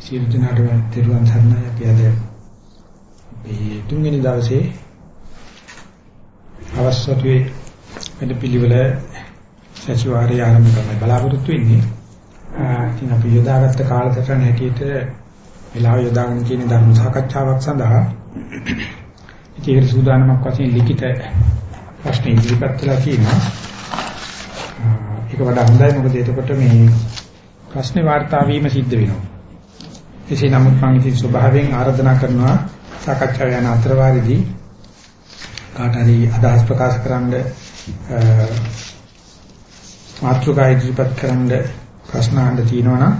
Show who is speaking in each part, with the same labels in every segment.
Speaker 1: සියලු දෙනාටම තෙරුවන් සරණයි අපි අද මේ තුන්වෙනි දවසේ අවස්වතුවේ වැඩ පිළිවෙල සතිವಾರයේ ආරම්භ කරන්න බලාපොරොත්තු වෙන්නේ. ඉතින් අපි යොදාගත්ත කාලසටහන හැටියට වෙලාව යොදාගෙන කියන ධර්ම සාකච්ඡාවක් සඳහා ඉතින් සූදානමක් වශයෙන් ලිඛිත ප්‍රශ්න ඉදිරිපත් කළා කියනවා. ඒක වඩා හොඳයි මොකද එතකොට මේ ප්‍රශ්නේ වාර්තා වීම සිද්ධ වෙනවා. එසේ නමුත් මම ඉතින් ස්වභාවයෙන් ආරාධනා කරනවා සාකච්ඡාව යන අතරවාරදී කාට හරි අදහස් ප්‍රකාශ කරන්න මාතෘකා ඉදිරිපත් කරන්න ප්‍රශ්න අහන්න තියෙනවා නම්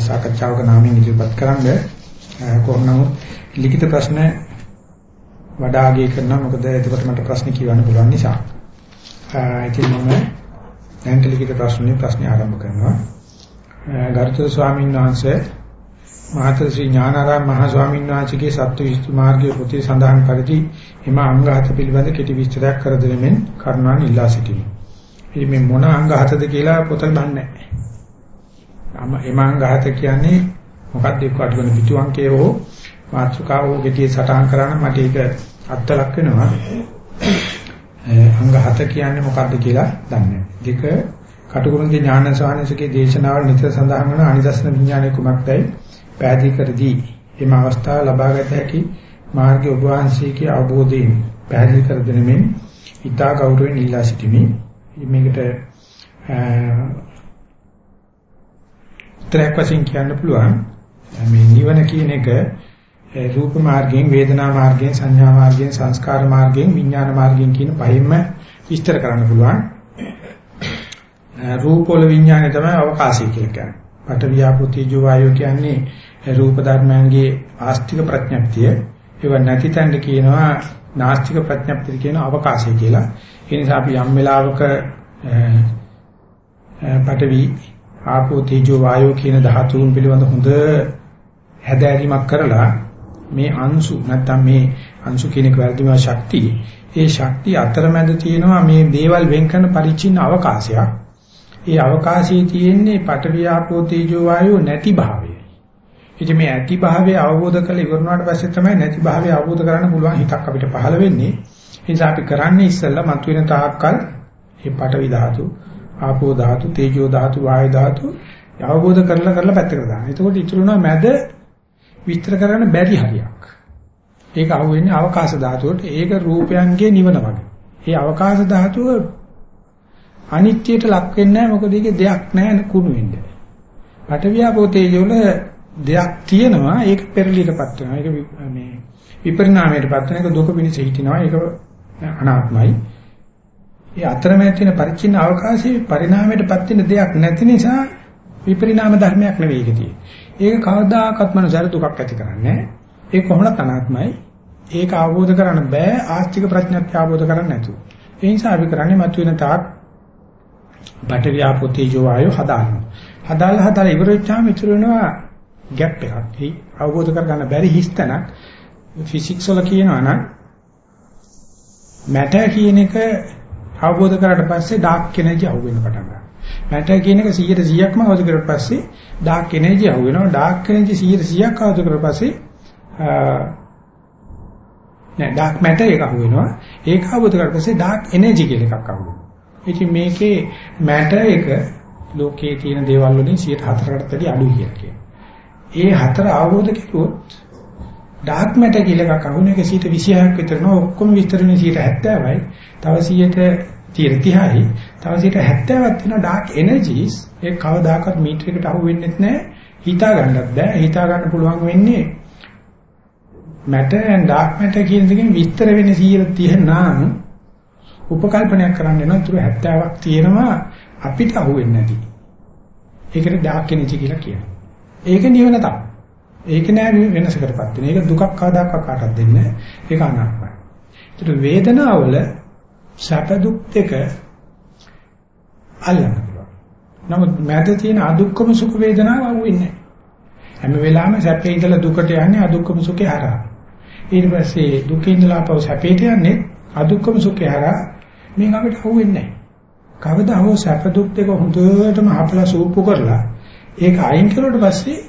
Speaker 1: සාකච්ඡාවක නාමයෙන් ඉදිරිපත් කරන්න කොහොම නමුත් ලිඛිත ප්‍රශ්න වඩා අගය කරනවා මොකද එතකොට මට ප්‍රශ්න කියවන්න පුළුවන් නිසා. ඉතින් මම දැන් ලිඛිත ප්‍රශ්නේ ප්‍රශ්න ආරම්භ කරනවා. ගරුතර ස්වාමීන් වහන්සේ මහතර ශ්‍රී ඥානාරාම මහ ස්වාමීන් වහන්සේගේ සත්‍ය විසුද්ධි මාර්ගයේ පොතේ සඳහන් පරිදි එම අංග හත පිළිබඳ කෙටි විස්තරයක් කර දෙනෙමින් කරුණාන් ඉල්ලා සිටිමි. ඉතින් මේ මොන අංග හතද කියලා පොතේ බන්නේ නැහැ. එම අංග හත කියන්නේ මොකක්ද එක්ක අඩගෙන පිටු අංකයේ හෝ මාත්‍රිකාව හෝ ගෙඩිය සටහන් කරන්න මට ඒක අත්ලක් වෙනවා. අංග හත කියන්නේ මොකක්ද කියලා දන්නේ නැහැ. දෙක කටුකුරුන්ගේ ඥාන සාහනසකේ දේශනාවල නිතර සඳහන් වන අනිදර්ශන විඥානයේ කුමක්දයි පැහැදිලි කර දී එම අවස්ථාව ලබාගත හැකි මාර්ගය ඔබ වහන්සේගේ අවබෝධයෙන් පැහැදිලි කර දෙනෙමින් ඊතා ගෞරවයෙන් ඉල්ලා සිටිමි. මේකට ත්‍රික් වශයෙන් කියන්න පුළුවන් මේ නිවන කියන එක රූප මාර්ගයෙන් වේදනා මාර්ගයෙන් සංඥා මාර්ගයෙන් සංස්කාර මාර්ගයෙන් විඥාන මාර්ගයෙන් කියන පහෙන්ම විස්තර කරන්න පුළුවන්. රූප වල විඥානය තමයි අවකාශය කියලා කියන්නේ. පට වියාපෝති ජෝවායෝ කියන්නේ රූප ධර්මයන්ගේ ආස්තික ප්‍රඥප්තිය. ඒව නැති තැනට කියනවා නාස්තික ප්‍රඥප්තිය කියන අවකාශය කියලා. ඒ නිසා අපි යම් වෙලාවක පඨවි ආපෝ තේජෝ වායෝ කියන ධාතුන් පිළිබඳ හොඳ හැදෑරීමක් කරලා මේ අංශු නැත්තම් මේ අංශු කියන එක වැරදිම ශක්තිය ඒ ශක්තිය අතරමැද තියෙනවා මේ දේවල් වෙන් කරන පරිචින්න අවකාශයක් ඒ අවකාශයේ තියෙන්නේ පඨවි ආපෝ තේජෝ වායෝ නැති භාවය. ඉතින් මේ ඇති භාවය අවබෝධ කරලා ඉවරනාට පස්සේ තමයි නැති භාවය අවබෝධ කරගන්න පුළුවන් හිතක් අපිට පහළ වෙන්නේ. ඒ නිසා අපි කරන්නේ ඉස්සෙල්ලා මතුවෙන තාක්කල් මේ පඨවි ධාතු, ආපෝ ධාතු, තේජෝ ධාතු, වායු ධාතු අවබෝධ කරලා කරලා පැත්තකට දාන්න. එතකොට ඉතුරුනවා මැද විස්තර කරන්න බැරි හරියක්. ඒක අහුවෙන්නේ අවකාශ ධාතුවට. ඒක රූපයන්ගේ නිවන වගේ. මේ අවකාශ ධාතුව අනිත්‍යයට ලක් වෙන්නේ නැහැ මොකද ඒකේ දෙයක් නැහැ කුණු වෙන්නේ. පටවියාපෝ තේජෝල දෙයක් තියෙනවා ඒක පෙරලියටපත් වෙනවා. ඒක මේ විපරිණාමයටපත් වෙන එක දුක පිණිස හිටිනවා. ඒක අනාත්මයි. ඒ අතරමැද තියෙන පරිච්ඡින්න අවකාශයේ පරිණාමයටපත් වෙන දෙයක් නැති නිසා විපරිණාම ධර්මයක් නෙවෙයි ඒක තියෙන්නේ. ඒක කවදාකවත් මනසට දුකක් ඇති කරන්නේ නැහැ. ඒක කොහොමද අනාත්මයි. ඒක අවබෝධ කරන්න බෑ ආස්තික ප්‍රඥාත් අවබෝධ කරන්නේ නැතුව. ඒ නිසා අපි කරන්නේ මතුවෙන තාක් බටරි ආපෝතේජෝ ආයෝ හදාගන්න. හදාලා හදාලා ඉවර වෙච්චාම ඉතුරු වෙනවා ગેප් එකක්. ඒ අවබෝධ කරගන්න බැරි හිස්තනක් ෆිසික්ස් වල කියනවා නම් මැටර් කියන එක අවබෝධ කරාට පස්සේ ඩාර්ක් එනර්ජි අහු වෙන පටන් ගන්නවා. මැටර් කියන එක 100%ක්ම අවබෝධ කරලා පස්සේ ඩාර්ක් එනර්ජි අහු වෙනවා. ඩාර්ක් එනර්ජි 100%ක් අවබෝධ කරලා පස්සේ නෑ ඩාර්ක් මැටර් එක අහු වෙනවා. ඒක අවබෝධ කරලා පස්සේ ඩාර්ක් එනර්ජි කියලා එකක් අහු වෙනවා. ඉතින් මේකේ මැටර් එක ලෝකයේ තියෙන දේවල් වලින් 104කටත් වැඩි අඩුයි කියලා කියනවා. ඒ හතර අවබෝධ කෙරුවොත් ඩාර්ක් මැටර් කියලා එකක් අහුන එක 126ක් විතර නෝ ඔක්කොම විස්තර වෙන්නේ 170යි. තව 100ට 30යි. තව 170ක් තියෙන ඩාර්ක් එනර්ජිස් ඒ කවදාකවත් මීටරයකට අහු වෙන්නේ නැහැ. හිතා ගන්නත් බෑ. හිතා ගන්න පුළුවන් වෙන්නේ matter and dark matter කියන දෙකෙන් විස්තර වෙන්නේ 130 නම් උපකල්පනයක් කරන්න යනවා. ඒතර 70ක් තියෙනවා අපිට අහුවෙන්නේ නැති. ඒකට ඩාර්ක් එනර්ජි කියලා කියනවා. ඒක නිවන තමයි. ඒක නෑ වෙනසකටපත් වෙන. ඒක දුකක් කවදාකවත් කාටවත් දෙන්නේ නෑ. ඒක අනාත්මයි. ඒතර වේදනාවල සැප දුක් දෙක අල්ලන්න පුළුවන්. නමුත් මැද තියෙන අදුක්කම සුඛ වේදනාව අහුවෙන්නේ නෑ. හැම වෙලාවෙම සැපේ ඉඳලා දුකට යන්නේ අදුක්කම සුඛේ හරහා. ඊට පස්සේ දුකේ ඉඳලා අපව සැපේට යන්නේ අදුක්කම සුඛේ හරහා. මේක අපිට අහුවෙන්නේ නැහැ. කවදා හෝ සැප දුක් දෙක හොඳටම හපලා සූප්පු කරලා ඒක අයින් කරුවට පස්සේ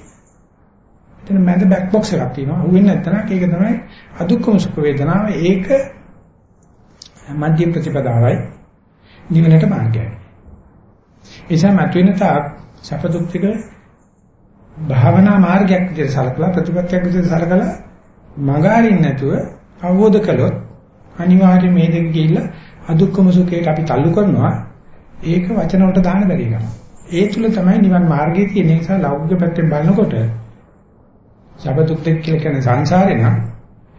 Speaker 1: එතන මැද බෑක් බොක්ස් එකක් තියෙනවා. අහුවෙන්නේ නැත්නම් ඒක තමයි අදුක්කම සුඛ වේදනාව. ඒක මධ්‍ය ප්‍රතිපදාවයි නිවනට මාර්ගයයි. එසම මතුවෙන තාක් සැප දුක් ටික භාවනා මාර්ගයක් විදිහට සලකලා ප්‍රතිපත්තියක් විදිහට සලකලා මගහරින්න නැතුව අවබෝධ කළොත් අනිවාර්යයෙන් මේ දෙක ගිහිල්ලා අදුක්කම සුඛයට අපි තල්ලු කරනවා ඒක වචන වලට දාන්න බැරි එකක්. ඒ තුල තමයි නිවන් මාර්ගයේ තියෙන නිසා ලෞකික පැත්තෙන් බලනකොට සැප දුක් දෙක කියලා කියන සංසාරේ නම්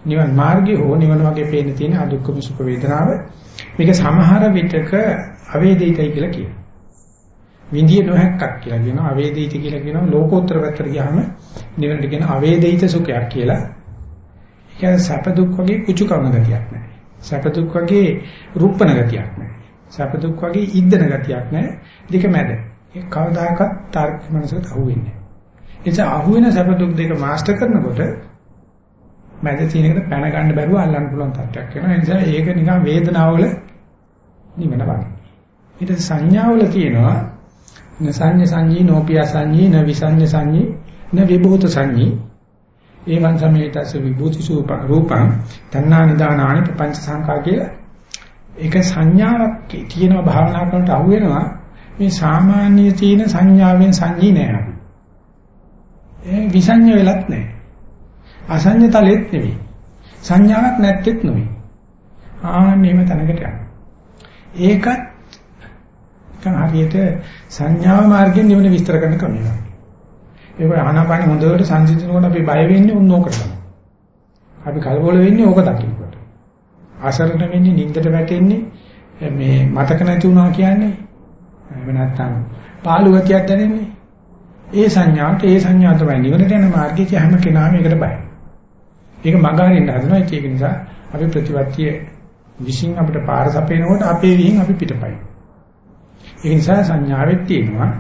Speaker 1: නිවන් මාර්ගයේ හෝ නිවන වගේ පේන තියෙන අදුක්කම සුඛ වේදනාව මේක සමහර විටක අවේදිතයි කියලා කියනවා. විඳිය නොහැක්කක් කියලා කියනවා අවේදිත කියලා කියනවා ලෝකෝත්තර පැත්තට ගියාම නිවනට කියන අවේදිත සුඛයක් කියලා. ඒ කියන්නේ සැප දුක් වගේ කුචු කවන ගතියක් නැහැ. සැප දුක් වගේ රූපණ ගතියක් නැහැ. සැප දුක් වගේ ඉද්දන ගතියක් නැහැ. දෙක මැද. ඒ කවදාකවත් තාර්කික මනසකට අහුවෙන්නේ නැහැ. ඒ නිසා අහුවෙන සැප දුක් දෙක මාස්ටර් කරනකොට මැද තියෙන එකට පැන ගන්න බැරුව අල්ලන්න පුළුවන් තත්ත්වයක් වෙනවා. ඒ නිසා ඒක නිකන් වේදනාවල නිවන වගේ. ඊට සංඥාවල තියෙනවා නසඤ්ඤ සංඤී නෝපිය සංඤී න විසඤ්ඤ සංඤී න විභූත සංඤී ඒවන් සමේතස විභූති සූප රූපං තණ්හා නිදානානි පංච සංඛා කියලා. ඒක සංඥාවක් තියෙනවා භාවනා කරනට අහු වෙනවා. මේ සාමාන්‍ය තියෙන සංඥාවෙන් සංඤී නෑ අපි. ඒ විසඤ්ඤ වෙලත් නෑ. අසඤ්ඤ තලෙත් නෙවෙයි සංඥාවක් නැත්තේත් නෙවෙයි ආන්නේම තැනකට යනවා ඒකත් නිකන් හරියට සංඥාව මාර්ගයෙන් නිවන විස්තර කරන ක්‍රමයක්. ඒක ආනාපානෙ හොඳට සංසිඳනකොට අපි බය වෙන්නේ උන් ඕකට තමයි. අපි කලබල වෙන්නේ ඕක දකින්නකොට. ආසරණ වෙන්නේ නින්දට වැටෙන්නේ මේ මතක නැති වුණා කියන්නේ. එහෙම නැත්නම් පාළු ගතියක් දැනෙන්නේ. ඒ සංඥාට ඒ සංඥා තමයි නිවනට යන මාර්ගයේ හැම කෙනාම ඒකට බයයි. ඒක මගහරින්න හදනවා ඒක නිසා අපි ප්‍රතිවත්තිය විශ්ින් අපිට පාර සපේනකොට අපේ විහිං අපි පිටපයි. ඒ නිසා සංඥාවෙත් තියෙනවා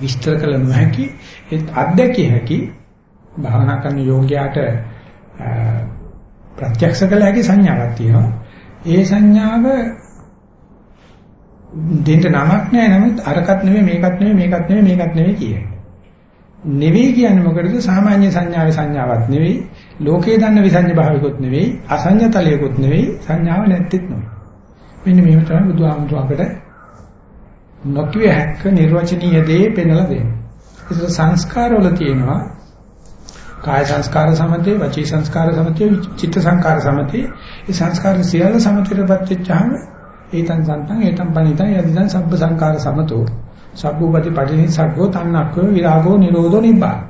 Speaker 1: විස්තර කළ නොහැකි ඒ අත්දැකිය හැකි භාවනා කරන යෝග්‍යයාට ප්‍රත්‍යක්ෂ කළ හැකි සංඥාවක් තියෙනවා. ඒ සංඥාව දෙන්න නමක් නෑ නමුත් අරකට නෙමෙයි මේකත් නෙමෙයි මේකත් නෙමෙයි මේකත් නෙමෙයි කියන්නේ. නෙවෙයි කියන්නේ මොකටද සාමාන්‍ය සංඥාවේ සංඥාවක් නෙවෙයි ලෝකේ දන්න විසඤ්ඤ භාවිකුත් නෙවෙයි අසඤ්ඤතලියකුත් නෙවෙයි සංඥාව නැත්තේත් නෙවෙයි. මෙන්න මේව තමයි බුදුහාමුදුර අපිට නොකිය හැක්ක නිර්වචනීය දේ පෙන්වලා දෙනවා. ඒක සංස්කාරවල තියෙනවා කාය සංස්කාර සමතේ, වචී සංස්කාර සමතේ, චිත්ත සංස්කාර සමතේ. මේ සංස්කාර සියල්ල සමතේටපත් වෙච්චාම ඒතන් සන්තං ඒතන් පණිතං යදිදන් සබ්බ සංකාර සමතෝ. සබ්බූපති පටිනි සග්ගෝ තණ්හක්ඛෝ විරාගෝ නිරෝධෝ නිබ්බාන.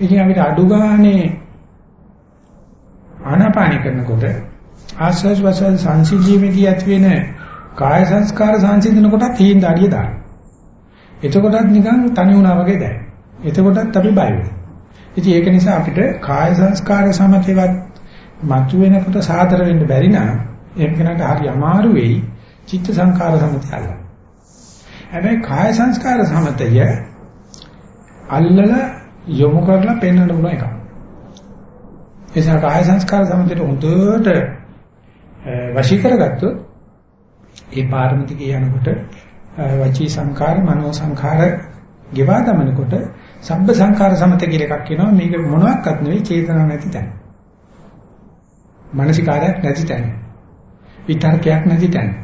Speaker 1: ඉතින් අපිට අඩු ගානේ ආනාපාන කරනකොට ආස්වාස් වසල් සංසිද්ධියේදී ඇති වෙන කාය සංස්කාර සංසිඳන කොටත් හීන දාඩිය දාන. එතකොටත් නිකන් තනි වුණා වගේ දැනෙන. එතකොටත් අපි බය වෙනවා. ඉතින් ඒක නිසා අපිට කාය සංස්කාර සමතේවත් මතුවෙනකොට සාතර වෙන්න බැරි නම් ඒක කෙනාට හරි අමාරු වෙයි චිත්ත සංකාර සමතය අල්ලන්න. හැබැයි කාය සංස්කාර සමතය අල්ලලා යොමු කරලා පෙන්වන්න පුළුවන් එකක්. එසා කාය සංස්කාර සමතේට හොඳට වශී කරගත්තොත් ඒ පාරමිතික යනකොට වචී සංකාර මනෝ සංකාර ගෙවා දමනකොට සබ්බ සංකාර සමත කියලා එකක් කියනවා මේක මොනවත් නෙවෙයි චේතනාවක් නැති තැන. මානසිකාරයක් නැති තැන. විතර්කයක් නැති තැන.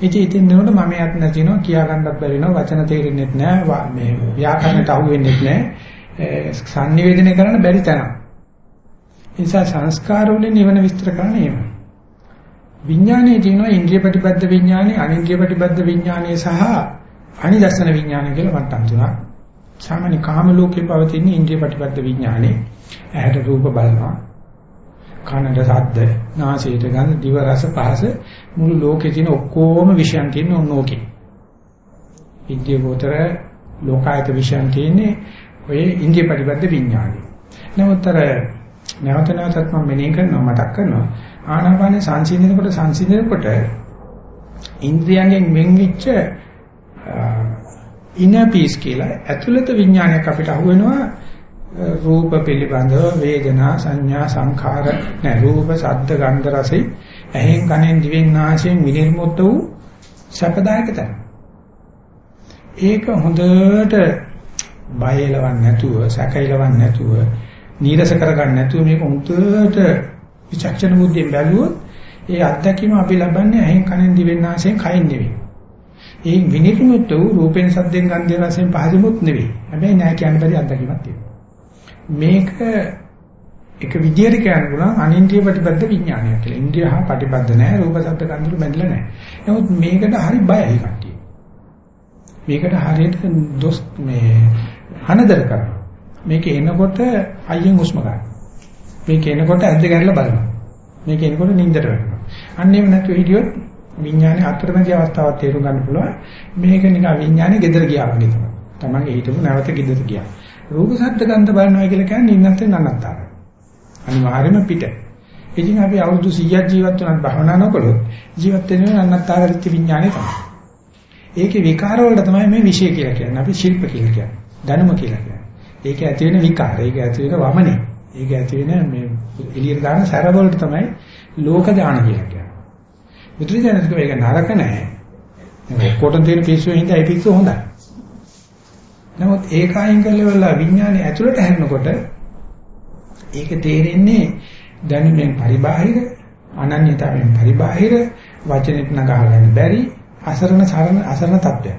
Speaker 1: ඉතින් ඉතින් නේද මම යක් නැතිනවා කියා ගන්නත් බැරි වෙනවා වචන තේරෙන්නේ නැහැ මේ ව්‍යාකරණයට අහු වෙන්නේ නැහැ සංනිවේදනය කරන්න බැරි තැන. ඒ නිසා සංස්කාර වලින් නිවන විස්තර කරන්න එහෙමයි. විඥානයේ තියෙනවා ඉන්ද්‍රිය ප්‍රතිබද්ධ විඥානේ, අනින්ද්‍රිය ප්‍රතිබද්ධ විඥානේ සහ අනිදර්ශන විඥානේ කියලා මට්ටම් තුනක්. සාමාන්‍ය කාම ලෝකේ පවතින ඉන්ද්‍රිය ප්‍රතිබද්ධ විඥානේ ඇහැට රූප බලනවා. කනට ශබ්ද, නාසයට ගඳ, දිව රස පහස මුළු ලෝකේ තියෙන ඔක්කොම විෂයන් තියෙන ඕනෝකේ. ඉන්ද්‍රිය ගෝචර ලෝකායත විෂයන් තියෙන්නේ ඔය ඉන්ද්‍රිය ප්‍රතිබද්ධ විඥානේ. නමුත්තර නැවත නැවතත් මම මෙනෙහි කරනවා මතක් කරනවා ආනාපානේ සංසිඳනකොට සංසිඳනකොට ඉන්ද්‍රියයන්ගෙන් වෙන්විච්ච ඉනර් පීස් කියලා ඇතුළත විඥානයක් අපිට අහු වෙනවා රූප පිළිබඳව වේදනා සංඥා සංඛාර නැ රූප ශබ්ද ගන්ධ රසයි ඇහෙන් කනෙන් දිවෙන් නාසයෙන් විනිර්මුත් වූ සැපදායක තැන. ඒක හොඳට බය එලවන්නේ නැතුව, සැක එලවන්නේ නැතුව, නීරස කරගන්න නැතුව මේක උන්ටට විචක්ෂණ බුද්ධියෙන් බැලුවොත් ඒ අත්දැකීම අපි ලබන්නේ ඇහෙන් කනෙන් දිවෙන් නාසයෙන් කයින් නෙවෙයි. ඒ විනිර්මුත් වූ රූපෙන් සද්දෙන් ගන්ධයෙන් රසෙන් පහදිමුත් නෙවෙයි. හැබැයි නෑ කියන්න බැරි අත්දැකීමක් තියෙනවා. මේක එක විදියට කියන්න පුළුවන් අනින්ද්‍රිය ප්‍රතිබද්ධ විඥානය කියලා. ඉන්ද්‍රිය හා ප්‍රතිබද්ධ නැහැ, රූප ශබ්ද ගන්ධ බැඳලා නැහැ. නමුත් මේකට හරි බයයි කට්ටිය. මේකට හරියට දොස් මේ අනදර කරනවා. මේක එනකොට අයියෙන් හුස්ම ගන්න. මේක එනකොට ඇද්ද ගැරලා බලනවා. මේක එනකොට නිින්දට වැටෙනවා. අන්න එහෙම නැතුව හිටියොත් විඥානේ අතරමැදි අවස්ථාවක් තේරුම් ගන්න පුළුවන්. මේක නිකන් විඥානේ gedara ගියා වගේ තමයි. තමන්ගේ හිතපු නැවත gedara ගියා. රූප ශබ්ද ගන්ධ බලනවා කියලා කියන්නේ නින්නත් නන්නත්තාරයි. අනිවාර්යයෙන්ම පිට. ඉතින් අපි අවුරුදු 100ක් ජීවත් වුණත් භවනා නොකළොත් ජීවත් වෙන්නේ නන්නත්තාරිත විඥානේ තමයි. ඒකේ විකාර වලට තමයි මේ විෂය කියලා කියන්නේ. අපි ශිල්ප කියලා කියන්නේ. දැනුම කියලා කියන්නේ. ඒක ඇති වෙන විකාර, ඒක ඇති වෙන වමනේ. ඒක ඇති වෙන මේ එළියට දාන සැර වලට තමයි ලෝක දාන කියලා කියන්නේ. බුදුරජාණන් මේක නරක නැහැ. ඔක්කොටම තියෙන පිස්සුවෙන් හින්දා ඒ පිස්සු හොඳයි. නමුත් ඒක අයින් කරලා විඥානය ඇතුළට හැරෙනකොට ඒක තේරෙන්නේ දැනුමෙන් පරිබාහිර අනන්‍යතාවෙන් පරිබාහිර වචනෙත් නගා ගන්න බැරි අසරණ සරණ අසරණ තත්ත්වය.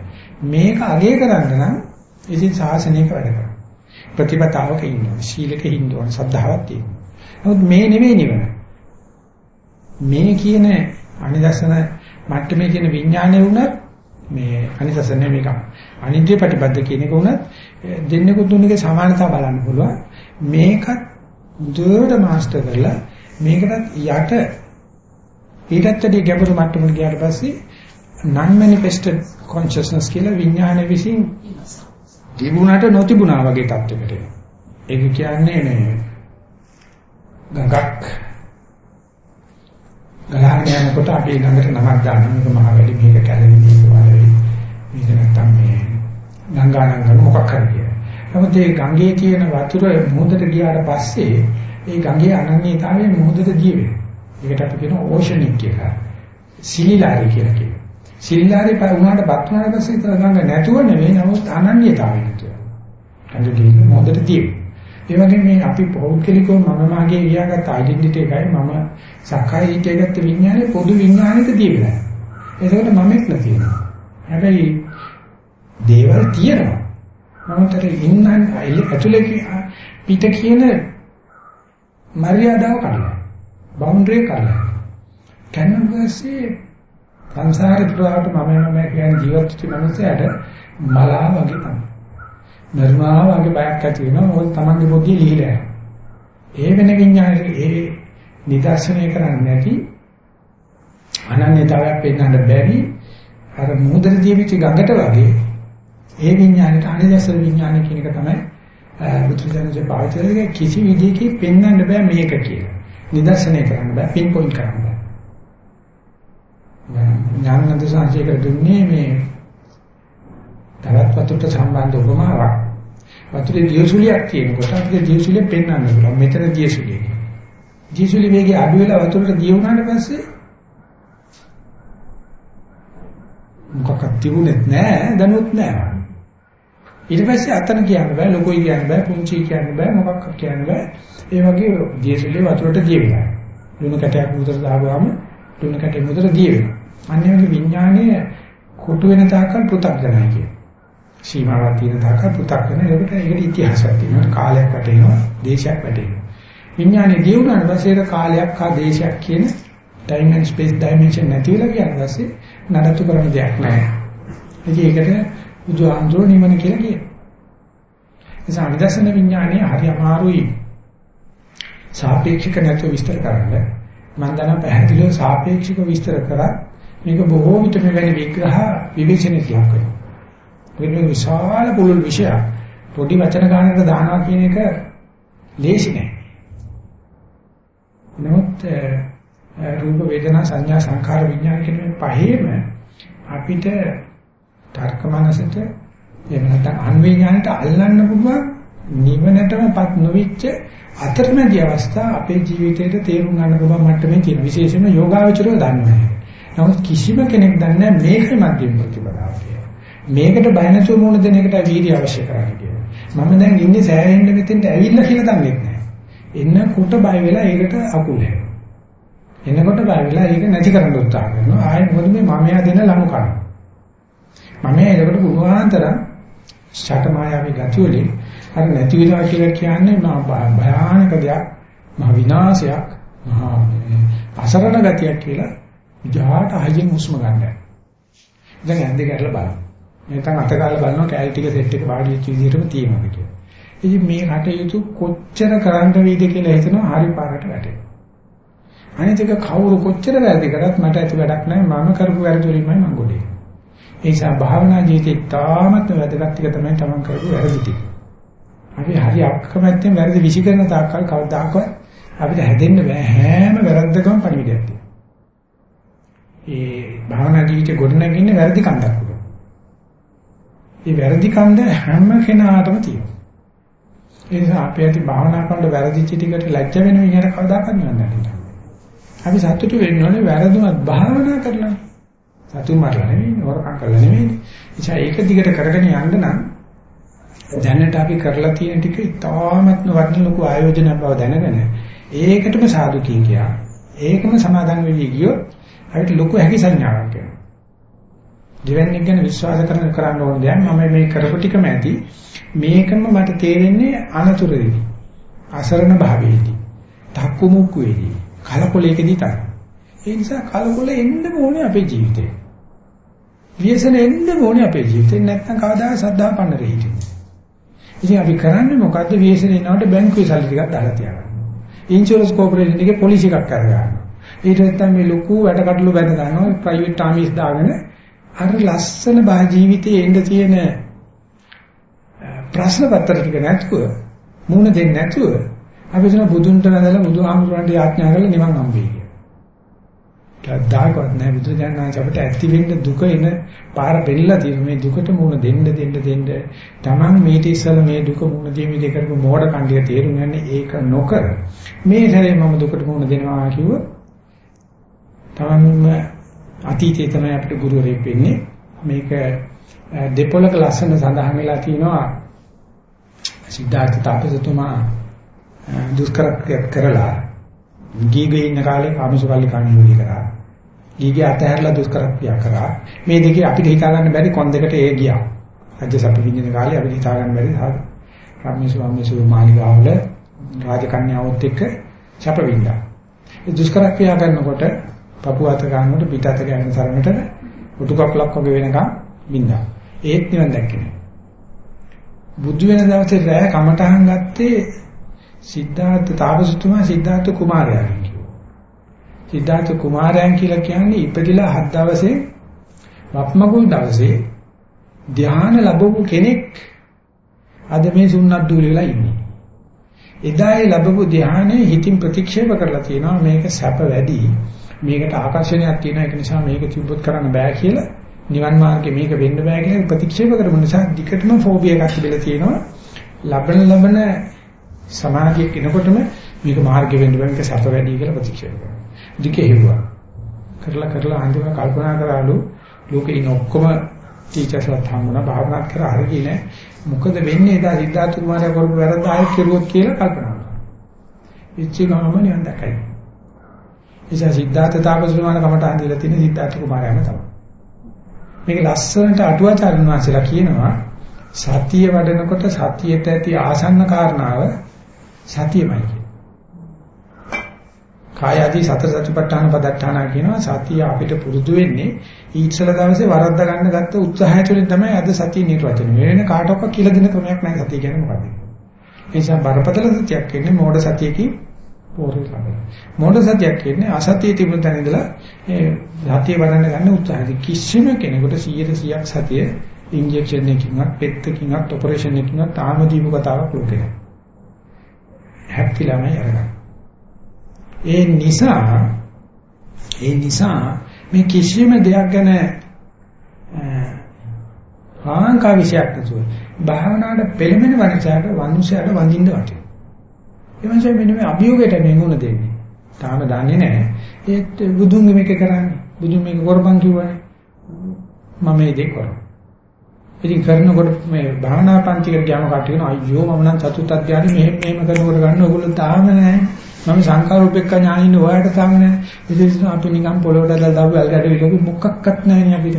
Speaker 1: මේක අගය කරන්න නම් ඉතින් සාසනයක වැඩ කරන්න. ප්‍රතිපදාවක ඉන්නවා. සීලක ඉන්නවා. සද්ධාවක් තියෙනවා. නමුත් මේ නෙමෙයි නිවන. මේ කියන අනිදර්ශන මට්ටමේ කියන විඥානය වුණත් මේ අනිදර්ශන මේක අනිත්‍ය ප්‍රතිපද කියන එක වුණත් දෙන්නෙකු තුනක සමානතාව බලන්න පුළුවන්. මේකත් දුරට මාස්ටර් කරලා මේකටත් යට ඊටත් වැඩි ගැඹුරු මට්ටමකට ගියාට පස්සේ non manifested consciousness කියලා විඥානය විසින් තිබුණාට නොතිබුණා වගේ තත්යකට එනවා. ඒක කියන්නේ මේ ගඟක් ගලහගෙන යනකොට අපි ළඟට නමක් දාන්න මේක මහ වැඩි මේක කැලේ මේක වලේ මේක නැත්තම් මේ ගංගානංගන මොකක් හරි කියලා. නමුත් මේ ගඟේ තියෙන වතුර මුහුදට ගියාට පස්සේ ඒ ගඟේ අනන්‍යතාවය මුහුදට ගිය වෙනවා. ඒකට අපි කියනවා ඕෂනික් කියලා. සිලිලාරි කියලා කියනවා. සිලිලාරි පය උනාට බත් උනාට පස්සේ ඉතල ගඟ නැතුව නෙවෙයි නමුත් අනන්‍යතාවය නැතුව. ගඟ ගිහින් මුහුදට ගියේ. ඒ වගේ මේ අපි පෞද්ගලිකව මම මාගේ ගියාගත් ඩෙන්ටිටි එකයි මම සක්කාය හිතේගත්ත විඥානේ පොදු විඥානෙට දීලා. ඒකට මමෙක් නැතිනවා. හැබැයි දේවල් තියෙනවා. නමුත් ඉන්න ඇතුලේ පිට කියන මර්යාදාව කරලා බවුන්ඩරි කරලා කන්නපස්සේ සංසාරේ පුරාට මම මම කියන ජීවත් වෙච්ච මනුස්සයාට මලා වගේ තමයි. නිර්මාව වගේ බයක් ඇති වෙනවා මොකද Tamange පොඩි ලිහිලා ඒ වෙන විඤ්ඤාණය ඒ නිදර්ශනය කරන්නේ නැති අනන්‍යතාවයක් පෙන්වන්න බැරි අර මුහුදට ජීවිත ගඟට වගේ ඒ විඥානෙට අනිදසර විඥාන කියන එක තමයි බුදුසසුනේ පාවිච්චි කරන්නේ කිසි විදිහකින් පෙන්වන්න බෑ මේක කියලා. නිදර්ශනය කරන්න බෑ, පින් පොයින්ට් කරන්න බෑ. ඥානන්ද සංජේක දුන්නේ මේ තවත් වතුරට සම්බන්ධ උපමාවක්. වතුරේ දියසුලියක් තියෙනකොට අපිට දියසුලිය පෙන්වන්න පුළුවන්. මෙතන දියසුලිය. දියසුලිය වේගය අඩු වෙලා වතුරට දිය වුණාට පස්සේ මොකක්ද තිබුණෙත් නෑ, දැනුත් නෑ. ඊට පස්සේ අතන කියන්න බෑ ලොකුයි කියන්න බෑ පුංචි කියන්න බෑ මොකක් කියන්න බෑ ඒ වගේ දියසුලේ වතුරට දිය වෙනවා ලුණු කැටයක් මුදට දාගාම ලුණු කැටේ මුදට දිය වෙනවා අන්න ඒ වගේ විඥානය කොටු වෙන තාක්කල් පෘථග්ජනයි කිය. සීමාවක් තියෙන තාක්කල් පෘථග්ජන ඒකට ඒකට ඉතිහාසයක් තියෙනවා කාලයක් වැටෙනවා දේශයක් වැටෙනවා විඥානේ දිය වුණාට පස්සේ ඒක කාලයක් හා දේශයක් කියන time and space dimension නැති වෙලා ගියාට පස්සේ නඩත්තු කරන දෙයක් නැහැ. ඉතින් ඒකට බුදුහාමුදුරුවෝ නිවන කියලා කියනවා. නිසා අනිදර්ශන විඥානය හරි අමාරුයි. සාපේක්ෂක නැතුව විස්තර කරන්න. මම දන්නා පැහැදිලිව සාපේක්ෂක විස්තර කරා මේක බොහෝ විට මෙවැනි විග්‍රහ විවේචනයක් වෙනවා. වෙන විශාල පුළුල් විෂයක් පොඩි වචන ගන්නකට දානවා කියන එක ලේසි නෑ. නමුත් රූප වේදනා සංඥා සංඛාර විඥාන කියන මේ පහේම අපිට තර්ක මනසට එහෙම නැත්නම් අන්වේ ඥානට අල්ලන්න පුළුවන් නිවනටමපත් නොවිච්ච අතරමැදි අවස්ථා අපේ ජීවිතේට තේරුම් ගන්න පුළුවන් මට්ටමේ තියෙන විශේෂයෙන්ම යෝගාවචරය දන්නේ නමුත් කිසිම කෙනෙක් දන්නේ මේකේ මධ්‍යම ප්‍රතිපදාව කියලා. මේකට බය නැතුව මොන දෙන එකට වීර්ය අවශ්‍ය කරන්නේ කියලා. මම දැන් ඉන්නේ සෑහෙන්න මෙතෙන්ට ඇවිල්ලා කියලා දන්නේ නැහැ. එන්නකොට බය වෙලා ඒකට අකුල හැරෙනවා. එන්නකොට බය වෙලා ඒක නැති කරන්න උත්සාහ කරනවා. ආයෙත් මොකද මේ මමයා දෙන ලනු කරනවා. මමයා ඒකට පුළුවන්තර ෂටමායාවී ගතිය වලින් අර නැති වෙනවා කියලා කියන්නේ මහා භයානක දෙයක්, මහා විනාශයක්, මහා අසරණ ගතියක් කියලා විජාට හයියෙන් හුස්ම ගන්නවා. දැන් ඇඳේ ගැටලා බලන්න. නැත්නම් අත ගාලා බලනවා කැලි ටික සෙට් එක වාඩි වෙච්ච විදිහටම තියෙනවද කියලා. ඉතින් මේ කටයුතු කොච්චර කරන්න වේද කියලා හිතනවා හරි පාරට වැටෙනවා. අනිත් එක කවුරු කොච්චර වැරදි කරත් මට ඇති වැඩක් නැහැ මම කරපු වැරදි වලින්මයි මම ගොඩේ. ඒ නිසා භාවනා ජීවිතේ තාමත් වැදගත් ටික තමයි තමන් කරපු වැරදි ටික. අපි හරි අකමැත්තෙන් වැරදි විශ්ිකරන තාක්කල් කවදාකවත් අපිට හැදෙන්න බෑ හැම වැරද්දකම පණිවිඩයක් තියෙනවා. ඒ භාවනා ජීවිතේ ගොඩනගින්නේ වැරදි කන්දක් උඩ. ඒ වැරදි කන්ද හැම කෙනාටම තියෙනවා. ඒ නිසා අපි ඇති භාවනා කරන වැරදිච්ච ටිකට ලැජ්ජ වෙන විදිහට කවදාකවත් නිවන් දකින්න. අපි සතුටු වෙන්න ඕනේ වැරදුනත් භාවනා කරලා. සතුටු මරලා නෙවෙයි, හොරකම් කරලා නෙවෙයි. එචා ඒක දිගට කරගෙන යන්න නම් දැනට අපි කරලා තියෙන ටික ඉතාමත්ම වටින ලොකු ආයෝජනයක් බව දැනගෙන ඒකටම සාදු කියා. ඒකම සමාදන් වෙවි ගියොත් අපිට ලොකු හැකි සංඥාවක් එනවා. දෙවන්නේක් ගැන විශ්වාස කරන කරන්න ඕන දෙයක් මම මේ කරපු ටිකම ඇති. මේකම මට තේරෙන්නේ අනතුරේදී අසරණ භාවයේදී තක්කු මුක්කුවේදී කලකොලයකදී තමයි. ඒ නිසා කලකොල එන්න ඕනේ අපේ ජීවිතේ. වියසන එන්න ඕනේ අපේ ජීවිතේ. නැත්නම් කවදා සද්ධා පන්නරේ හිටින්නේ ඉතින්. අපි කරන්නේ මොකද්ද? වියසන එනකොට බැංකුවේ සල්ලි ටිකක් දාලා තියාගන්න. ඉන්ෂුරන්ස් කෝපරේෂන් එකේ පොලිසි එකක් කරගන්න ඊට නැත්නම් මේ ලොකු වැඩ කටළු බැඳ ගන්නවා ප්‍රයිවට් ආමීස් දාගෙන අර ලස්සන බා ජීවිතයේ එන්න තියෙන ප්‍රශ්න පත්‍ර ටික නැතුව මුණ දෙන්නේ නැතුව අපි කියන බුදුන්ට නැදලා බුදුහාමුදුරන්ට යාඥා කරලා නිවන් හම්බෙයි කියලා. කද්දාකවත් නැහැ. බුදුදහම අපිට ඇති වෙන්න දුක එන පාර බෙල්ලලා තියෙන මේ දුකට මුණ දෙන්න දෙන්න දෙන්න. Taman මේට ඉස්සලා මේ දුක මුණ දීමේ දෙ කරපු මෝඩ කණ්ඩිය තේරුම් ගන්න ඒක නොකර. මේ හැරේ මම දුකට මුණ දෙනවා කිව්ව Tamanම අතීතයේ තමයි අපිට ගුරුවරයෙක් වෙන්නේ මේක දෙපොලක ලස්සන සඳහන් වෙලා තියෙනවා සිද්ධාර්ථ තාපසතුමා දුෂ්කරක්‍රියා කරලා ගීගේ ඉන්න කාලේ කාමසුකල්ලි කණියෝගී කරා. ගීගේ අතහැරලා දුෂ්කරක්‍රියා කරා. මේ දෙකේ අපිට හිතා ගන්න බැරි කොන් දෙකට ඒ ගියා. රජ්‍ය සප්ප විඳින කාලේ අපිට හිතා ගන්න බැරි රාමේශ වම්මේශ මාලිගාවල රාජකන්‍යාවොත් එක්ක සප්ප විඳා. ඒ දුෂ්කරක්‍රියා කරනකොට පපුව අත ගන්නකොට පිට අත ගන්න තරමට උටු කපලක් වගේ වෙනකම් විඳා. ඒත් නිවන් දැක්කේ නෑ. බුදු වෙන දවසේ රැය කමටහන් ගත්තේ සිද්ධාර්ථ තාපසතුමා සිද්ධාර්ථ කුමාරයාගෙන් කිව්වා. සිද්ධාර්ථ කුමාරයන් කියලා කියන්නේ ඉපදිලා හත් දවසේ වප්මගුල් දවසේ ධ්‍යාන ලැබපු කෙනෙක් අද මේ සුන්නත් දූල වෙලා ඉන්නේ. එදායේ ලැබපු ධ්‍යානෙ හිතින් ප්‍රතික්ෂේප කරලා තියෙනවා මේක සැප වැඩි. මේකට ආකර්ෂණයක් තියෙනවා ඒක නිසා මේක තිබ්බොත් කරන්න බෑ කියලා නිවන් මාර්ගේ මේක වෙන්න බෑ කියලා ප්‍රතික්ෂේප කරපු නිසා දිකටම ෆෝබියා එකක් තිබිලා තියෙනවා. ලබන ලබන සමාධියක් එනකොටම මේක මාර්ගෙ වෙන්න බෑ මේක සැප වැඩි කියලා ප්‍රතික්ෂේප කරනවා. දිකේ හෙව්වා. කරලා කරලා අන්තිම කල්පනා කරාලු ලෝකේ ඉන්න ඔක්කොම ටීචර්ස්ලා හම්බුණා භාවනා කරා හරියි නෑ. මොකද වෙන්නේ එදා සිද්ධාර්ථ කුමාරයා කරපු වැරද්ද ආයෙත් කෙරුවොත් කියලා කල්පනා කරනවා. ඉච්චි ගමම නිවන් දැකයි. එසා සිද්ධාර්ථ තාපසතුමාන කමට අඳිලා තියෙන සිද්ධාර්ථ කුමාරයාම තමයි. මේක ලස්සනට අටුවාචාර්ය වහන්සේලා කියනවා සතිය වඩනකොට සතියට ඇති ආසන්න කාරණාව සතියමයි කියන්නේ. කාය ආදී සතර සතිපට්ඨාන පදට්ඨාන කියනවා සතිය අපිට පුරුදු වෙන්නේ ඊටසල දවසේ වරද්දා ගන්න ගත්ත උත්සාහය තුළින් තමයි අද සතිය නිර්වචනය වෙන්නේ. කාටවත් කියලා දෙන ක්‍රමයක් නැහැ සතිය කියන්නේ මොකක්ද? ඒ නිසා බරපතල සතියක් කියන්නේ මෝඩ සතියකින් පෝරේ ළඟ. මෝඩ සතියක් කියන්නේ අසතිය තිබුණ තැන ඉඳලා ඒ සතිය වඩන්න ගන්න උත්සාහය. කිසිම කෙනෙකුට 100%ක් සතිය ඉන්ජෙක්ෂන් එකකින්වත් පෙත් එකකින්වත් ඔපරේෂන් එකකින්වත් තාම දීපු කතාවක් ලෝකේ නැහැ. හැප්පිලාමයි අරගන්න. ඒ නිසා ඒ නිසා මේ කිසිම දෙයක් ගැන ආංකා විශයක් නැතුව භාවනාවට පෙළඹෙන වණචාට වන්සයට වඳින්න වටිනවා. ඒ වන්සය මෙන්න මේ අභියෝගයට නෙමුණ දෙන්නේ. තාම දන්නේ නැහැ. ඒත් බුදුන් මේක කරන්නේ. බුදුන් මේක කරපන් කිව්වනේ. මම මේ දෙක කරා. ඉතින් කරනකොට මේ භාවනා පන්තිකට ගියාම කට්ටිය කියනවා අයියෝ මම නම් චතුත් අධ්‍යානෙ මෙහෙම මෙහෙම කරනකොට ගන්න ඕගොල්ලෝ තාම නැහැ. මම සංකාරූපෙක්ක ඥානින්න ඔයාලට තාම නැහැ. ඉතින් අපි නිකන් පොළොවට දාලා දාපු අල්ගඩ විලක මොකක්වත් නැහැ නේ අපිට.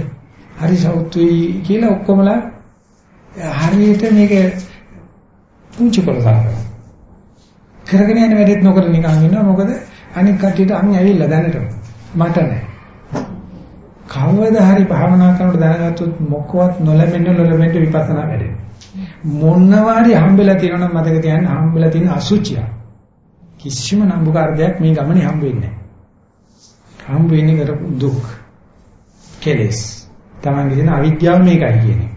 Speaker 1: හරි සෞතුයි කියලා ඔක්කොමලා හරියට මේක පුංචි කරලා කරගෙන යන වැඩේත් නොකර නිකන් ඉන්නවා මොකද අනික් කට්ටියට අන් ඇවිල්ලා දැනට මට නැහැ. කවද හරි භාවනා කරනකොට දැනගත්තොත් මොකවත් නොලැබෙන්න නොලැබෙන්න විපස්සනා වැඩේ. මොනවාරි හම්බෙලා තියෙනවා නම් මතක තියාගන්න හම්බෙලා තියෙන අසුචිය. කිසිම නම්බුකාරයක් මේ ගමනේ හම්බ වෙන්නේ නැහැ. හම්බ වෙන්නේ කරපු දුක්. කෙලෙස්. Tamange දෙන අවිද්‍යාව මේකයි කියන්නේ.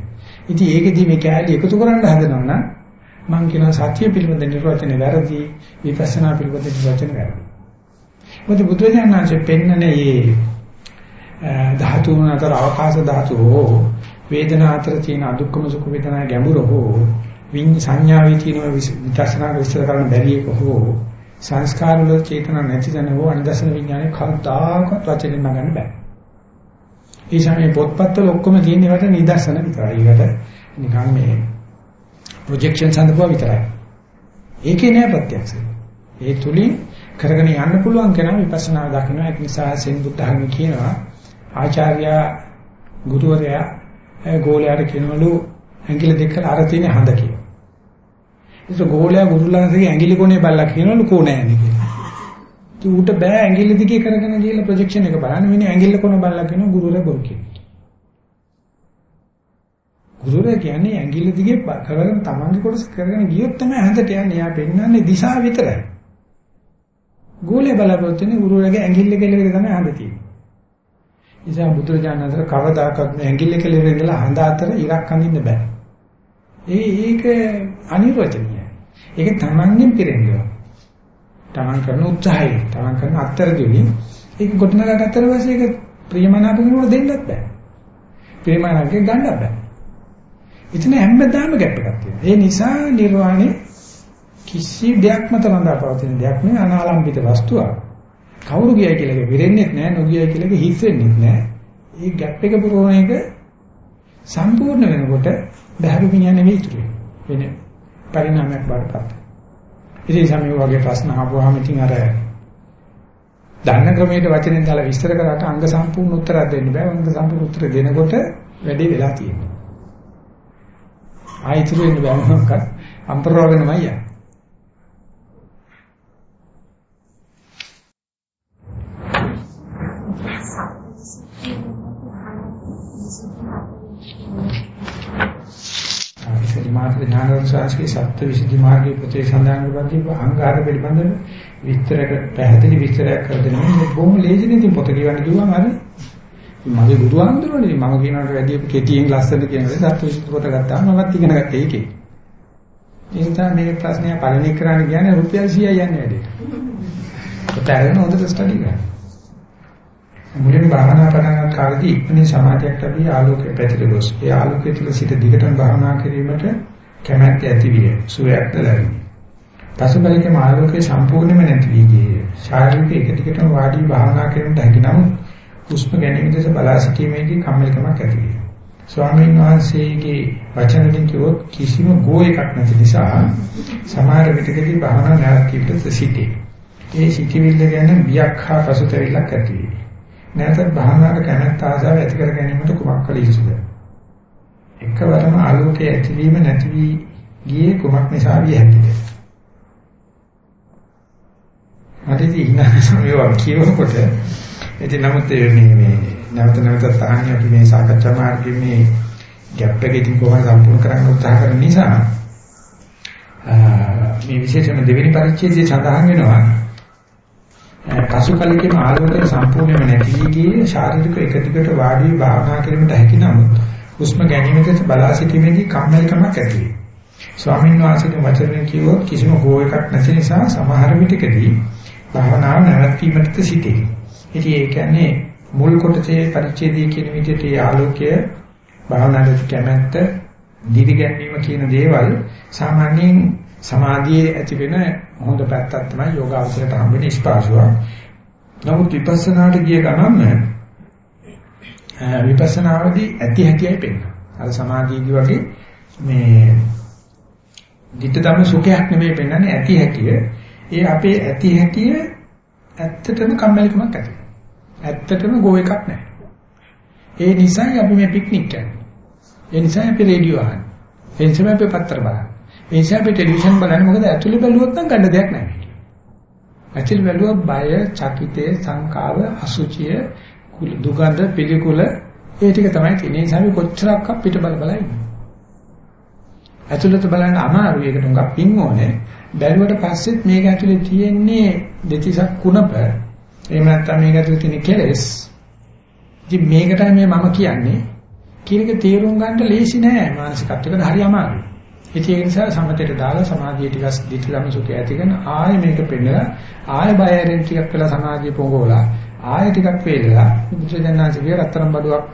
Speaker 1: ඉතින් ඒකෙදි මේ කෑලි එකතු කරන්න හදනවා නම් මම කියනවා සත්‍ය පිළිබඳ නිර්වචනේ වැරදි විපස්සනා පිළිබඳ නිර්වචනේ වැරදි. මොකද බුදුරජාණන් වහන්සේ පෙන්නනේ මේ ධාතුන් අතර අවකාශ ධාතු හෝ වේදනා අතර තියෙන අදුක්කම සුඛ වේදනා ගැඹුර හෝ විඤ්ඤා සංඥාවේ තියෙන විදර්ශනා විස්තර කරන්න බැරි එක හෝ සංස්කාර වල චේතන නැති තැන හෝ අනිදර්ශන විඥානේ කවදාකවත් වචනෙන් නගන්න බෑ. ඒ සමේ පොත්පත්වල ඔක්කොම තියෙන ඒවාට නිදර්ශන විතරයි. ඒකට නිකන් මේ ප්‍රොජෙක්ෂන් සඳහා විතරයි. ඒකේ නෑ ප්‍රත්‍යක්ෂය. ඒ තුලින් කරගෙන යන්න පුළුවන් කෙනා විපස්සනා දකින්න ඒක නිසා සෙන් බුද්ධහම කියනවා ආචාර්යා ගුරුවරයා ගෝලයාට කියනවලු ඇඟිලි දෙක අර තියෙන හඳ කියලා. ඒක ගෝලයා ගුරුලාගේ ඇඟිලි කොනේ බල්ලා කියනවලු කොනෑනේ කියලා. ඒ ඌට බෑ ඇඟිලි දිගේ කරගෙන ගිහලා ප්‍රොජෙක්ෂන් එක බලන්න වෙන්නේ ඇඟිල්ල කොන බල්ලා කියනවා ගුරුවරයා බොරු කියනවා. ගුරුවරයා කියන්නේ ඇඟිල්ල දිගේ කරගෙන තමන්ගේ කොටස කරගෙන ගියොත් තමයි හඳට යන්නේ. එයා පෙන්වන්නේ දිශාව විතරයි. ගෝලයා බලාපොරොත්තු වෙන්නේ ගුරුවරයාගේ ඇඟිල්ල කෙලෙක තමයි හඳ තියෙන්නේ. නිසා බුදුරජාණන් අතර කවදාකවත් මේ ඇඟිල්ල කෙලෙක ඉඳලා හඳ අතර ඉරක් අඳින්න බෑ. ඒ ඒක අනිර්වචනීයයි. ඒක තමන්ගෙන් පිරෙන්නේ. තමන් කරන උත්සාහය, තමන් කරන අත්තරදෙවි ඒක ගොඩනගා ගත්තට පස්සේ ඒක ප්‍රියමනාප කෙනෙකුට දෙන්නත් බෑ. ප්‍රියමනාපකේ ගන්නත් බෑ. ඉතින් හැමදාම ගැප් එකක් තියෙනවා. ඒ නිසා නිර්වාණය කිසි දෙයක් මත රඳා පවතින දෙයක් නෙවෙයි අනාලම්බිත වස්තුවක්. කවුරු ගියයි කියලා එක විරෙන්නේ නැහැ, නොගියයි කියලා එක හිස් වෙන්නේ නැහැ. මේ ගැප් එක පුරවන එක සම්පූර්ණ වෙනකොට බහැරු විඥාන නෙවෙයි ඉතුරු වෙන්නේ. පරිණාමයක් බාටපත්. ඉතින් සමේ වගේ ප්‍රශ්න අහපුවාම ඉතින් අර දන්න ක්‍රමයට වචනෙන් දාලා විස්තර කරාට අංග සම්පූර්ණ උත්තරයක් දෙන්න බෑ. අංග සම්පූර්ණ උත්තර දෙනකොට වැඩේ වෙලා තියෙනවා. ආයිතුරු වෙන්න බෑ මොකක්ද? අම්පරවගෙනමයි යන්නේ. මාත්‍ර ඥානවංශාස්කේ සත්‍ය විසුද්ධි මාර්ගයේ පොතේ සඳහන් කරපදී අංගාර පිළිබඳව විස්තරක පැහැදිලි විස්තරයක් කර දෙනවා මේ බොහොම ලේසි නේ පොත කියවන්න කිව්වම හරි මගේ ගුරු ආන්දරනේ මම කියනකට වැඩි කෙටියෙන් ලස්සනට කියනකොට සත්‍ය විසුද්ධි පොත ගත්තාම මමත් ඉගෙන ගත්තා ඒකේ ඒ නිසා මේ ප්‍රශ්නය පළවෙනි කරන්න කියන්නේ රුපියල් 100යි යන්නේ වැඩේට පොත අරගෙන හොඳට ස්ටඩි කරන්න මුලින් භාවනා කරන කාලේදී ඉක්මනින් සමාධියක් ලැබී ආලෝකය පැතිර ගොස්. ඒ ආලෝකය තුළ සිට දිගටම භාවනා කිරීමට කැමැත්ත ඇති විය. සුවයක් ලැබුණි. පසුබලකේ ආලෝකය සම්පූර්ණයෙන්ම නැති වී ගියේ. ශාරීරික එක දිගටම වාඩි භාවනා කිරීමට හැකි නම් හුස්ම ගැනීම දෙස බලා සිටීමේදී කම්මැලිකමක් ඇති විය. ස්වාමීන් වහන්සේගේ වචන වලින් කිව්වොත් කිසිම ගෝ එකක් නැති නිසා සමහර විටකදී භාවනා නැවතීමට සිටේ. ඒ සිටිවිල්ල ගැන බියක් හා පසුතැවිල්ලක් ඇති වේ. නැවතත් භාවනාවට කැමැත්ත ආසාව ඇති කර ගැනීමට කුමක් කළ යුතුද? එකවරම ආලෝකයේ ඇතිවීම නැති වී ගියේ කුමක් නිසා විය හැකිද? මට ඉතින් මේවා කියවනකොට ඉතින් නමුත් මේ මේ නැවත නැවත තහන්නේ අපි මේ සාකච්ඡා මාර්ගයේ මේ ගැප් එක ඉතින් කොහොමද සම්පූර්ණ කරන්න උත්සාහ කරන නිසා මේ විශේෂම දෙවෙනි පරිච්ඡේදයේ සඳහන් වෙනවා පසුකලකේම ආලෝකය සම්පූර්ණයෙන්ම නැති ගියේ ශාරීරික එක දිගට වාඩි වී භාවනා කිරීමට හැකි නමුත් හුස්ම ගැනීමට බලා සිටීමේදී කම්මැලිකමක් ඇති වේ. ස්වාමීන් වහන්සේගේ වචනෙන් කිව්වොත් කිසිම හෝ එකක් නැති නිසා සමහර විටකදී භාවනාව නැවැත්වීමට සිටේ. ඉතින් ඒ කියන්නේ මුල් කොටසේ පරිච්ඡේදයේ කියන විදිහට ඒ ආලෝකය භාවනාවට කැමැත්ත දිවි ගැනීම කියන දේවල් සාමාන්‍යයෙන් සමාධියේ ඇති වෙන හොඳ පැත්තක් තමයි යෝගාවචරයට හම්බෙන ස්පාසුවක්. නමුත් විපස්සනාට ගිය ගමන්ම විපස්සනාවේදී ඇති හැටියි පෙන්වනවා. අර සමාධියදී වගේ මේ ධිට ධම්ම සුඛයක් නෙමෙයි පෙන්වන්නේ ඇති හැටිය. ඒ අපේ ඇති හැටිය ඇත්තටම කම්මැලිකමක් ඇති. ඇත්තටම ගෝ එකක් නැහැ. ඒ නිසායි අපි මේ පික්නික් යන්නේ. ඒ නිසායි අපි රේඩියෝ අහන්නේ. ඒ නිසායි අපි පත්‍ර බලන්නේ. ඒ නිසා අපි ටෙලිවිෂන් බලන්නේ මොකද ඇතුළේ බැලුවොත් නම් ගන්න දෙයක් නැහැ. ඇතුළේ බැලුවොත් බය, චකිතේ, සංකාව, අසුචිය, දුගඳ, පිළිකුල ඒ ටික තමයි තියෙන්නේ. ඒ නිසා අපි කොච්චරක් පිට බල බල ඉන්නේ. ඇතුළත බලන්න අමාරුයි ඒකට උඟක් පින් ඕනේ. බැලුවට පස්සෙත් මේක ඇතුලේ තියෙන්නේ දෙතිසක් කුණප. එහෙම නැත්නම් මේක ඇතුලේ තියෙන කෙලෙස්. ඉතින් මේකටයි මේ මම කියන්නේ. කියන එක තේරුම් ගන්න ලේසි නෑ මානසිකත්වයකට හරි අමාරුයි. ඉතින් ඒ නිසා සමතේට දාලා සමාධිය ටිකක් දිට්ඨිගම සුඛය ඇතිගෙන ආයෙ මේක පෙන්නලා ආයෙ බය ඇරෙන් ටිකක් වෙලා සමාධිය පොඟවලා ආයෙ ටිකක් වේලලා බුදුසෙන්නාංශගේ රත්තරන් බඩුවක්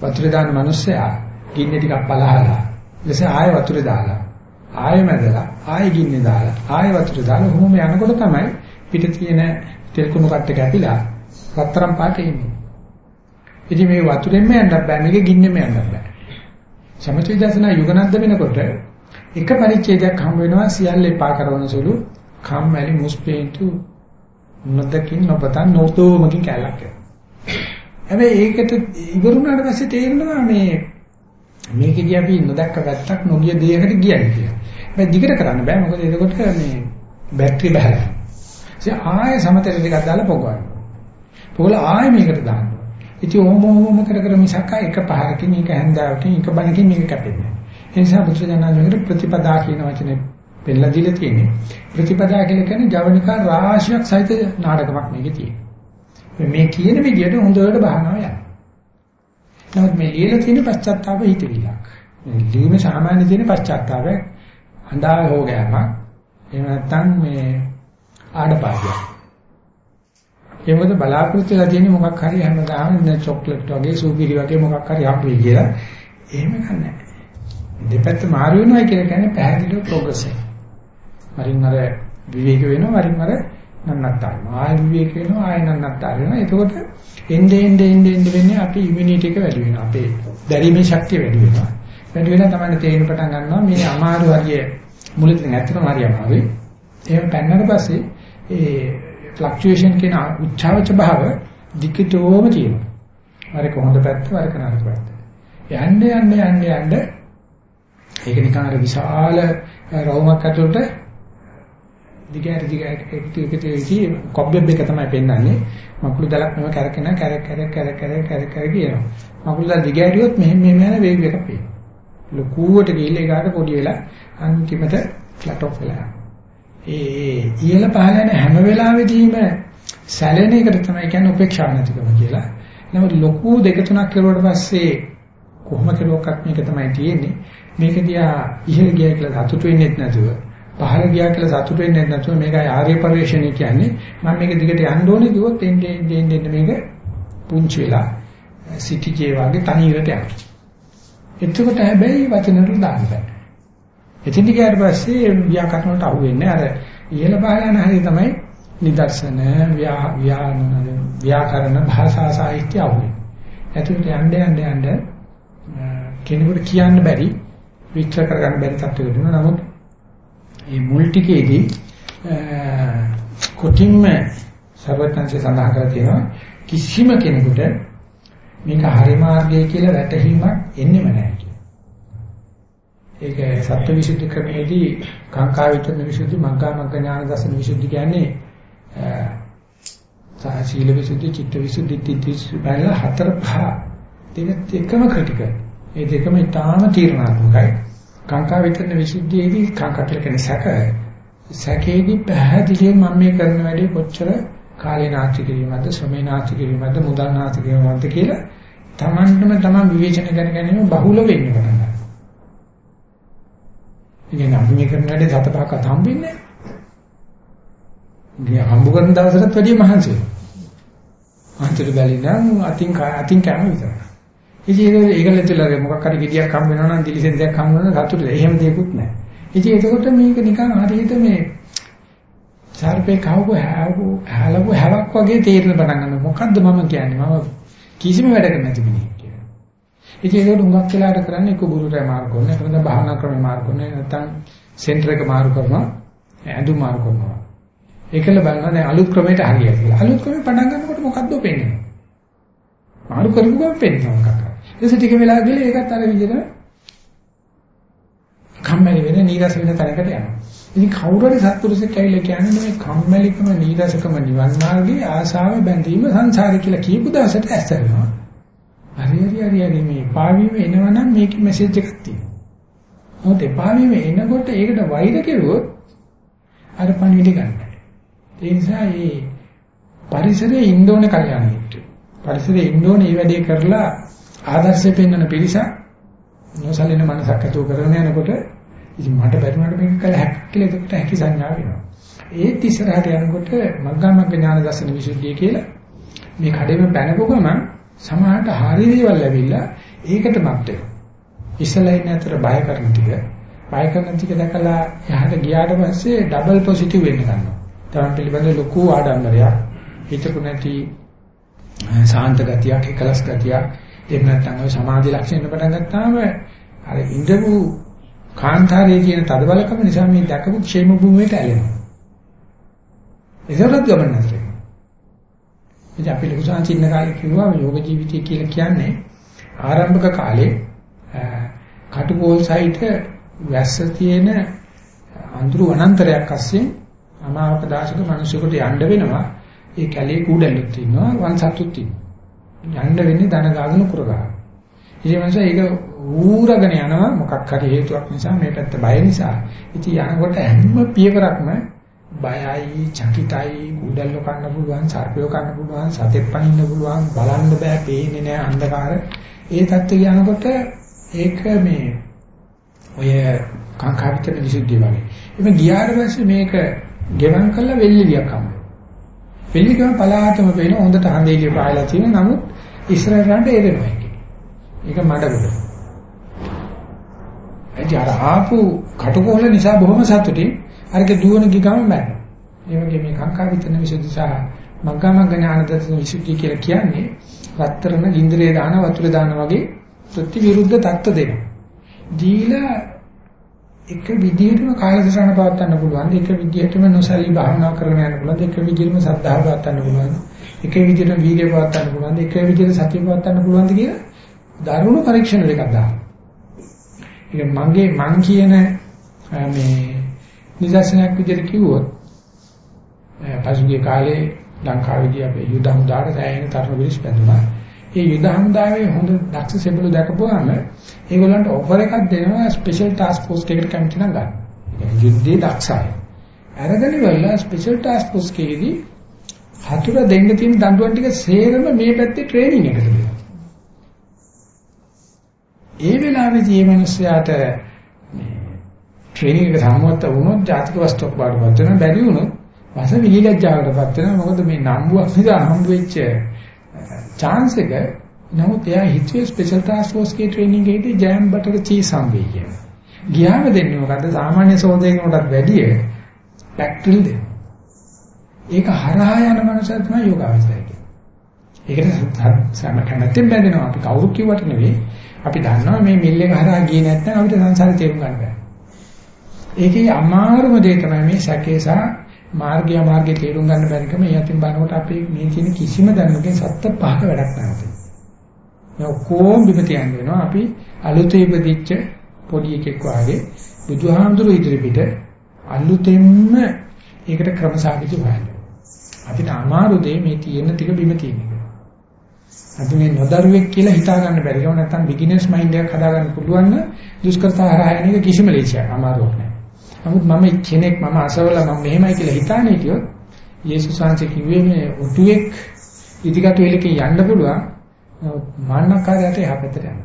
Speaker 1: වතුරේ දාන මිනිස්සයා ගින්නේ ටිකක් බලහලා ඊටසේ ආයෙ වතුරේ දාලා ආයෙ මැදලා ආයෙ ගින්නේ දාලා ආයෙ වතුරේ දාලා කොහොම යනකොට තමයි පිට තියෙන තෙල් කුණු කට්ට කැපිලා රත්තරන් පාට එන්නේ. ඉතින් මේ වතුරෙන්ම යන්නත් බෑ මේක ගින්නෙම යන්නත් බෑ. සමථ විදර්ශනා යුගනද්ද වෙනකොට එක පරිච්ඡේදයක් හම් වෙනවා සියල්ල එපා කරන සුළු කම්මැලි මුස්පේන්තු නොදකින් නොපතන් නොතෝමකින් කැලක්. හැබැයි ඒකට ඉවරුනාට පස්සේ තේරෙනවා මේ මේකෙදී අපි නොදැක්ක පැත්තක් නොගිය දෙයකට ගියයි කියලා. හැබැයි දිගට කරන්න බෑ මොකද එතකොට මේ බැටරි බහලා. ඉතින් ආයෙ සමතර ටිකක් දාලා පොගවන්න. පොගල ආයෙ මේකට දාන්න. ඉතින් ඕම ඕම කර කර මිසක් එක පහරකින් එක හැන්දාවකින් එක බණකින් මේක කැපෙන්නේ. ඒ නිසා බුදුසජාණන්ගේ ප්‍රතිපදා කියන වචනේ පෙන්නලා දීලා තියෙන්නේ. ප්‍රතිපදා කියලා කියන්නේ ජවනිකා රාශියක් සහිත නාටකමක් මේකේ තියෙන්නේ. මේ කියන විදිහට හොඳට බහනවා යනවා. නමුත් මේ ලියලා තියෙන පශ්චාත්තාප හිතවිලක්. මේ ලියීම සාමාන්‍ය තියෙන පශ්චාත්තාපය අඬා හොගෑමක්. එහෙම නැත්නම් මේ ආඩපාඩියක්. ඒ මොකද බලාපොරොත්තු වෙලා තියෙන්නේ මොකක් හරි හැමදාම නේ චොක්ලට් වගේ සූපිරි වගේ මොකක් හරි හම්බ වෙයි කියලා. එහෙම නැහැ. දෙපැත්ත මාරු වෙනවා කියලා කියන්නේ පැහැදිලිව ප්‍රෝග්‍රස් එක. වරින් අර විවේක වෙනවා වරින් අර නන්නත්තර. ආය විවේක වෙනවා ආය නන්නත්තර වෙනවා. එතකොට එnde ende ende ende වෙන්නේ අපි ඉමුනිටි එක වැඩි වෙනවා. අපේ දැරීමේ ශක්තිය වැඩි වෙනවා. වැඩි වෙලා තමයි තේරෙන්න පටන් ගන්නවා මේ අමාරු හරිය මුලින් ඇත්තටම හරි අමාරුයි. එහෙම පැන්නට පස්සේ ඒ ෆ්ලක්චුේෂන් කියන උච්චාවච භාව දිගටම තියෙනවා. වරක හොඳ පැත්ත වරක නරක පැත්ත. යන්න යන්න යන්න යන්න ඒක නිකන් අර විශාල රවුමක් ඇතුළට දිගට දිගට එක එක කොබ්බෙබ් එක තමයි පෙන්වන්නේ මකුළු දලක් නම කැරකෙන කැරක් කැරක් කැරක් කැරක් කැරක් කැරක් කියනවා මකුළු දල දිගහැරියොත් මෙහෙම මෙහෙම යන වේග එකක් පේනවා ලොකුවට ගිහිල්ලා ඒකට පොඩි වෙලා අන්තිමට ෆ්ලැට් ඔෆ් වෙලා ඒ ඉහළ පහළ යන හැම වෙලාවෙදීම සැලෙන එකට තමයි කියන්නේ උපේක්ෂා නැතිකම කියලා නමුත් ලොකු දෙක තුනක් කෙරුවට පස්සේ කොහොම කෙරුවක්වත් මේක තමයි තියෙන්නේ මේක දිහා ඉහළ ගියා කියලා සතුටු වෙන්නේ නැතුව පහළ ගියා කියලා සතුටු වෙන්නේ නැතුව මේකයි ආර්ය පරිශ්‍රණය කියන්නේ මම මේක දිගට යන්න ඕනේ කිව්වොත් එන්නේ එන්නේ එන්නේ මේක පුංචි වෙලා සිටි ජේ වගේ තනියට යනවා. එතකොට හැබැයි වචනවල දාන්න බෑ. එතින් ගියාට පස්සේ ව්‍යාකරණ වලට අහු වෙන්නේ අර ඉහළ පහළ යන හැටි තමයි නිදර්ශන ව්‍යාකරණ භාෂා සාහිත්‍ය අහු වෙන්නේ. එතකොට යන්න යන්න යන්න කෙනෙකුට කියන්න බැරි විස්තර කරගන්න බැරි තත්ත්වයකට වෙනවා. නමුත් මේ මුල් ටිකේදී කොටින්ම සර්වඥන්සේ සඳහන් කරලා තියෙනවා කිසිම කෙනෙකුට මේක හරි මාර්ගය කියලා වැටහීමක් එන්නෙම නැහැ කියලා. ඒක සත්‍යවිසුද්ධි ක්‍රමයේදී කාංකා විතරන විසුද්ධි මග්ගා මග්ග ඥාන දර්ශන විසුද්ධි කියන්නේ සාසීල විසුද්ධි චිත්ත විසුද්ධි තිත්‍ති බයලා හතර පහ දෙක එකම ක්‍රිටිකල්. ඒ දෙකම ඊටාම තීරණාත්මකයි. කාංකා විතරන විසුද්ධියේදී කාංකා කියලා කියන්නේ සැක. සැකේදී පැහැදිලිව මම මේ කරන වැඩේ කොච්චර කාලේ නාස්ති කිරීමක්ද, ශ්‍රමේ නාස්ති කිරීමක්ද, මුදල් නාස්ති කිරීමක්ද කියලා Tamanටම Taman විවේචන කර ගැනීම බහුල වෙන්න පටන් ගන්නවා. ඉතින් අපි මේ කරන වැඩේ සත පහක්වත් හම්බෙන්නේ නැහැ. හම්බ කරන දවසටත් වැඩිය මහන්සි වෙනවා. අන්තිර බැලිනම් අතින් අතින් කැම විතරයි. ඉතින් ඒක ඒකල තුල මොකක් හරි ගෙඩියක් හම් වෙනවා නම් දිලිසෙන් දෙයක් හම් වෙනවා නම් සතුටුද? එහෙම දෙයක්වත් නැහැ. ඉතින් එතකොට මේක නිකන් හරියට මේ සර්පේ කවුව හැවු හැලවු හැවක් වගේ තේරෙන පටන් ගන්නවා. මොකද්ද මම කියන්නේ? මම කිසිම වැඩක නැති මිනිහෙක් කියලා. ඉතින් ඒක උඟක් වෙලාට කරන්නේ එක ගුරුරයා මාරු කරනවා. ඒක නැත්නම් භාවනා ක්‍රම මාරු කරනවා. නැත්නම් සෙන්ටර් එක මාරු කරනවා. ඇඳුම් මාරු කරනවා. ඒකල බලනවා දැන් අලුත් ක්‍රමයට හරියට කියලා. අලුත් ක්‍රමේ පටන් ගන්නකොට මොකද්ද පෙන්න්නේ? මාරු කරපු ගමන් පෙන්නවා මොකක්ද? ඊට ටික වෙලා ගිහලා ඒකත් අර විදිහට කම්මැලි වෙන නීරස වෙන තැනකට යනවා. ඉතින් කවුරු හරි සත්පුරුෂෙක් ඇවිල්ලා කියන්නේ මේ කම්මැලිකම නීරසකම නිවන් මාර්ගයේ ආශාව බැඳීම සංසාරේ කියලා කියපු දවසට ඇස්සෙනවා. හරි හරි හරි හරි මේ පාවීම එනවනම් මේකේ මැසේජ් එකක් තියෙනවා. මොකද පාවීම එනකොට ඒකට වෛර කෙරුවොත් අර පණිවිඩ ගන්නවා. ඒ නිසා මේ පරිසරයේ ඉන්න ඕනේ කල්යාණ මිත්‍රයෝ. පරිසරයේ ඉන්න ඕනේ මේ වැඩේ කරලා ආදර්ශය පෙන්වන පිරිස නොසලින මනසක් ඇතුව කරගෙන යනකොට ඉතින් මට බැරිුණාට මේක කළ හැකියි කියලා එතකොට හැකි සංඥා වෙනවා. ඒත් ඉස්සරහට යනකොට මග්ගමග්ග ඥාන දර්ශන විසුද්ධිය කියලා මේ කඩේම පැනපු ගමන් සමහරට හරි දේවල් ලැබිලා ඒකට මත් වෙනවා. ඉස්සලා ඉන්න අතර බය කරන ටික බය කරන ටික දැකලා එහාට ගියාට පස්සේ ඩබල් පොසිටිව් වෙන්න ගන්නවා. තමන් පිළිබඳ ලොකු ආඩම්බරයක් හිතපු නැති සාන්ත ගතියක් එකලස් ගතියක් එහෙම නැත්නම් ඔය සමාධි ලක්ෂණ පටන් ගත්තාම අර ඉඳපු කාන්තාරයේ කියන තදබලකම නිසා මේ දැකපු ക്ഷേම භූමියට ඇලෙනවා. ඒකවත් ගමන් නැතේ. ඉතින් අපි ලොකු සංචින්න කාලේ කිව්වා යෝග ජීවිතය කියලා කියන්නේ ආරම්භක කාලේ කටුකෝල් සයිට වැස්ස තියෙන අඳුරු අනන්තරයක් අස්සේ අමාවක දාශක මිනිසෙකුට යන්න වෙනවා. ඒ කැලේ කූඩැල්ලක් තියෙනවා වන්සතුත් තියෙනවා. යන්න වෙන්නේ දන ගාගෙන කුරගා. ඊට පස්සේ ඒක ඌරගෙන යනවා මොකක් හරි හේතුවක් නිසා මේ පැත්ත බය නිසා. ඉතින් යනකොට හැම පියවරක්ම බයයි, චකිතයි, කුඩල්ල කන්න පුළුවන්, සර්පය කන්න පුළුවන්, සතෙක් පනින්න පුළුවන්, බලන්න බෑ, පේන්නේ නෑ අන්ධකාර. ඒ தත්ත්වය යනකොට ඒක මේ ඔය කාංකාවිතර විසුද්ධිය වගේ. එimhe ගියාට පස්සේ මේක ගෙවම් කළා වෙල්ලිලියක් හම්බ. වෙල්ලිකම පලාතම පේන හොඳට හඳේලිය පායලා තියෙන නමුත් ඉස්සරහට එරෙනවා ඒක. ඒක මඩගොඩ. එයි අර ආපු කටකෝල නිසා බොහොම සතුටින් අරක දුවන ගිගම මැරෙනවා. ඒ වගේ මේ කාංකා විතන විසුද්ධිසා මග්ගමග්ග ඥානදර්ශන විසුද්ධිය කියලා කියන්නේ රත්තරන ගින්දරේ දාන වතුරේ දාන වගේ ප්‍රතිවිරුද්ධ தত্ত্ব දෙනවා. දීලා එක විදිහටම කායසසන පවත්වන්න පුළුවන්. එක විදිහටම නොසලී භාවනා කරගෙන යන්න පුළුවන්. එක විදිහටම සද්ධාව පවත්වන්න පුළුවන්. එක විදිහටම වීර්ය පවත්වන්න පුළුවන්. එක විදිහට සතිය පවත්වන්න පුළුවන්ද කියලා දරුණු පරීක්ෂණ දෙකක් දානවා. ඒක මගේ මං කියන මේ නිදර්ශනයක් විදිහට කිව්වොත් පසුගිය කාලේ ලංකාවේදී අපේ යුද හමුදාට සෑහෙන තරුණ පිරිස් බැඳුනා. ඒ යුද හමුදාවේ හොඳ දක්ෂ සෙබළු දැකපුවාම ඒගොල්ලන්ට ඔෆර් එකක් දෙනවා ස්පෙෂල් ටාස්ක් ෆෝස් එකකට කැමති නම් ගන්න. යුද්ධයේ දක්ෂයි. අරගෙන ඉවරලා ස්පෙෂල් ටාස්ක් ෆෝස් එකේදී හතුර දෙන්න තියෙන දඬුවම් ටික සේරම මේ පැත්තේ ට්‍රේනින් එකට දෙනවා. ඒ වෙලාවේදී මේ මිනිස්යාට ට්‍රේනින් එක සම්මත වුණොත් ජාතික වස්තුවක් බාරපත් වෙන බැරි වුණොත් වස විලිලැජ්ජාවටපත් වෙනවා මොකද මේ නම්බුවක් නිසා හම්බ වෙච්ච chance එක නමුත් එයා හිතුවේ ස්පෙෂල් ටාස්ක් ෆෝස් කේ ට්‍රේනින්ග් එකේදී ජෑම් බටර් චීස් හම්බෙයි කියලා. ගියාම දෙන්නේ මොකද්ද සාමාන්‍ය සෝදේකකටත් වැඩිය පැක්ට්‍රිල් දෙන්න. ඒක හරහා යන මනුස්සය තමයි යෝගාවචරය කියන්නේ. ඒකට සම කැමැත්තෙන් බැඳෙනවා අපි කවුරු කිව්වට නෙවෙයි. අපි දන්නවා මේ මිල් එක හරහා ගියේ නැත්නම් අපිට සංසාරේ තේරුම් ගන්න බෑ. ඒකේ අමාරුම දේ තමයි මේ සැකේ සහ මාර්ගය මාර්ගේ තේරුම් ගන්න බැරිකම ඒ අතින් බලනකොට අපි මේ කියන කිසිම දැනුමකින් සත්‍ය පහක වැඩක් නැහැ. මේ ඔක්කොම විපතියන් වෙනවා අපි අලුතේ ඉපදිච්ච පොඩි එකෙක් වාගේ බුදුහාමුදුරු ඉදිරි පිට අලුතෙන්ම ඒකට ක්‍රමසාවිදි හොයන්න. අපිට අමාරු දෙය මේ තියෙන ටික බිම තියෙන එක. අපි මේ නොදරුවෙක් කියලා හිතා ගන්න බැරි කම නැත්තම් බිග්ිනර්ස් මයින්ඩ් එකක් හදා ගන්න පුළුවන් නම් දුෂ්කරතා හරහා යන එක කිසිම ලේසියක් අමාරුවක් නෑ. නමුත් මම කෙනෙක් මම අසවල මම මෙහෙමයි කියලා හිතානේ කියොත් යේසුස් වහන්සේ කිව්වේ මේ උටුවෙක් ඉදිකට වෙලකින් යන්න පුළුවන් මාන්නකාරයට යහපතට යන්න.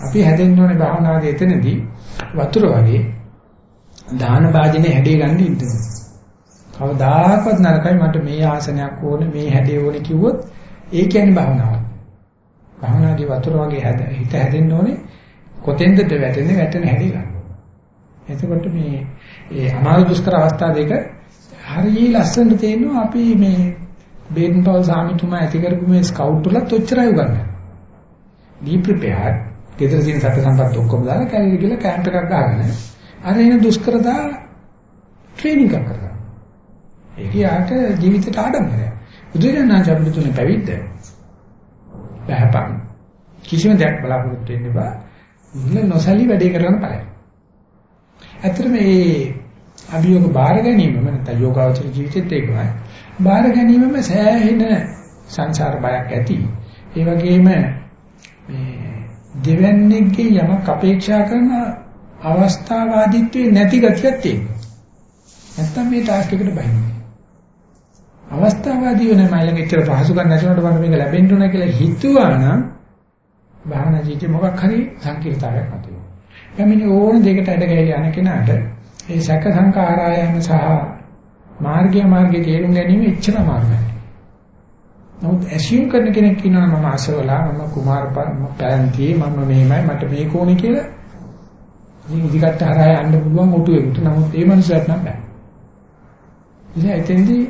Speaker 1: අපි හැදෙන්න ඕනේ භාවනාවේ එතනදී වතුර වගේ දාන භාජනේ හැඩේ ගන්න ඉන්නවා. කවදාකවත් නරකයි මට මේ ආසනයක් ඕනේ මේ හැඩේ ඕනේ කිව්වොත් ඒ කියන්නේ භාවනාවක්. භාවනාදී වතුර වගේ හැද හිත හැදෙන්න ඕනේ කොතෙන්ද වැටෙන්නේ වැටෙන හැටි ගන්න. එතකොට මේ ඒ අමාරු දුෂ්කර අවස්ථා දෙක හරිය ලස්සනට තේරෙනවා අපි මේ බේන්ටෝල් සාමිතුමා ඇති කරපු මේ ස්කවුට් වලත් ඔච්චරයි උගන්වන්නේ. be prepared. ගෙදර තියෙන සත්‍ය සම්පත් ඔක්කොම දාලා කැලේ ගිහලා කැම්ප් එකක් ගහගෙන අර එන දුෂ්කරතා ට්‍රේනින් කරනවා. ඒක යාට ජීවිතයට ආඩම්බරයක්. බුදුරජාණන් අපිට තුනේ පැවිද්ද. බහැපන්. කිසිම දෙයක් බලාපොරොත්තු වෙන්න බෑ. මුල නොසලී වැඩේ කරන්න බලන්න. ඇත්තට මේ අභියෝග බාර ගැනීමම නැත්නම් යෝගාවචර ජීවිතෙත් ඒකමයි. බාර ගැනීමම සෑහෙන සංසාර බයක් ඇති. ඒ වගේම මේ දෙවන්නේගේ යමක් අපේක්ෂා කරන අවස්ථාවාදීත්වයේ නැති ගතියක් තියෙනවා. නැත්තම් මේ ටාස්ක් එකට බහින්නේ. අවස්ථාවාදීව නෑ මයිලඟ ඉතර පහසුකම් නැතුනට මට මේක ලැබෙන්න ඕන කියලා හිතුවා නම් භාවනා ජීවිතේ මොකක් හරි සංකීර්ණතාවයක් නැතුව. එමෙන්න ඕන දෙයකට ඇඩ ගැහිලා යන කෙනාට ඒ සැක සංකාරායම සහ මාර්ගය මාර්ගයේ තේරුම් ගැනීම එච්චර අමාරුයි. නමුත් ඇසියුම් කරන කෙනෙක් ඉන්නවා මම අසවලා මම කුමාරපා මම පැලන්තියේ මම මෙහෙමයි මට මේක ඕනේ කියලා. ඉතින් ඉදිකට හරහා යන්න පුළුවන් ඔටුවෙකට. නමුත් ඒ මනුස්සයාට නම් බෑ. ඉතින් එතෙන්දී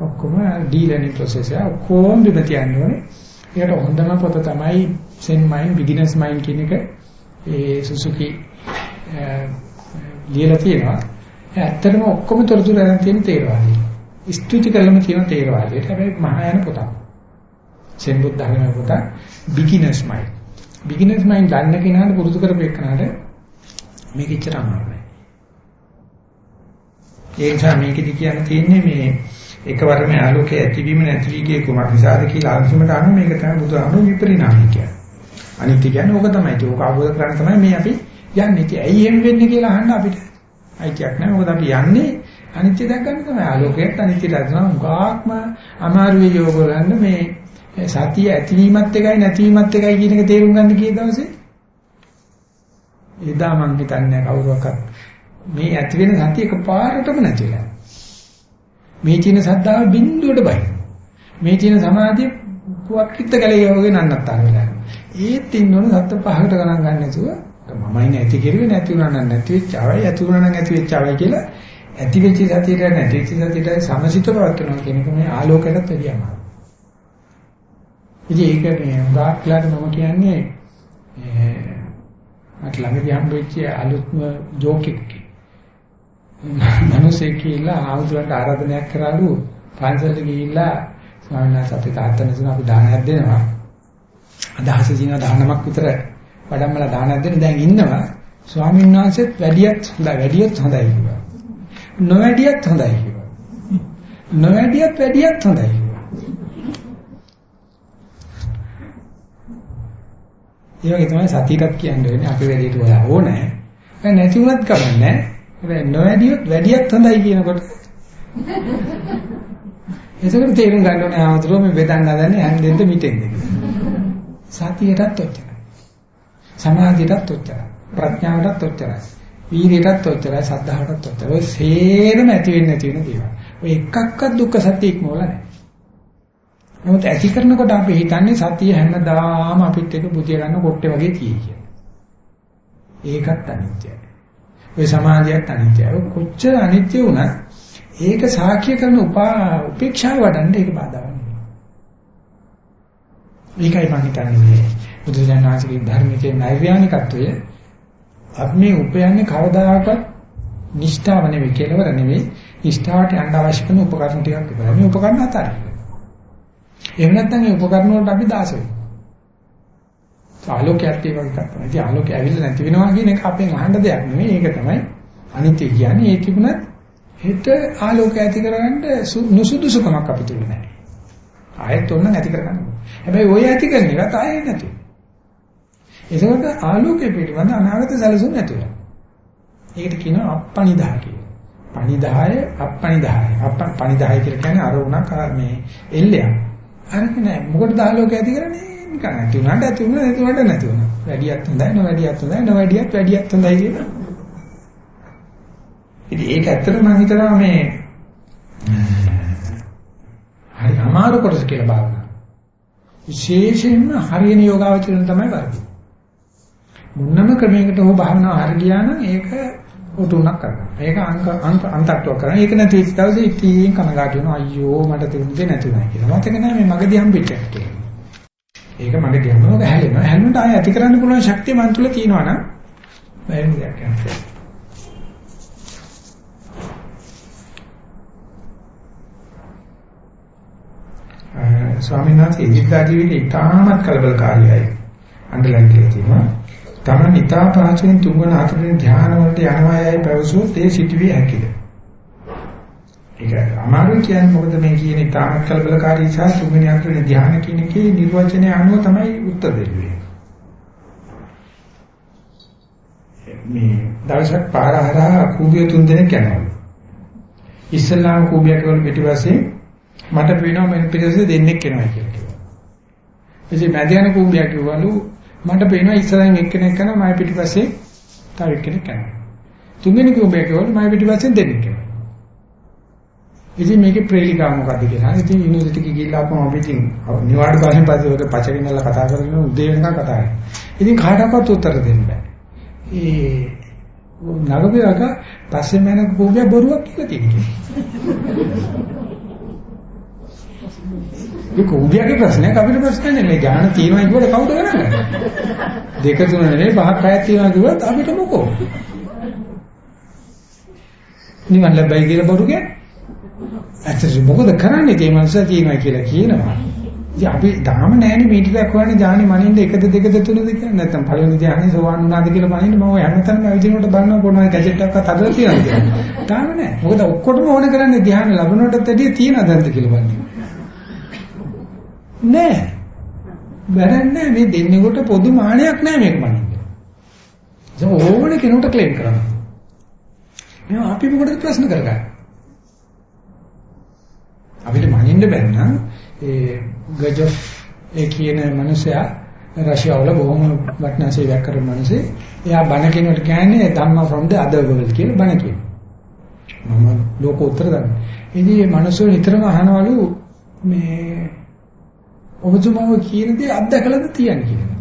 Speaker 1: ඔක්කොම ඩීලර්නින් ප්‍රොසෙස් එක ඔක්කොම බිම තියන්න ඕනේ. ඒකට හොඳම පොත තමයි Zen Mind Beginner's Mind කියන එක ඒ සුසුකි ලියලා තියෙනවා. ඇත්තටම ඔක්කොම තොරතුරු අරන් තියෙන තේරවාදී. ස්තුති කළම තියෙන තේරවාදයට හැබැයි මහායාන පොතක්. සෙන් බුද්ධ ධර්මයේ පොත Beginner's Mind. Beginner's Mind ගන්න කෙනාට පුරුදු කරපේකනට මේක ඉච්චර අමාරු නෑ. ඒ නිසා මේකෙදි කියන්න තියෙන්නේ මේ එකවරම ආලෝකයේ ඇතිවීම නැතිවීමේ කුමක් නිසාද කියලා අන්තිමට අහන මේක තමයි බුදුහාමුදුරු විපරිණාමය කියන්නේ. අනිත්‍ය කියන්නේ ඕක තමයි. ඒක අවබෝධ කරගන්න තමයි මේ අපි යන්නේ. ඉතින් ඇයි එහෙම වෙන්නේ කියලා අහන්න අපිට අයිතියක් නැහැ. මොකද අපි යන්නේ අනිත්‍ය දැක් ගන්න තමයි. ආලෝකයට අනිත්‍ය දැක්නවා. උගාක්ම අමාරුවේ යෝගවලන්න මේ සතිය ඇතිවීමත් එකයි නැතිවීමත් එකයි කියන එක තේරුම් ගන්න කී දවසේ එදා මං හිතන්නේ කවුරුවක්වත් මේ ඇති වෙන සතිය එකපාරටම නැති වෙලා. මේ චින සද්දාව බින්දුවට බයි. මේ චින සමාධිය පුවක් කිත්ත ගැලේ වගේ නන්නත්තර වෙලා. ඒත් ඉන්නෝන සත්ත පහකට ගණන් ගන්න නැතුව මමයි නැති කෙරුවේ නැති වුණා නම් නැති වෙච්ච අවයි ඇති වුණා නම් ඇති වෙච්ච අවයි කියලා ඇති වෙච්ච සතියට නැති වෙච්ච සතියට සමසිත පවත්වනවා කියන එක මේ ආලෝකයටත් වැඩිය අමාරුයි. ඉතින් ඒක මේ උගාක්ලාට මම කියන්නේ මට ළඟදී හම්බෙච්ච අලුත්ම ජෝක් එකක්. මිනිස්සේ කියලා ආවුදුරට ආරාධනයක් කරාලු පන්සලට ගිහිල්ලා ස්වාමීන් වහන්සේ අපේ තාත්තා නිසා අපි දානයක් දෙනවා. අදහස දින 19ක් විතර වඩම්මලා දානයක් දෙන්න දැන් ඉන්නවා. ස්වාමීන් වහන්සේත් වැඩියත් හොඳයි වැඩියත් හොඳයි කිව්වා. නොවැඩියත් හොඳයි කිව්වා. නොවැඩියත් වැඩියත් හොඳයි කිව්වා. ඒ වගේ තමයි සතියටත් කියන්නේ අපේ වැඩේට ඔයා ඕනේ. ඒ නැති වුණත් කමන්නේ. හැබැයි නොවැඩියොත් වැඩියත් හොඳයි කියනකොට එතකොට තේරුම් ගන්න ඕනේ ආමතුරු මේ බෙදන්න හදන්නේ හැන්දෙන්ද මිටෙන්ද සතියටත් ඔච්චරයි. සමාධියටත් ඔච්චරයි. ප්‍රඥාවටත් ඔච්චරයි. වීර්යයටත් ඔච්චරයි. සද්ධාවටත් ඔච්චරයි. ඔය සේරම ඇති වෙන්නේ නැති වෙන දේවල්. ඔය එකක්වත් දුක්ඛ සත්‍ය ඉක්මවල නැහැ. නමුත් ඇති කරනකොට අපි හිතන්නේ සතිය හැමදාම අපිත් එක්ක බුදිය ගන්න කොට්ටේ වගේ තියෙයි කියලා. ඒකත් අනිත්‍යයි. ඔය සමාධියත් අනිත්‍යයි. කොච්චර අනිත්‍ය වුණත් ඒක සාක්ෂි කරන උපේක්ෂාව වඩන්න ඒක බාධා වෙනවා. ඒකයි මම හිතන්නේ මේ බුදුජානනාථගේ ධර්මයේ නෛර්යානිකත්වය අපි මේ උපයන්නේ කවදාකවත් නිෂ්ඨාව නෙවෙයි කෙලවර නෙවෙයි නිෂ්ඨාවට යන්න අවශ්‍ය කරන උපකරණ ටිකක් විතරයි. මේ උපකරණ හතරයි. එහෙම නැත්නම් මේ උපකරණ වලට අපි දාස වෙනවා. ආලෝකයක් ඒ වගේ එකක් තමයි. ඉතින් ආලෝකය ඇවිල්ලා නැති වෙනවා කියන එක අපෙන් අහන්න දෙයක් නෙවෙයි. ඒක තමයි අනිත්‍ය කියන්නේ. ඒ තිබුණත් හිත ආලෝකය ඇති කරගන්න නුසුදුසුකමක් අපිට නැහැ. ආයෙත් ඕන නැති කරගන්න. හැබැයි ওই ඇති කරන එකත් ආයෙ නැති. ඒකෝට ආලෝකය පිළිබඳ අනාගත සැලසුම් නැති වෙනවා. ඒකට කියනවා අප්පනිදාහ කියලා. පනිදාය අප්පනිදාය. අප්ප පනිදාය කියලා කියන්නේ අරුණක් මේ එල්ලයක්. අරක නෑ. මොකටද ආලෝකය ඇති කරන්නේ? නිකන් නැති වුණාට ඇති වුණා නැති වුණාට නැති වුණා. වැඩියක් හොඳයි නොවැඩියක් හොඳයි නොවැඩියක් වැඩියක් හොඳයි කියලා. ඉතින් ඒක ඇත්තට මම හිතනවා මේ හරි අමාරු කොටස කියලා භාවනා. විශේෂයෙන්ම හරියන යෝගාවචරණ තමයි වර්ධි. මුන්නම ක්‍රමයකට හෝ භාවනාව හරි ගියා නම් ඒක උතුණක් කරනවා. ඒක අංක අංක අන්තට්ටුවක් කරනවා. ඒක නැති දවසේ ඉතින් කනගාටු වෙනවා. අයියෝ මට තිබුණේ නැතුණා කියලා. මතක නැහැ මේ මගදී හම්බෙච්ච එක කියලා. ඒක මට කියනවා හැලෙනවා. හැලුණට ආය ඇති කරන්න පුළුවන් ශක්තිය මන් තුල තියෙනවා නම් බැරි දෙයක් නැහැ. ස්වාමීන් වහන්සේ ඉදිරියට ජීවිතේ ඉතාමත් කලබලකාරීයි. අන්ඩර්ලයින් කියලා තියෙනවා. තමන් ඉතා පහසුවෙන් තුන්වන හතරෙන් ධ්‍යාන වලට යනවා යයි පැවසුවොත් ඒ සිටුවේ හැකිද? ඒක අමාරුයි කියන්නේ මොකද මේ කියන ඉතාමත් කලබලකාරී සහ තුන්වෙනි හතරෙන් ධ්‍යාන කියන එකේ නිර්වචනය අනුව තමයි උත්තර දෙන්නේ. මේ දවසක් පාර හරහා කූඹිය තුන් දෙනෙක් යනවා. ඉස්ලාම් කූඹියක් වල පිටිපස්සේ මට පේනවා මම පිටිපස්සේ දෙන්නෙක් එනවා කියලා කිව්වා. ඉතින් මැදියන කූඹියක් කිව්වලු මට පේනවා ඉස්සරහින් එක්කෙනෙක් කරනවා මම පිටිපස්සේ තව එක්කෙනෙක් කරනවා. තුන්වෙනි කූඹියක් කිව්වලු මම පිටිපස්සේ දෙන්නෙක් කරනවා. ඉතින් මේකේ ප්‍රේලිකාව මොකද්ද කියලා. ඉතින් යුනිවර්සිටි එකේ ගිහිල්ලා අපම අපි ඉතින් නිවාඩු කාලෙන් පස්සේ ඔක පචකිනලා කතා කරගෙන උදේ වෙනකන් කතා කරා. ඉතින් කාටවත් උත්තර දෙන්න බෑ. ඒ නගපිරක පස්සේ මම කූඹිය බොරුවක් කියලා තියෙනවා. ඒක උඹගේ ප්‍රශ්නයක් අපිට ප්‍රශ්න නෙමෙයි. ඥාන තියෙනවා කියවල කවුද කරන්නේ? දෙක තුන නෙමෙයි පහක් හයක් තියෙනවා කිව්වොත් අපිට මොකෝ? නිවන් ලැබයි කියලා බොරු කියන්නේ. ඇත්තට මොකද කරන්නේ? මේ මනස තියෙනවා කියලා කියනවා. ඉතින් අපි තාම නැහැනේ මේ ටිකක් හොයන්නේ ඥානෙ මනින්න එකද දෙකද තුනද කියලා. නැත්තම් පළවෙනි ධ්‍යානෙ සෝවාන් වුණාද කියලා මනින්න මම හැමතැනම ඇවිදිනකොට බලනවා කොනවා ගැජට් එකක් අතර තියෙනවා කියලා. තාම නැහැ. මොකද ඔක්කොටම ඕන කරන්නේ ධ්‍යාන ලැබුණාටත් වැඩිය තියෙනවද නැද්ද කියලා බලන්න. නෑ. වැඩක් නෑ මේ දෙන්නෙකුට පොදු මානයක් නෑ මේක මනින්න. ඒක ඕන කෙනෙකුට ක්ලේම් කරනවා. මේ අපි මොකටද ප්‍රශ්න කරගන්නේ? අපිට මනින්න බැන්නම් ඒ ගජොෆ් ඒ කියන මනුස්සයා රෂ්‍යාවල බොහොම වටිනා සේවයක් කරන මිනිස්සේ එයා බණ කෙනෙකුට කියන්නේ ධම්ම from the other world කියලා බණ කියනවා. මම ලෝකෝත්තර දන්නේ. ඉතින් මේ මිනිස්සු නිතරම අහනවලු මේ ඔබතුමාව කියන දේ අත්දකලාද තියන්නේ කියලා.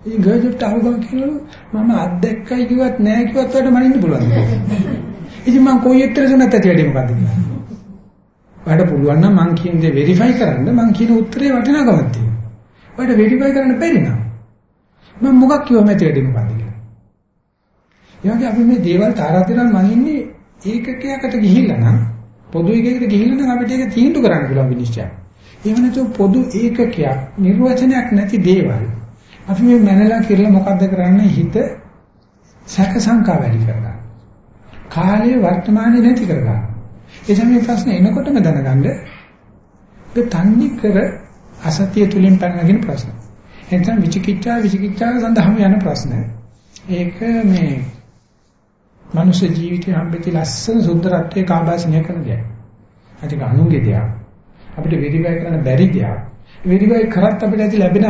Speaker 1: ඉතින් ගර්ජට් අහුගම කියනලු මම අත්දැක්කයි කිව්වත් නෑ කිව්වත් වලට මනින්න පුළුවන්. ඉතින් මම කොයි එක්තරද නැත්te වැඩි මොකද්ද කියලා. වඩ පුළුවන් නම් මං කියන දේ වෙරිෆයි කරන්න මං කියන උත්තරේ වටිනාකමක් තියෙනවා. වඩ වෙරිෆයි කරන්න බැරි නම් මම මොකක් කිව්වම ඇති වැඩි මොකද්ද කියලා. ඒ වගේ අපි මේ දේවල් තාරාතිරම් මනින්නේ ඒකකයකට ගිහිල්ලා නම් පොදු එකකට ගිහිල්ලා නම් අපිට ඒක තීන්දුව කරන්න පුළුවන් විනිශ්චයක්. එහෙම නැතුව පොදු ඒකකයක් නිර්වචනයක් නැති දේවල් අපි මේ මනලා කියලා මොකද්ද කරන්නේ හිත සැක සංකා වැඩි කරගන්න. කාලයේ වර්තමානයේ නැති කරගන්න. ඒ තමයි ප්‍රශ්නේ එනකොටම දැනගන්න ඒ තන්නේ කර අසතිය තුලින් පැනනගෙන ප්‍රශ්න. එතන විචිකිච්ඡා විචිකිච්ඡා සඳහාම යන ප්‍රශ්න. ඒක මේ මනුෂ්‍ය ජීවිතය හම්බෙති ලස්සන සුන්දරත්වයේ කාබාසිනිය කරන දෙයක්. ඒක අනුන්ගේ දෙයක්. අපිට වෙරිෆයි කරන්න බැරි දෙයක්. වෙරිෆයි කරත් අපිට ඇති ලැබෙන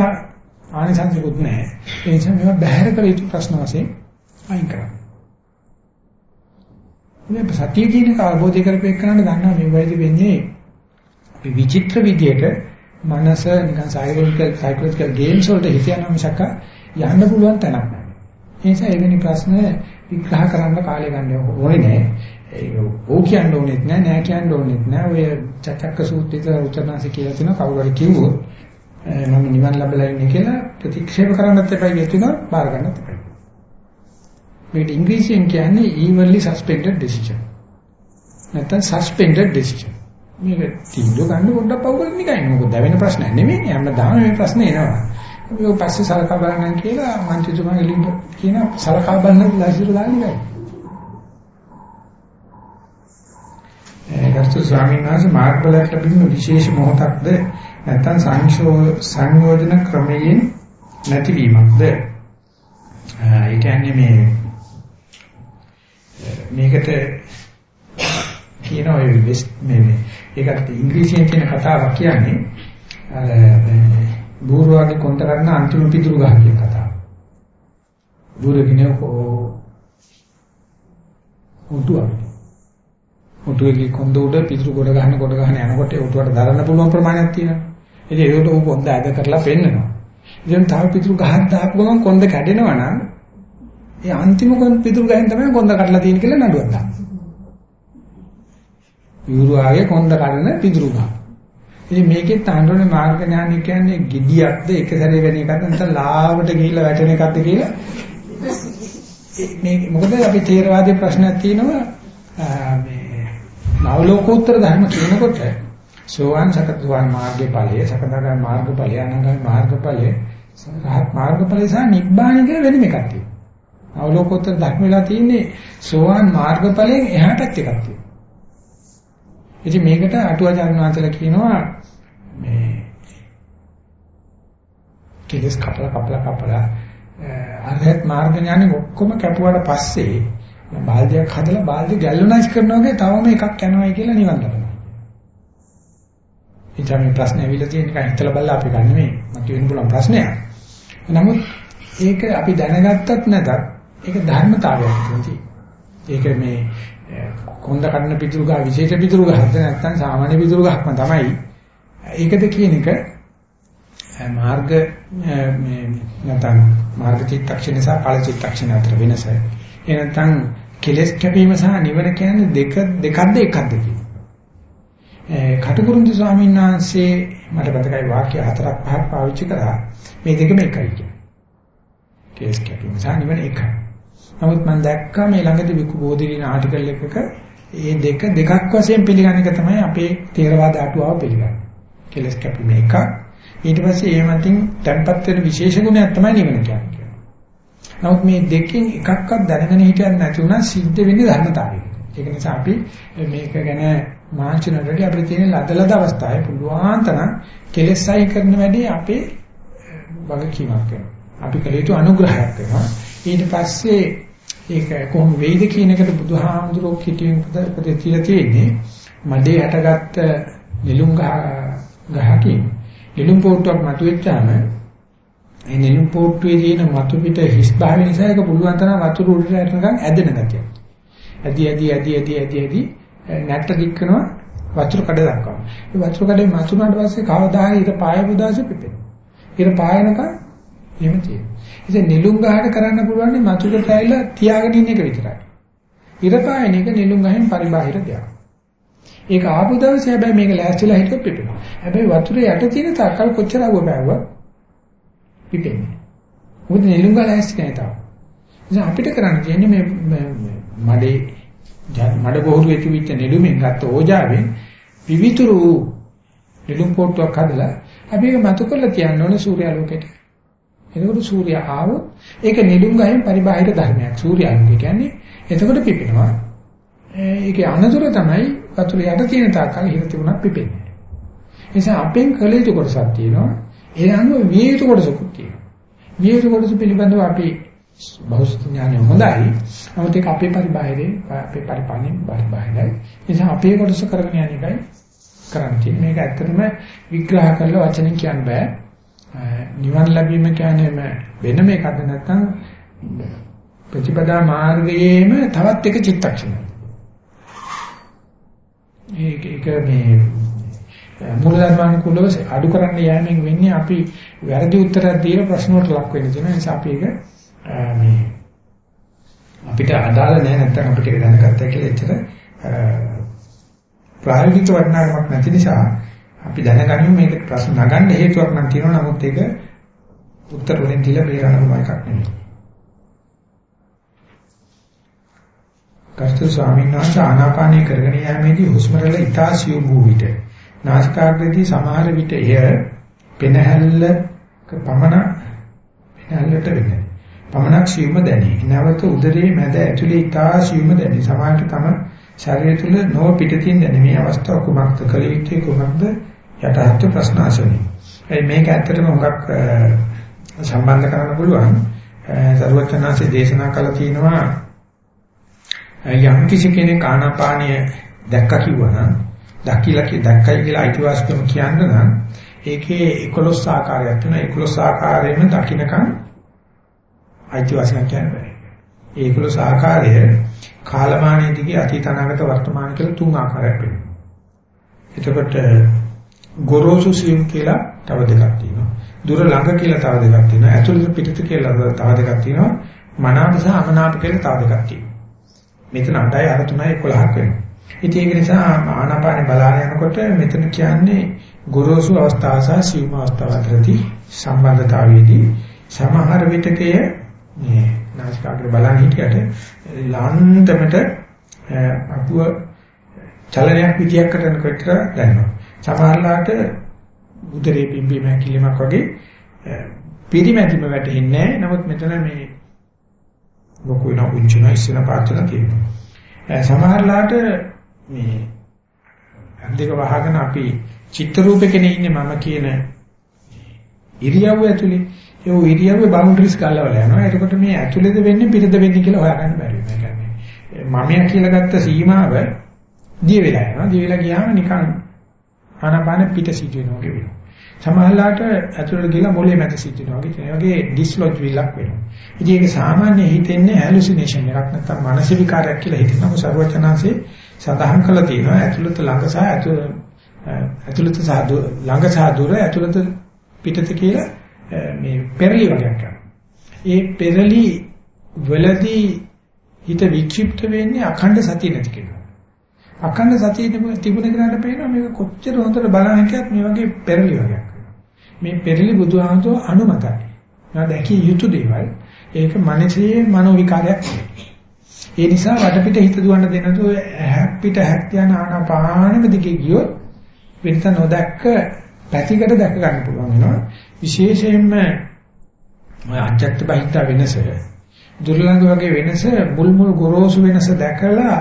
Speaker 1: ආනිසංසකුත් නැහැ. ඒ නිසා මේවා බැහැර කළ යුතු ප්‍රශ්න වශයෙන් අයින් කරන්න. මේ සතිය කියන එක අවබෝධ කරපේකනට දන්නවා මේ වයිද වෙන්නේ අපි විචිත්‍ර විදියට මනස නිකන් සයිකොලොජිකල් සයිකොලොජිකල් ගේම්ස් වලට හිත යනවා මිසක යන්න පුළුවන් තැනක් නැහැ. ඒ නිසා එවැනි ප්‍රශ්න විග්‍රහ කරන්න කාලය ගන්න ඕනේ නෑ. ඒක ඕ කියන්න ඕනෙත් නෑ නෑ කියන්න ඕනෙත් නෑ. ඔය චක්ක සූත්‍රයේ උචනාසි කියලා තියෙන කවුරු හරි කිව්වොත් මම නිවන් ලැබලා ඉන්නේ කියලා ප්‍රතික්ෂේප කරන්නත් එපා කියනවා බාර ගන්නත් එපා. මේක ඉංග්‍රීසියෙන් කියන්නේ evenly suspended decision. නැත්නම් suspended decision. මේක තීන්දුව ගන්න පොඩ්ඩක් පව් කරගෙන නිකන් මොකද දැවෙන ප්‍රශ්නයක් නෙමෙයි. හැමදාම මේ ප්‍රශ්නේ එනවා. ඒක පස්සේ සලකා බලන්න කියලා මන්ත්‍රීතුමා එළින් කියන සලකා බලන්න ලැජ්ජට දාන්නේ නැහැ. ගස්තු ස්වාමීන් වහන්සේ මාර්ගඵලයක් ලැබීම විශේෂ මොහොතක්ද නැත්නම් සංයෝජන ක්‍රමයෙන් නැතිවීමක්ද? ඒ කියන්නේ මේ මේකට කියන ඔය මේ ඒකට ඉංග්‍රීසියෙන් කියන කතාවක් කියන්නේ බූරුවාගේ කොන්ද ගන්න අන්තිම පිටුරු ගහ කියන කතාව. බූරුවගේ උටුවක්. උටුවේ කොන්ද උඩ පිටුරු කොට ගන්න කොට ගන්න යනකොට උටුවට දරන්න පුළුවන් ප්‍රමාණයක් තියෙනවා. ඉතින් ඒකට උ කොන්ද ඇද කරලා පෙන්නනවා. ඉතින් තව පිටුරු ගහක් දාපු ගමන් කොන්ද කැඩෙනවා නම් ඒ අන්තිම කොන්ද පිටුරු ගහෙන් තමයි කොන්ද කඩලා තියෙන කියලා නඩුවක් දාන්නේ. බූරුවාගේ කොන්ද කඩන පිටුරු ගහ. ඉතින් මේකෙත් තහඬුනේ මාර්ග ඥානය කියන්නේ gediyakද එක සැරේ වෙන එකක්ද? නැත්නම් ලාවට ගිහිල්ලා වැටෙන එකක්ද කියලා? මේ මොකද අපි තේරවාදී ප්‍රශ්නයක් තියෙනවා. මේ නවලෝකෝත්තර ධර්ම කියනකොට සෝවාන් සකතුවාන් මාර්ගයේ ඵලය සකදාගාමී මාර්ග ඵලය අනාගාමී මාර්ග ඵලය රහත් මාර්ග ඵලය සහ නිබ්බාන කියලා වෙනම එකක් තියෙනවා. නවලෝකෝත්තර ධර්ම වෙලා තියෙන්නේ සෝවාන් මාර්ග ඵලයෙන් එහාටත් එකක් තියෙනවා. ඉතින් මේකට අටුවාචාර්ය වංශලා කියනවා මේ කෙලස් කපලා කපලා කපලා අරහත් මාර්ග ඥානෙ ඔක්කොම කැපුවාට පස්සේ බාල්දියක් හදලා බාල්දිය ගැල්වනයිස් කරනවා වගේ තවම එකක් යනවායි කියලා නිවන් ලබනවා. ඉතින් මේ ප්‍රශ්නේ ඇවිල්ලා තියෙන එක හිතලා බලලා අපි ගන්න මේ මත වෙන්න පුළුවන් ප්‍රශ්නයක්. නමුත් ඒක අපි දැනගත්තත් නැතත් ඒක ධර්මතාවයක් තියෙනවා. ඒක මේ කොන්ද කඩන පිටුරු ගහ විශේෂ පිටුරු ගහක්ද නැත්නම් සාමාන්‍ය පිටුරු ගහක්ම තමයි. ඒකද කියන එක මාර්ග මේ නැත්නම් මාර්ග චිත්තක්ෂණ සහ ඵල චිත්තක්ෂණ අතර වෙනස. ඒ නැත්නම් කෙලස් කැපීම සහ නිවන කියන්නේ දෙක දෙකක්ද එකක්ද කියන. කටුකුරුන්දු ස්වාමීන් වහන්සේ මට මතකයි වාක්‍ය හතරක් පහක් පාවිච්චි කරා මේ දෙකම එකයි කියන්නේ. කෙලස් කැපීම සහ නිවන එකයි. නමුත් මම දැක්කා මේ ළඟදී විකු බෝධිලින ආටිකල් එකක මේ දෙක දෙකක් වශයෙන් පිළිගන්න එක තමයි අපේ තේරවාද අටුවාව පිළිගන්නේ. කෙලස් කැපීම එකක් ඊට පස්සේ ඒ මතින් tempat වෙන විශේෂ ගුණයක් තමයි නිවන කියන්නේ. නමුත් මේ දෙකෙන් එකක්වත් දැනගෙන හිටියත් නැති වුණා සිද්ධ වෙන්නේ ධර්මතාවයක. ඒක නිසා අපි මේක ගැන මාංචනරදී අපිට තියෙන ලදලද අවස්ථාවේ පුළුවන් තරම් කෙලෙසයි කරන වැඩි අපේ වගකීමක් වෙනවා. අපි කළ යුතු අනුග්‍රහයක් වෙනවා. ඊට පස්සේ ඒක කොහොම වෙයිද කියන එකට බුදුහාමුදුරුවෝ කිටියෙන් ප්‍රතිතිය තියෙන්නේ මඩේ හැටගත්ත නිලුම් ගහකින් නිලුම් පොට්ටුවක් මතුවෙච්චාම ඒ නිලුම් පොට්ටුවේ තියෙන මතු පිට හිස් භාවය නිසා ඒක පුළුවන් තරම් වතුර උඩට යනකම් ඇදෙන ගතිය. ඇදි ඇදි ඇදි ඇදි ඇදි ඇදි නැට්ට දික් කරනවා වතුර කඩ දක්වනවා. ඒ වතුර කඩේ මතුනට පස්සේ කවදා හරි ඊට පාය බුදාසෙ පිපෙනවා. ඊට පායනකම් එහෙම තියෙනවා. ඉතින් නිලුම් ගහට කරන්න පුළුවන් මතුකට ඇවිල්ලා තියාගෙන ඉන්න එක විතරයි. ඉර පායන එක නිලුම් ගහෙන් පරිබාහිර දෙයක්. ඒක ආපු දවසේ හැබැයි මේක ලෑස්තිලා හිටියොත් පිපෙනවා. හැබැයි වතුරේ යට තියෙන තාකල් කොච්චර අවුව බෑවුවා පිපෙන්නේ. මොකද නෙළුම් ගල ලෑස්ති නැහැ තාම. ඉතින් අපිට කරන්න තියෙන්නේ මේ මඩේ මඩ බොහුරු වෙතිවිච්ච නෙළුමෙන් ගත්ත ඕජාවෙන් විවිතුරු නෙළුම් පොට්ටුවක් හදලා අපි ඒක මතු කරලා තියන්න ඕනේ සූර්යාලෝකයට. එතකොට සූර්යා ආවොත් ඒක නෙළුම් ගහෙන් පරිබාහිර ධර්මයක්. සූර්යාලෝකය කියන්නේ එතකොට පිපෙනවා. ඒකේ අනතුර තමයි වතුර යට තියෙන තාක්කල් හිර තිබුණත් පිපෙන්නේ. ඒ නිසා අපෙන් කළ යුතු කොටසක් තියෙනවා. ඒ අනුව විය යුතු කොටසකුත් තියෙනවා. විය යුතු කොටස පිළිබඳව අපි බෞද්ධ ඥානය හොඳයි. නමුත් ඒක අපේ පරිබාහිරේ අපේ පරිපාලනයේ පරිබාහිරයි. ඒ නිසා අපේ කොටස කරගෙන යන එකයි කරන්න තියෙන්නේ. මේක ඇත්තටම විග්‍රහ කරලා වචනෙන් කියන්න බෑ. නිවන් ලැබීම කියන්නේ වෙනම එකක්ද නැත්නම් ප්‍රතිපදා මාර්ගයේම තවත් එක චිත්තක්ෂණයක්. ඒක ඒක මේ මූලධර්මානුකූලව අඩු කරන්න යෑමෙන් වෙන්නේ අපි වැරදි උත්තරයක් දීලා ප්‍රශ්න වලට ලක් වෙන්න තියෙනවා. ඒ නිසා අපි ඒක මේ අපිට අදාළ නැහැ නැත්නම් අපිට ඒක දැනගත්තා කියලා එච්චර ප්‍රායෝගික වටිනාකමක් නැති නිසා අපි දැනගනිමු මේක ප්‍රශ්න නගන්න හේතුවක් නම් තියෙනවා. නමුත් ඒක උත්තර වලින් දීලා බේරන්න පුළුවන් එකක් නෙමෙයි. කර්තෘ ස්වාමීන් වහන්සේ ආනාපානය කරගෙන යාමේදී හුස්ම රැල්ල ඉතා සියුම් වූ විට නාසිකාග්‍රේදී සමහර විට එය පෙනහැල්ලක පමණ පෙනහැල්ලට වෙන්නේ. පමණක් සියුම දැනේ. නැවත උදරයේ මැද ඇතුලේ ඉතා සියුම දැනේ. සමහරට තම ශරීරය තුල නො පිටතින් දැනේ. මේ අවස්ථාව කුමක්ද කළ යුත්තේ කුමක්ද යටහත් ප්‍රශ්න අසන්නේ. ඒ මේක ඇත්තටම හුඟක් සම්බන්ධ කරන්න පුළුවන්. සරුවචනාංශයේ දේශනා කළා තියෙනවා යම් කිසි කෙනෙක් ආනාපානිය දැක්ක කිව්වනම් දකිලා දැක්කයි කියලා අයිතිවාසිකම කියන්න නම් ඒකේ 11 ආකාරයක් තියෙනවා 11 ආකාරයෙන්ම දකින්නකම් අයිතිවාසිකම් කියන්න බෑ. ඒ 11 ආකාරය කාලමානයේ දිගේ අතීත අනාගත වර්තමාන කියලා තුන් ආකාරයක් වෙනවා. එතකොට ගොරෝසු සියුම් කියලා තව දෙකක් තියෙනවා. දුර ළඟ කියලා තව දෙකක් තියෙනවා. ඇතුළත පිටත කියලා තව දෙකක් තියෙනවා. මනාප සහ අමනාප කියලා තව දෙකක් තියෙනවා. මෙතන 8යි අර 3යි 11ක් වෙනවා. ඉතින් ඒක නිසා ආනාපානෙ බලාගෙන යනකොට මෙතන කියන්නේ ගොරෝසු අවස්ථාව සහ සීම අවස්ථාව අතරදී සම්බන්ධතාවයේදී සමහර විටකය මේ නාසිකාග්‍ර බලන් හිටියට ලාන්තමට අපුව චලනයක් විදියක් කරනකොට දැනෙනවා. සමහරලාට උදරේ පිම්බීම හැකිලිමක් වගේ පිරිමැදිම වැටෙන්නේ නැහැ. නමුත් මෙතන මේ ලොකු වෙන උච්චන ඉස්සන පාචන තියෙනවා. සමහරලාට මේ අන්දික වහගෙන අපි චිත්ත රූපකනේ ඉන්නේ මම කියන ඉරියව්ව ඇතුලේ ඒ ඉරියව්වේ බවුන්ඩරිස් ගලවලා යනවා. එතකොට මේ ඇතුලේද වෙන්නේ පිටද වෙන්නේ කියලා හොයාගන්න බැරි වෙනවා. ඒ කියන්නේ මමයා කියලා ගත්ත සීමාව දිය වෙලා යනවා. දිය වෙලා ගියාම නිකන් ආනාපාන පිට සිට වෙනවා වගේ වෙනවා. සමහරලාට ඇතුළට ගිහලා මොලේ මැද සිට වෙනවා වගේ ඒ වගේ ඩිස්ලොජ් විලක් වෙනවා. ඉතින් ඒක සාමාන්‍ය හිතෙන්නේ හැලුසිනේෂන් එකක් නැත්නම් මානසික විකාරයක් කියලා හිතනකො සර්වචනාංශේ සඳහන් කළා තියෙනවා ඇතුළත ළඟ සහ ඇතුළත සහ ළඟ සහ දුර ඇතුළත පිටත කියලා මේ පෙරලි වගේක් කරනවා. ඒ පෙරලි වලදී හිත වික්ෂිප්ත වෙන්නේ අඛණ්ඩ සතිය නැති කෙනා. අඛණ්ඩ සතිය තිබුණ කෙනාට පේනවා මේක කොච්චර හොඳට බලන හිටියත් මේ වගේ පෙරලි වගේක් මේ පෙරලි බුදුහාමතුව අනුමතයි. නේද? දැකිය යුතු දේවල්. ඒක මනසේ මනෝ විකාරයක් ඒ නිසා වටපිට හිත දුවන්න දෙනතු ඇහක් පිට ඇහක් යන ආනාපානෙම දිගේ ගියොත් වෙනත නොදැක්ක පැතිකඩ දැක ගන්න පුළුවන් වෙනවා. විශේෂයෙන්ම ඔය අජත්ත බහිත්ත වෙනස දුර්ලංඝ වගේ වෙනස මුල් මුල් ගොරෝසු වෙනස දැකලා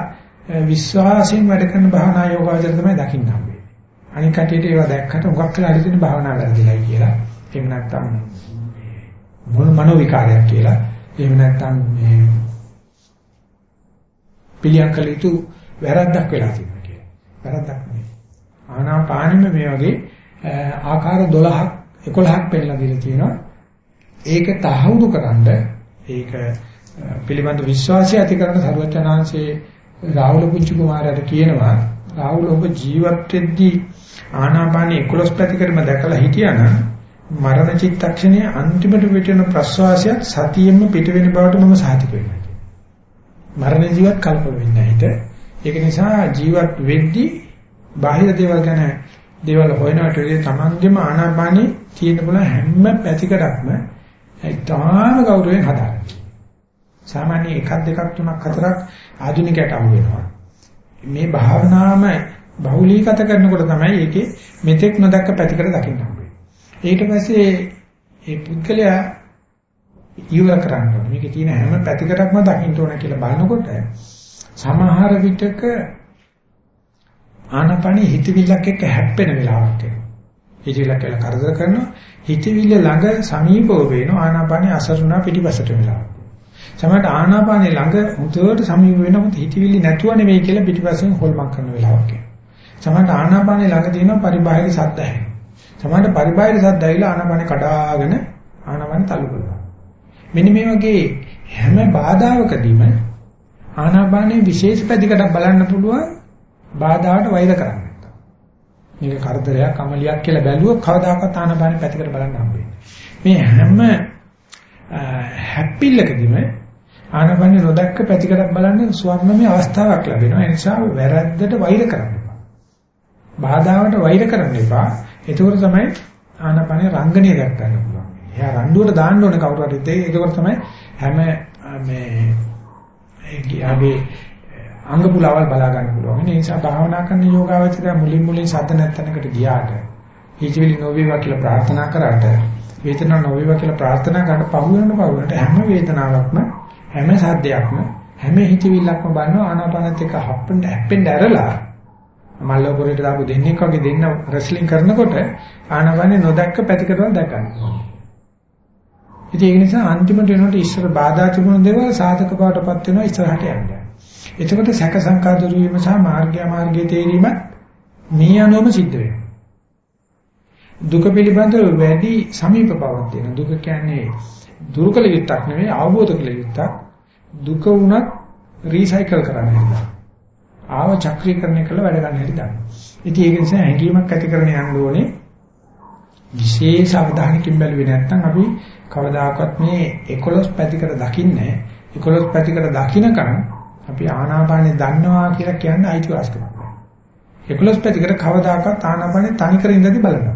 Speaker 1: විශ්වාසයෙන් වැඩ කරන භාවනා යෝගාවචර තමයි දකින්න හම්බෙන්නේ. අනික කටියට ඒවා දැක්කට උගක් කියලා හරි තියෙන භාවනා වැරදිලයි කියලා. එහෙම නැත්නම් මුල් මනෝ විකාරයක් කියලා. එහෙම නැත්නම් මේ පිළියම් කළ යුතු වැරද්දක් වෙලා තියෙනවා කියලා. වැරද්දක් නෙවෙයි. ආනාපානෙම මේ වගේ ආකාර 12ක් 11ක් පෙන්නලා දීලා තියෙනවා. ඒක තහවුරු කරන්න ඒක පිළිබඳ විශ්වාසය ඇති කරන සර්වචනාංශයේ රාහුල පුංචි කුමාරයාට කියනවා රාහුල ඔබ ජීවත් වෙද්දී ආනාපාන 11 පැතිකඩම දැකලා හිටියානම් මරණ චිත්තක්ෂණයේ අන්තිමට පිටවෙන ප්‍රස්වාසයත් සතියෙම පිට වෙන බවට මම සාතික වෙනවා. මරණ ජීවත් කල්ප වෙන්නේ නැහැ. ඒක නිසා ජීවත් වෙද්දී බාහිර දේවල් ගැන දේවල් හොයනට වඩා තමන්ගේම ආනාපානී තියෙන බල හැම පැතිකඩක්ම ඉතාම ගෞරවයෙන් හදාගන්න. සාමාන්‍ය එකක් දෙකක් තුනක් හතරක් ආධුනිකයට අහු වෙනවා. මේ භාවනාවම බහුලීගත කරනකොට තමයි ඒකේ මෙතෙක් නොදක්ක පැතිකඩ දකින්න හම්බෙන්නේ. ඊට පස්සේ මේ පුද්ගලයා ඉවර කරන්න ඕනේ. මේකේ තියෙන හැම පැතිකඩක්ම දකින්න ඕන කියලා බලනකොට සමහර විටක ආනපනි හිතවිල්ලක් එක්ක හැප්පෙන වෙලාවක් එනවා. හිතවිල්ලක් කියලා කරදර කරනවා. හිතවිල්ල ළඟ සමීපව වෙනවා ආනාපානිය අසරුණා පිටිපසට වෙලා. සමහරට ආනාපානිය ළඟ මුදුවට සමීප වෙනකොට හිතවිලි නැතුව නෙවෙයි කියලා පිටිපස්සෙන් හොල්මන් කරන වෙලාවක් එනවා. සමහරට ආනාපානිය ළඟ තියෙන පරිබාහිර ශබ්ද ඇහෙනවා. සමහරට පරිබාහිර ශබ්ද ඇවිල්ලා ආනාපානිය කඩාගෙන ආනාපානිය තල්ලු කරනවා. මෙන්න මේ වගේ හැම බාධාවකදීම ආනාපානයේ විශේෂ පැතිකඩක් බලන්න පුළුවන් බාධාවට වෛර කරන්න. මේක කරදරයක් අමලියක් කියලා බැලුවොත් කවදාකවත් ආනපාන පැතිකඩ බලන්න හම්බෙන්නේ. මේ හැම හැප්පිල්ලකදීම ආනපාන නොදැක්ක පැතිකඩක් බලන්න ස්වර්ණමය අවස්ථාවක් ලැබෙනවා. ඒ නිසා වැරද්දට වෛර කරන්න එපා. බාධාවට වෛර කරන්න එපා. ඒකෝර තමයි ආනපානේ රංගනීය දැක් ගන්න පුළුවන්. එයා රණ්ඩුවට දාන්න ඕනේ කවුරු හරි දෙයි. ඒකෝර තමයි හැම මේ ඒ අංග පුලාවල් බලා ගන්න පුළුවන්. ඒ නිසා භාවනා කරන යෝගාවචරය මුලින් මුලින් සද්ද නැත්තනකට ගියාට හිතවිලි නොවේවා කියලා ප්‍රාර්ථනා කරාට වේදනාවක් නොවේවා කියලා ප්‍රාර්ථනා කරාට පහු වෙන පහුවට හැම වේදනාවක්ම හැම සද්දයක්ම හැම හිතවිල්ලක්ම බලනවා ආනාපානත් එක්ක හප්පෙන්න හැප්පෙන්න ඇරලා මල්ලපුරේට දාපු දෙන්නෙක් වගේ දෙන්න රෙස්ලිං කරනකොට ආනාපානේ නොදැක්ක පැතිකඩවල් දැකගන්නවා. ඉතින් ඒ නිසා අන්තිමට වෙනකොට ඉස්සර බාධා තිබුණ දේවල් සාධක බවටපත් වෙනවා ඉස්සරහට යන්නේ. එතකොට සැක සංකා දුරු වීම සහ මාර්ගය මාර්ගයේ තේරීම මේ අනුවම සිද්ධ වෙනවා. දුක පිළිබඳව වැඩි සමීප බවක් තියෙන. දුක කියන්නේ දුරු කළ යුත්තක් නෙවෙයි අවබෝධ කළ යුත්තක්. දුක වුණත් රීසයිකල් කරන්න හැකියි. ආව චක්‍රීකරණය කළ වැඩ ගන්න හැටි දන්න. ඉතින් ඒක නිසා හැඟීමක් ඇති කරගෙන යන්න ඕනේ. විශේෂ අවධානයකින් බැලුවේ නැත්නම් අපි කවදාකවත් මේ 11 පැතිකඩ දකින්නේ 11 පැතිකඩ දකින්නකම් අපි ආනාපානෙ දන්නවා කියලා කියන්නේ අයිතිවාසිකමක්. 11 පැතිකඩ කවදාකවත් ආනාපානේ තනි කර ඉඳදී බලනවා.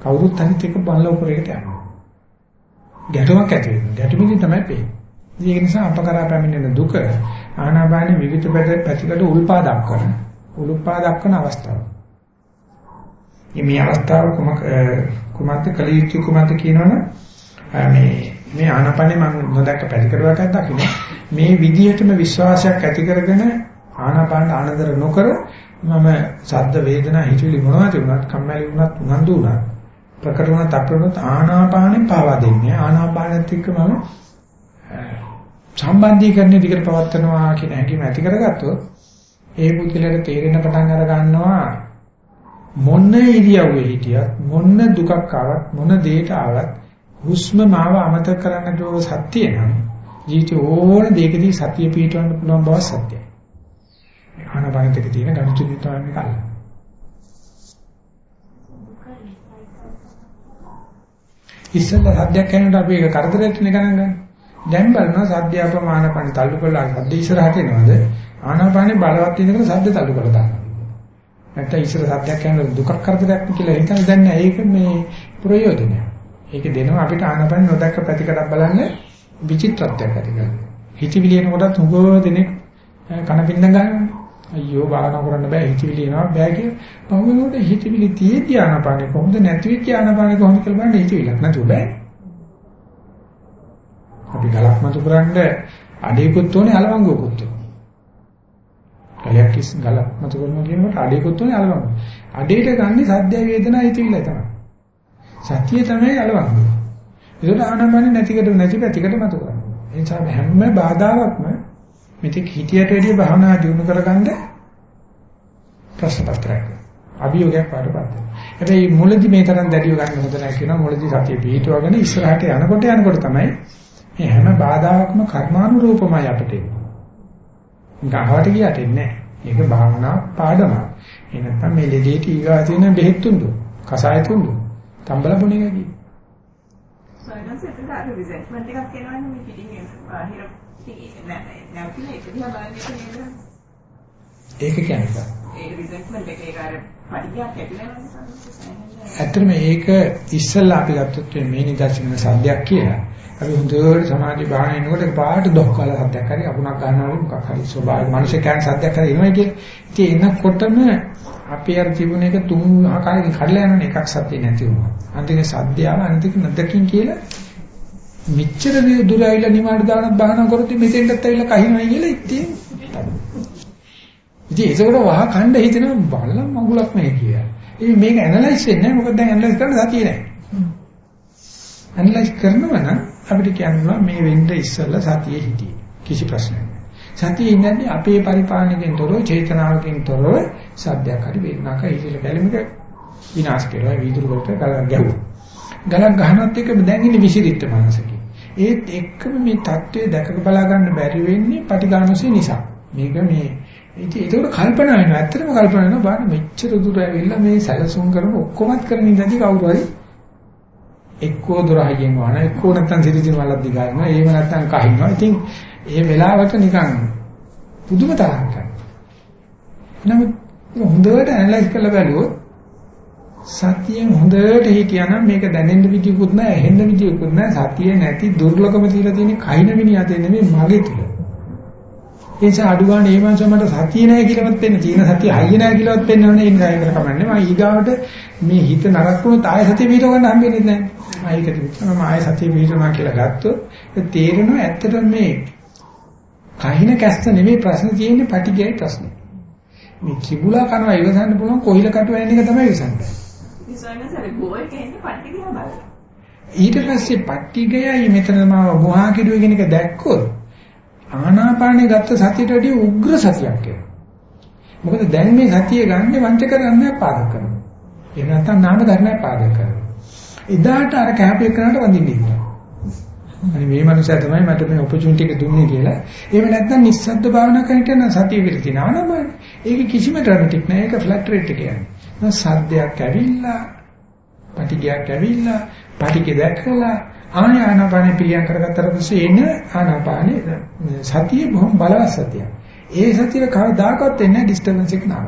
Speaker 1: කවුරුත් තනිත් එක බලලා උඩරේකට යනවා. ගැටුමක් ඇති වෙනවා. ගැටුමකින් තමයි පේන්නේ. ඒක නිසා අපකරා පැමිණෙන දුක ආනාපානේ විවිධ පැතිකඩ උල්පා දක්වන උල්පා දක්වන අවස්ථාව. මේ අවස්ථාව කොමක් කුමක්ද? කල යුතු කුමක්ද කියනවනේ මේ මේ ආනාපානේ මම නොදැක්ක පැතිකඩයක් දකින්න මේ විදිහටම විශ්වාසයක් ඇති කරගෙන ආනාපාන ආනන්දර නොකර මම සද්ද වේදනා හිතවිලි මොනවද වුණත් කම්මැලි වුණත් උනන්දු වුණත් ප්‍රකට වුණත් අප්‍රණත් ආනාපානෙ පාවා දෙන්නේ. ආනාපානෙත් එක්ක මම සම්බන්ධීකරණය දිගට පවත්නවා කියන හැඟීම ඇති කරගත්තොත් ඒ පුද්ගලයාට තේරෙන පටන් අර ගන්නවා මොන ඉරියව්වේ හිටියත් මොන දුකක් ආවත් මොන දෙයක ආවත් හුස්ම මාව අමතක කරන්න දෝ සත්‍ය නම් ජීවිතේ ඕන දෙයකදී සතිය පිටවන්න පුළුවන් බව සත්‍යයි. ආනපානෙත් එක තියෙන ගනුදෙනු තමයි කල්ලා. ඉස්සෙල්ලා සද්දයක් කරනකොට අපි ඒක කරදරයක් නේ ගණන් ගන්න. දැන් බලනවා සද්ද අපමානපණ තල්ලු කරලා සද්ද ඉස්සරහට එනවද? ආනාපානේ බලවත් ඉඳගෙන සද්ද තල්ලු කරලා දානවා. නැත්නම් ඉස්සර සද්දයක් කරනකොට දුකක් කරදරයක් කියලා හිතන්නේ දැන් නෑ. ඒක මේ ප්‍රයෝජනය. ඒක දෙනවා අපිට ආනාපානේ නොදැක්ක පැතිකඩක් බලන්න විචිත්‍රත්වයක් ඇති කරගන්න. හිතවිලි එනකොටත් හුඟව දෙනෙක් කන පින්න ගන්නවා. අයියෝ භාවනා කරන්න බෑ හිතවිලි එනවා බෑ කියලා. පහුවෙනකොට හිතවිලි තියෙද්දී ආනාපානේ කොහොමද නැති වෙච්ච ආනාපානේ කොහොමද කියලා බලන්න හිතවිලක් නැතුව බෑ. අපි ගලක් මතු කරන්න අඩේකුත් උනේ අලවංගුකුත් උනේ. ගලක් කිස් ගලක් මතු කරනවා කියනකොට අඩේකුත් උනේ අලවංගු. අඩේට ගන්නේ සද්ද වේදනා හිතවිල්ල තමයි. සතිය තමයි අලවංගු. ඒකට ආනාපානේ නැතිකට නැති පැතිකට මතු කරනවා. ඒ නිසා හැම බාධාවක්ම මෙතෙක් හිතියට වැඩිය භාවනා දියුණු කරගන්න ප්‍රශ්න පත්‍රයක්. අභියෝගයක් පාඩපත්. හැබැයි මුලදි මේ තරම් දැඩිව ගන්න හොඳ නැහැ කියනවා මුලදි සතිය පිහිටවගෙන ඉස්සරහට යනකොට යනකොට තමයි මේ හැම බාධාවක්ම කර්මානුරූපමයි අපිට එන්නේ. ගහවට ගියට එන්නේ නැහැ. ඒක භාවනා පාඩමක්. ඒ නැත්තම් මේ ලෙඩේට ඊගා තියෙන බෙහෙත් තුන්දු, කසාය තුන්දු, තම්බල බොන එක කියේ.
Speaker 2: සයන්ස් එකකට අර රිසර්ච්මන්ට් එකක් එනවනේ මේ පිටින් බාහිර නැවතිලා ඒක දිහා බලන්න නේද?
Speaker 1: ඒක කියන්නේ.
Speaker 2: ඒක රිසර්ච්මන්ට් එක අර පරිගයක් ඇතිවෙනවා
Speaker 1: ඇත්තටම ඒක ඉස්සෙල්ලා අපි ගත්තොත් මේ නිදර්ශන සද්දයක් කියලා. අපි හොඳට සමාධි භාවනා එනකොට පාට දොක් කාලා සද්දයක් හරි අකුණක් ගන්නවා මොකක් හරි ස්වභාවික මිනිස්සු කෑන සද්දයක් හරි එනවා කියලා. ඉතින් එනකොටම අපි අර තිබුණ එක තුන් ආකාරයකින් කඩලා යනවනේ එකක් සද්දේ නැති වුණා. අන්තිමේ සද්දය ආව අනිතික නැදකින් කියලා මෙච්චර දුර ඇවිල්ලා නිමාඩ දානක් බහනා කරොත් මෙතෙන්ටත් ඇවිල්ලා කහිනවයි කියලා ඉතින් ඉතින් ඒකවල වහ කණ්ඩ හිතෙනවා බලලා මගුලක් මේ කියලා. ඉතින් මේක ඇනලයිස් වෙන්නේ නැහැ මොකද දැන් ඇනලයිස් කරන්න සතිය නැහැ. ඇනලයිස් කරනවා නම් අපිට කියන්නවා මේ වෙන්න ඉස්සෙල්ලා සතියේ හිටියේ. කිසි ප්‍රශ්නයක් නැහැ. සතියේ ඉන්නේ අපේ පරිපාලනයෙන් තොරව චේතනාවකින් තොරව සද්දයක් හරි වේදනාවක් හරි ඉතිල බැලුමක විනාශ කරලා වීදුරු වලට ගලක් ගැහුවා. ගලක් ගහනත් එක දැන් ඉන්නේ විසිරිච්ච මනසකින්. ඒත් එක්කම මේ தත්ත්වය දැක බලා ගන්න බැරි වෙන්නේ පටිඝානසය නිසා. මේක මේ ඉතින් ඒක කල්පනා වෙනවා. ඇත්තටම කල්පනා වෙනවා බලන්න මෙච්චර දුර ඇවිල්ලා මේ සැලසුම් කරන ඔක්කොමත් කරමින් ඉඳි කවුරු හරි එක්කෝ දොරහියෙන් වහන එක්කෝ නැත්තම් සිරිසිර මලක් දිගාරිනවා. එහෙම නැත්තම් කහිනවා. ඉතින් ඒ වෙලාවට නිකන් පුදුම තරහක් යනවා. නමුත් හොඳට ඇනලයිස් කරලා බැලුවොත් සතියෙන් හොඳට හිටියානම් මේක දැනෙන්න විදියකුත් නැහැ, ඇහෙන්න විදියකුත් නැහැ. සතිය නැති දුර්ලභම තියලා තියෙන කයින විනියත නෙමෙයි මගේ තුල. ඒ නිසා අඩු ගන්න මේ මාංශ මට සතිය නැහැ කියලාවත් වෙන්න තියෙන සතිය හයිය නැහැ කියලාවත් වෙන්නවනේ ඒ නිසා ඒකට කමන්නේ. මම ඊගාවට මේ හිත නරක වුණොත් ආය සතිය පිටව ගන්න හම්බෙන්නේ නැහැ. මම ඒකට විතරම ආය සතිය පිටවනවා කියලා ගත්තොත් තේරෙනවා ඇත්තටම මේ කහින කැස්ස නෙමෙයි ප්‍රශ්න තියෙන්නේ පටිගයයි ප්‍රශ්නේ. මේ කිඹුලා කනවා ඉවසන්න පුළුවන් කොහිල කටුව එන එක තමයි ඉවසන්නේ. ඊට පස්සේ පටිගයයි මෙතන මාව මොහා කිඩුවේ කියන එක දැක්කොත් ආනාපානේ ගත්ත සතියට වඩා උග්‍ර සතියක් එනවා. මොකද දැන් මේ සතිය ගන්න වංච කරන්නේ පාදක කරනවා. ඒ නැත්තම් නාම ධර්මයක් පාදක කරනවා. එදාට අර කැපේ කරනට වඳින්න ඉන්නවා. අනේ මේ මනුස්සයා තමයි මට මේ ඔපචුනිටි එක දුන්නේ කියලා. එහෙම නැත්නම් නිස්සද්ද භාවනා කරන කෙනා සතිය විතර තියනවා නම. ඒක කිසිම ඩ්‍රමැටික් නෑ. ඒක ෆ්ලැට් රේට් එක කියන්නේ. සද්දයක් ඇවිල්ලා, පටිගයක් ඇවිල්ලා, පටිගය දැකලා ආය ආනාපානෙ පිළියම් කරගත්තට පස්සේ එන ආනාපානෙ සතිය බොහොම බලවත් සතියක්. ඒ සතිය කවදාකවත් එන්නේ ඩිස්ටර්බන්ස් එක නාම.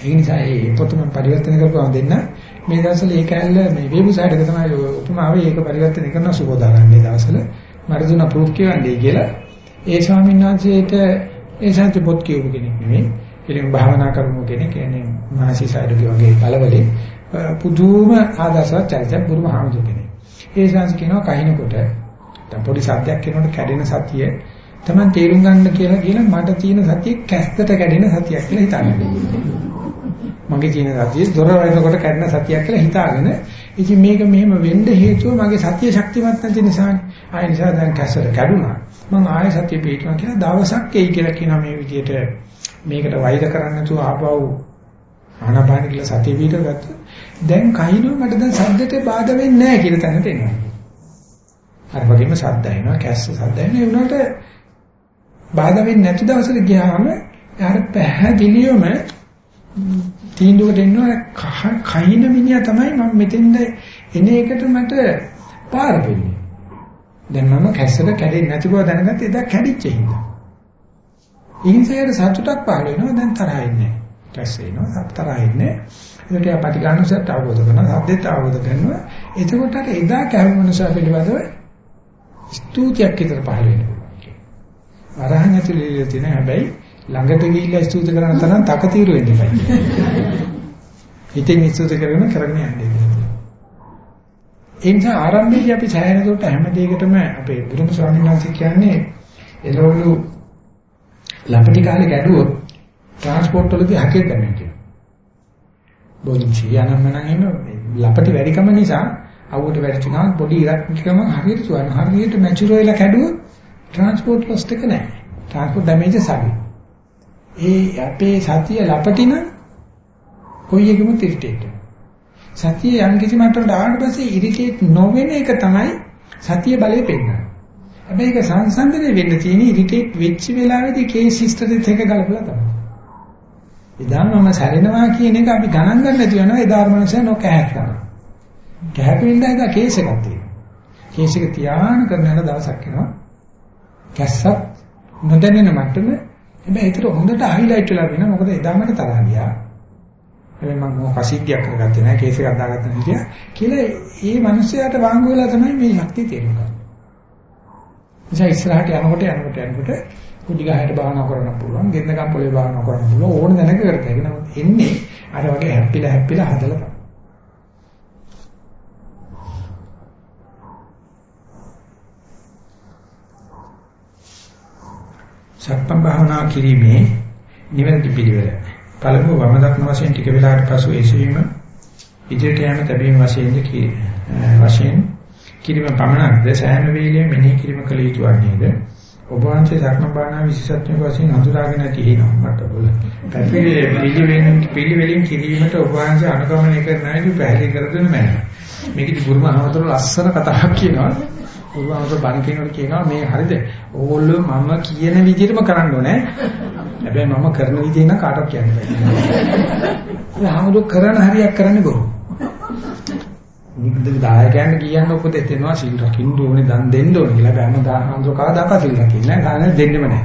Speaker 1: ඒ නිසා මේ පොත මම පරිවර්තන කරපුවා දෙන්න මේ දවස්වල ඒක ඇල්ල මේ වේබුසයිඩ් එක තමයි උපමාවේ ඒක පරිවර්තන කරන සුබෝදාරන් මේ දවස්වල මට දුන්න ප්‍රූෆ් කියවන්නේ කියලා ඒ ස්වාමීන් වහන්සේට ඒ ශාන්ති පොත් කියවපු කෙනෙක් නෙමෙයි ඉතින් භාවනා කරමු කෙනෙක් කියන්නේ මානසික සයිඩ් වගේ කලවලේ පුදුම ආදර්ශවත් චරිතයක් බුරුම හාමුදුර කෙනෙක්. ඒ ශාන්ති කියනවා කහිනකොට දැන් පොඩි සත්‍යයක් කියනකොට කැඩෙන සතිය තමයි තේරුම් ගන්න කියලා කියලා මට තියෙන සතිය කැස්තට කැඩෙන සතියක් කියලා හිතන්නේ. මගේ තියෙන සතිය දොර වයින්කොට කැඩෙන සතියක් කියලා හිතාගෙන ඉතින් මේක මෙහෙම වෙන්න හේතුව මගේ සතිය ශක්තිමත් නැති නිසානේ. ආය නිසා දැන් කැසට කැඩුනා. මම ආය සතිය පිටුනා කියලා දවසක් එයි කියලා කියනවා මේ විදිහට මේකට වෛර කරන්න නැතුව ආපහු ආනාපාන කියලා සතිය පිටුගත්තා. දැන් කයිනෝ මට දැන් සද්දට බාධා වෙන්නේ නැහැ කියලා තැනට එනවා. අර වගේම සද්ද එනවා කැස්ස සද්ද එනවා ඒ උනාට බාධා වෙන්නේ නැති දවසට ගියාම යාර පැහැදිලිවම තීන්දුවකට එනවා කහින මිනිහා තමයි මම මෙතෙන්ද එන එකට මට පාර දෙන්නේ. දැන් මම කැස්සට කැඩෙන්නේ නැති බව දැනගත්තේ එදා කැඩිච්ච හින්දා. ඉන්සයට සතුටක් පහළ වෙනවා දැන් තරහ ඉන්නේ. ට්‍රෙස් වෙනවා තරහ ඉන්නේ. ඒකට අපටිඝානුසත් අවබෝධ කරනවා සද්දෙත් අවබෝධ කරනවා. එතකොට අර එදා කැමමනස පිළිබඳව ස්තුතියක් විතර පහළ වෙනවා. වරහන් ඇතුලේ තියෙන හැබැයි ළඟට ගිහිල්ලා ස්තුති කරන තරම් තකතිරු වෙන්න එපා. හිතෙන් ස්තුති කරගෙන කරගෙන යන්නේ. ඒ නිසා ආරම්භයේදී අපි සෑහෙන දුරට හැම දෙයකටම අපේ ගුරුම ස්වාමීන් වහන්සේ කියන්නේ එළවලු ලපටි කාලේ ගැඩුවොත් ට්‍රාන්ස්පෝර්ට් වලදී හකෙන් දැමෙන කියනවා. බොන්චි යනමනම් එම ලපටි වැඩිකම නිසා අවුවට වැඩිච ගමන් පොඩි ඉරක් නිකම හරියට සුවන හරියට මැචුර් වෙලා කැඩුවොත් ට්‍රාන්ස්පෝර්ට් කොස්ට් එක නැහැ. Transport damage සබි. ඒ අපේ සතිය ලපටින කොයි එකෙමුත් ඉරිටේට් සතිය යම් කිසි මට්ටමකට ආවට පස්සේ ඉරිටේට් නොවෙන එක තමයි සතිය බලය පෙන්නන්නේ. හැබැයි ඒක සංසන්දනය වෙන්න තියෙන ඉරිටේට් වෙච්ච වෙලාවේදී කේස් හිස්ටරිත් එක ගලපලා තමයි. එදා මම සැරෙනවා කියන එක අපි ගණන් ගන්න නැති වෙනවා එදා මනුස්සය නොකෑහක් කරනවා. කැහැපෙන්න එදා කේස් එකක් තියෙනවා. කේස් එක තියාන කරන යන දවසක් එනවා. කැස්සක් නොදැනෙන මට්ටමේ හැබැයි ඒතර හොඳට හයිලයිට් වෙලා වෙන මොකද එදා මට තරහ ගියා. හැබැයි මම මොකක් කසිද්ධියක් කරගත්තේ නැහැ කේස් එකක් දාගත්ත නිතිය කියලා ඒ මිනිස්යාට වාංගු වෙලා තමයි මේ ශක්තිය තේරුම් ගන්න. නිසා ඉස්සරහට යනකොට යනකොට යනකොට කුඩි ගහයට භාවනා කරන්න පුළුවන්, ගෙන්නකම් පොලේ භාවනා කරන්න පුළුවන් ඕන දැනක කරත හැකි. නමුත් එන්නේ අර වගේ හැප්පිලා හැප්පිලා හදලා තමයි. සක්මන් භාවනා කිරීමේ නිවැරදි පිළිවෙල. පළමුව වම දක්න වශයෙන් ටික වෙලාවට පසු එසවීම ඉදිරියට යන තැබීම වශයෙන්ද වශයෙන් කිරීම පමණක්ද සෑම වෙලෙම මෙනෙහි කිරීම කළ යුතු වන්නේද? ඔබ වහන්සේ සක්මන් භාවනා විශේෂඥ වශයෙන් හඳුනාගෙන තියෙනවා මට බොල. පිළිවෙලින් පිළිවෙලින් කිරීමට ඔබ වහන්සේ අනුගමනය කරන අයදි පැහැදිලි කර දුන්න මම. මේකදී ගුරුම අහවතර ලස්සන කතාවක් කියනවා. පුළුවන්ක බණ කියනකොට කියනවා මේ හරිද? ඕගොල්ලෝ මම කියන විදිහටම කරන්න ඕනේ. හැබැයි මම කරන විදිහ නම් කාටවත් කියන්න බෑ. ආමුදු කරන හරියක් කරන්නේ බොරු. නිකද දායකයන් කියන්න උපදෙස් දෙනවා සිල් රකින්න ඕනේ, දන් දෙන්න ඕනේ කියලා. බෑම දාහඳු කාදාක සිල් රකින්න නැහැ. දෙන්නෙම නැහැ.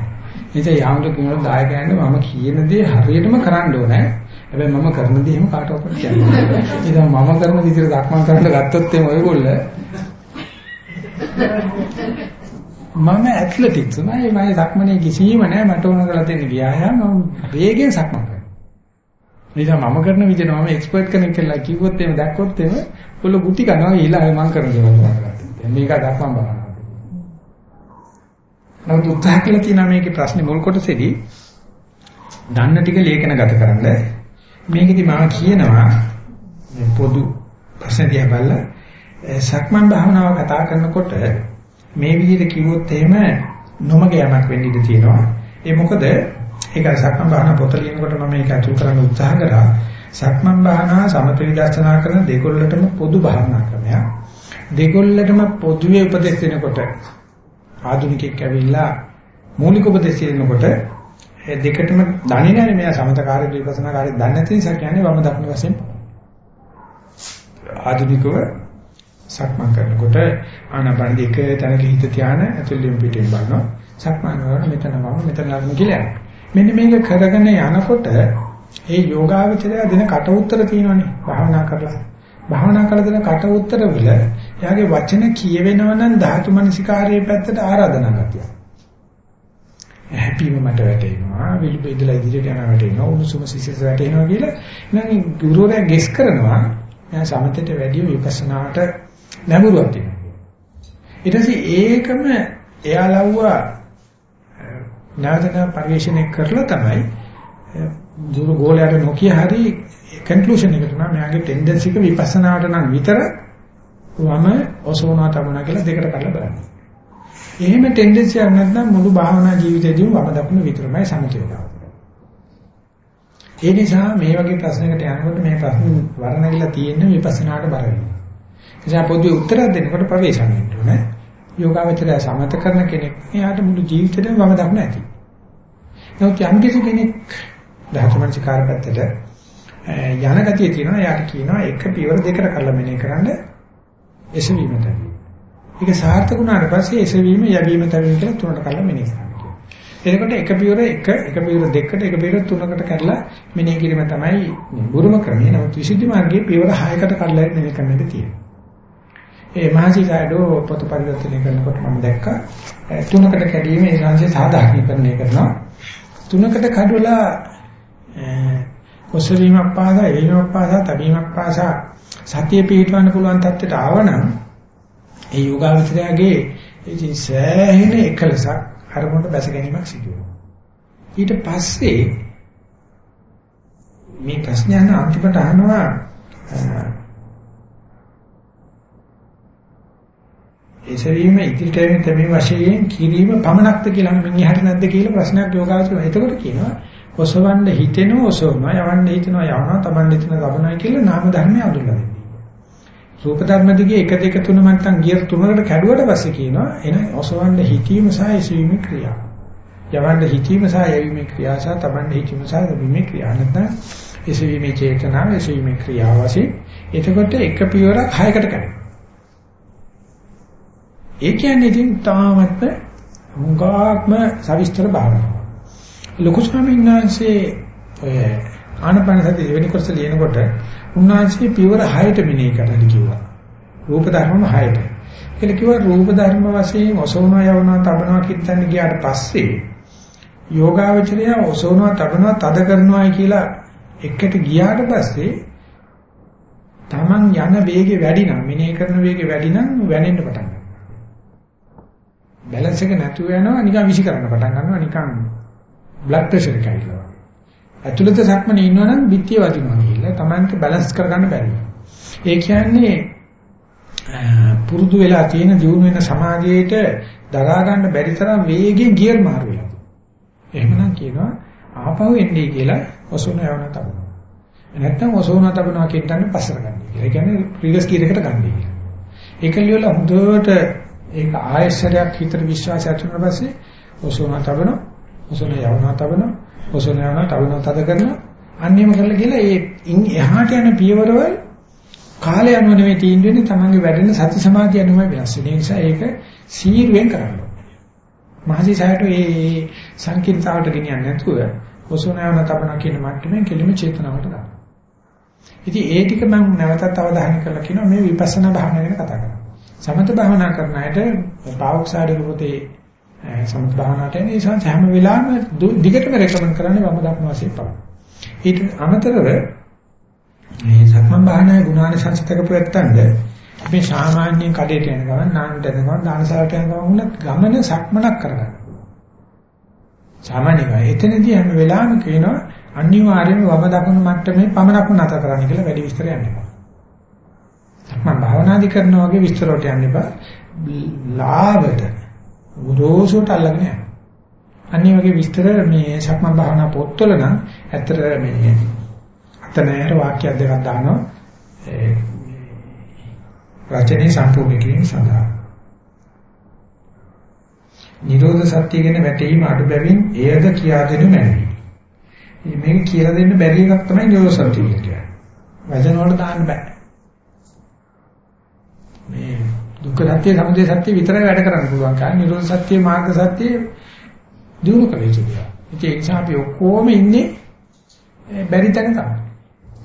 Speaker 1: ඉතින් යාමුදු කියනවා දායකයන්ට මම කියන දේ හරියටම කරන්න ඕනේ. හැබැයි මම කරන දේ එහෙම කාටවත් කියන්න බෑ. ඉතින් මම කරන විදිහට දක්මන් කරන්න ගත්තොත් එimhe ඔයගොල්ලෝ මම ඇත්ලටික්ස් නෑ මම සක්මනේ කිසිම නෑ මට ඕන කරලා දෙන්න ව්‍යායාම මම වේගෙන් සක්මන් කරනවා. නිසා මම කරන විදිහට මම එක්ස්පර්ට් කෙනෙක් කියලා කිව්වොත් එහෙම දැක්කොත් එහෙම පොළ ගුටි කනවා ඊළඟ මම කරන දේ මම කරන්නේ. මේක දක්මන් බලනවා. නමුත් උත්සාහ කළා තියෙනවා මේකේ ප්‍රශ්නේ මුල් කොටසේදී දන්න ටික ලේඛනගත කරන්න. මේකෙදි මම කියනවා පොදු ප්‍රශ්න දිහා බලලා සක්මන් භාවනාව කතා කරනකොට මේ විදිහට කිව්වොත් එහෙම නොමග යමක් වෙන්න ඉඩ තියෙනවා. ඒ මොකද ඒක සක්මන් භාවනා පොත ලියනකොට මම ඒක අතුල් කරන්න උත්සාහ කරා. සක්මන් භාවනා සමත විදර්ශනා කරන දෙකොල්ලටම පොදු භාවනා ක්‍රමයක්. දෙකොල්ලටම පොදුවේ උපදෙස් දෙනකොට ආධුනිකෙක් ඇවිල්ලා මූලික උපදෙස් දෙනකොට ඒ දෙකටම දන්නේ නැහැ මෙයා සමතකාරී විපස්සනාකාරී දන්නේ නැති නිසා කියන්නේ වම දකුණු වශයෙන් ආධුනිකව සක්මන් කරනකොට ආනාපාන දෙක තැනක හිත ධානය ඇතුළෙන් පිටින් බලනවා. සක්මන් කරන මෙතන මම මෙතන ලගන කියලා. මෙන්න මේක කරගෙන යනකොට ඒ යෝගාවචරය දෙන කට උතර තියෙනවනේ භාවනා කරලා. භාවනා කරලා දෙන කට උතර වල එයාගේ වචන කියවෙනව නම් ධාතු මනසිකාරයේ පැත්තට ආරාධනා කරතියි. හැපීම මට වැටෙනවා විලුඹ ඉදලා ඉදිරියට යනවා වැටෙනවා උණුසුම සිසිලස වැටෙනවා කියලා නම් ගුරුවරයා ගෙස් කරනවා එයා සමතේට වැඩිය විපස්සනාට නැඹුරුවක් තියෙනවා ඊට පස්සේ ඒකම එයා ලව්වා නාදන පරිශ්‍රණය කරලා තමයි දුරු ගෝලයට නොකිය හරි කන්ක්ලූෂන් එකට නම් මෙයාගේ ටෙන්ඩන්සි එක විපස්සනාවට නම් විතර වම ඔසවනවා තමයි කියලා දෙකට කඩලා බලන්න එහෙම ටෙන්ඩන්සි එකක් නැත්නම් මුළු භාවනා ජීවිතේදීම වම දකුණ විතරමයි සමතේනවා. ඒ නිසා මේ වගේ ප්‍රශ්නයකට යනකොට මේ ප්‍රශ්න වර්ණගිලා තියෙන විපස්සනාට බර වෙනවා. එනිසා පොදු උත්තර දෙනකොට ප්‍රවේශම් වෙන්න ඕනේ. යෝගාවචරය සමත කරන කෙනෙක් එයාට මුළු ජීවිතේම වම දකුණ ඇති. නමුත් යම් කෙනෙක් ධාතුමනසිකාර පැත්තට යන ගතිය තියෙනවා. එයාට කියනවා එක පියවර දෙකට කරලා මෙනේ කරන්න එසවීමට. ඒක සාර්ථක වුණාට පස්සේ එසවීම යැවීම තැවීම කියලා තුනට කඩලා මෙනෙහි කරනවා. එතකොට එක පියවර එක එක පියවර දෙකකට එක පියවර තුනකට කඩලා මෙනෙහි කිරීම තමයි බුරුම ක්‍රමය. නමුත් විසුද්ධි මාර්ගයේ පියවර 6කට කඩලා මෙනෙහි කරන්න තියෙනවා. ඒ මහසිකාඩෝ පොත පරිවර්තනය කරනකොට මම දැක්කා තුනකට කැඩීම ඒ සංසේ සාධාරණීකරණය කරනවා. තුනකට කඩවලා ඔසවීමක් පාසා, එවීමක් පාසා, තබීමක් පාසා සතිය පිටවන්න පුළුවන් තත්ත්වයට ආවනම් ඒ යෝගාවචරයගේ ඉතින් සෑහෙන එකලසක් අරමුණට බැස ගැනීමක් සිදු වෙනවා. ඊට පස්සේ මේ ප්‍රශ්නය අහන අන්තිමට අහනවා එසවීම ඉදිරියට යන මේ වශයෙන් කිරීම පමණක්ද කියලා මම ඉහට නැද්ද කියලා ප්‍රශ්නයක් යෝගාවචරය. එතකොට කියනවා ඔසවන්න හිතෙනවා ඔසවනවා යවන්න හිතෙනවා යවනවා තබන්න හිතෙනවා තබනවා කියලා නාම ධර්මය අඳුරලා රූප ධර්ම දිගේ 1 2 3 මට්ටම් ගියර් තුනකට කැඩුවට පස්සේ කියනවා එන ඔසවන්න හිතීම සහ එසවීමේ ක්‍රියාව. යවන්න හිතීම සහ යැවීමේ ක්‍රියාව සහ තබන්න හිතීම සහ යැවීමේ ක්‍රියාව. නැත්නම් එසවීමේ චේතනාව එසවීමේ ක්‍රියාව වශයෙන් එතකොට එක පියවරක් හයකට කැඩෙනවා. ඒ කියන්නේ ඉතින් තාමත්ම මුගාත්ම සවිස්තර භාවනාවක්. ලොකු ස්වාමීන් වහන්සේ ඔය ආනපන සති දෙවෙනි කොටස ලියනකොට උන්වහන්සේ පියවර 6ට මෙනෙහි කරන්න කිව්වා. රූප ධර්මම 6ට. කියලා කිව්වා රූප ධර්ම වශයෙන් ඔසවනවා යවනවා තබනවා කිත්තන්න ගියාට පස්සේ යෝගාවචරය ඔසවනවා තබනවා තද කරනවායි කියලා එකට ගියාට පස්සේ Taman යන වේගය වැඩි නම් මෙනෙහි කරන වේගය වැඩි නම් වැනෙන්න පටන් ගන්නවා. බැලන්ස් එක නැතුව යනවා නිකන් විසි කරන්න පටන් ගන්නවා නිකන් බ්ලඩ් ප්‍රෙෂර් එක ඇවිල්ලා. ඇතුළත සක්මනේ ඉන්නවනම් පිටිය වදිනවා කියලා Tamanට බැලන්ස් කරගන්න බැරි. ඒ කියන්නේ පුරුදු වෙලා තියෙන දියුණු වෙන සමාජයේට දරා ගන්න බැරි තරම් වේගෙන් ගියර් මාරු වෙලා. එහෙමනම් කියනවා ආපහු එන්නේ කියලා ඔසුන යවන තබනවා. නැත්තම් ඔසුන තබනවා කියන්න පස්සට ගන්න කියලා. ඒ කියන්නේ රිවර්ස් ගියර් එකට ගන්න කියලා. ඒක ලියලා හොඳට ඒක ආයශරයක් හිතට විශ්වාසය ඇති වුණා පස්සේ ඔසුන තබනවා ඔසුන යවනවා තබනවා ඔසවන යනවා තවනවා තද කරනවා අන්නේම කරලා කියලා ඒ එහාට යන පියවරවල් කාලය අනුව නෙමෙයි තීන්දුව වෙන්නේ තමන්ගේ වැඩෙන සති සමාධිය අනුවයි වෙනස් වෙන්නේ. ඒ නිසා ඒක සීරුවෙන් කරන්න ඕනේ. මහසි සායට ඒ සංකීර්ණතාවට ගෙනියන්නේ නැතුව ඔසවන යනවා තබනවා කියන මට්ටමෙන් කෙලිම චේතනාවට දාන්න. ඉතින් ඒ ටික මම නැවතත් අවධානය කරලා කියනවා මේ විපස්සනා භාවනාව ගැන කතා කරනවා. සමත භාවනා කරන අයට පාවොක්සාරේ පොතේ සමථ භාවනාවට එන්නේ ඒ සංස හැම වෙලාවෙම දිගටම රෙකමන්ඩ් කරන්නේ වම දක්න වශයෙන් පමණයි. ඊට අමතරව මේ සක්මන් භාවනාවේ ගුණානිසංසතක ප්‍රයත්නද අපි සාමාන්‍ය කඩේට යන ගමන් නාන්නට යන ගමන් දානසාරට යන ගමන් උන ගමන සක්මනක් කරගන්න. සාමාන්‍යව එතනදී හැම වෙලාවෙම කියනවා අනිවාර්යයෙන්ම වම දකුණු මට්ටමේ පමණක්ම නැතර කරන්න කියලා වැඩි විස්තර යන්න එපා. සක්මන් භාවනාදි කරනවා වගේ විස්තර වලට යන්න එපා. ලාභට ගොරෝසුට අල්ලගෙන යනවා. අනිත් වගේ විස්තර මේ සක්මන් භාවනා පොත්වල නම් ඇත්තට මේ අතනෑර වාක්‍ය දෙකක් දානවා. ඒ රචනයේ සම්පූර්ණ කිරීම සඳහා. නිරෝධ සත්‍ය ගැන වැටහීම අඩු බැවින් එයද කියා දෙනු මැනවි. මේක කියලා දෙන්න බැරි එකක් තමයි නිරෝධ සත්‍ය කියන්නේ. වචන වල දාන්න බෑ. මේ දුක්ඛ සත්‍ය සමුදය සත්‍ය විතරයි වැඩ කරන්න පුළුවන්. කාය නිරෝධ සත්‍ය මාර්ග සත්‍ය දිනු කළ යුතුයි. ඒ නිසා අපි ඔක්කොම ඉන්නේ බැරි තැන තමයි.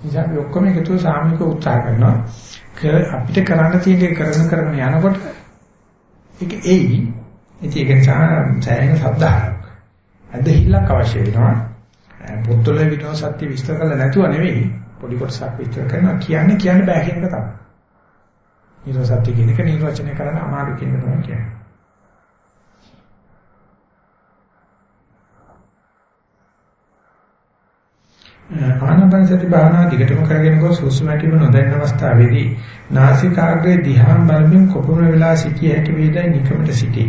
Speaker 1: නිසා අපි ඔක්කොම එකතුව සාමික උත්සාහ කරනවා. අපිට කරන්න තියෙන දේ කරන කරන යනකොට ඒක එයි. ඉතින් ඒක නිසා සෑහෙන ශබ්දාවක්. අදහිල්ලක් අවශ්‍ය වෙනවා. පොත්වල විතර සත්‍ය විස්තර කරලා නැතුව නෙවෙයි පොඩි කොටසක් විස්තර කරනවා කියන්නේ කියන්න බෑ කියන එක තමයි. ඊට සත්‍ය කියන එක නිර්වචනය කරන්න අමාරු කියන එක තමයි කියන්නේ. ආනාපානසති භාවනා දිගටම කරගෙන ගොස් හුස්ම රැකීම නොදැන්න අවස්ථාවේදී නාසිකාග්‍රේ දිහාම බලමින් කොපමණ වෙලා සිටිය හැකි වේදයි නිකමට සිටී.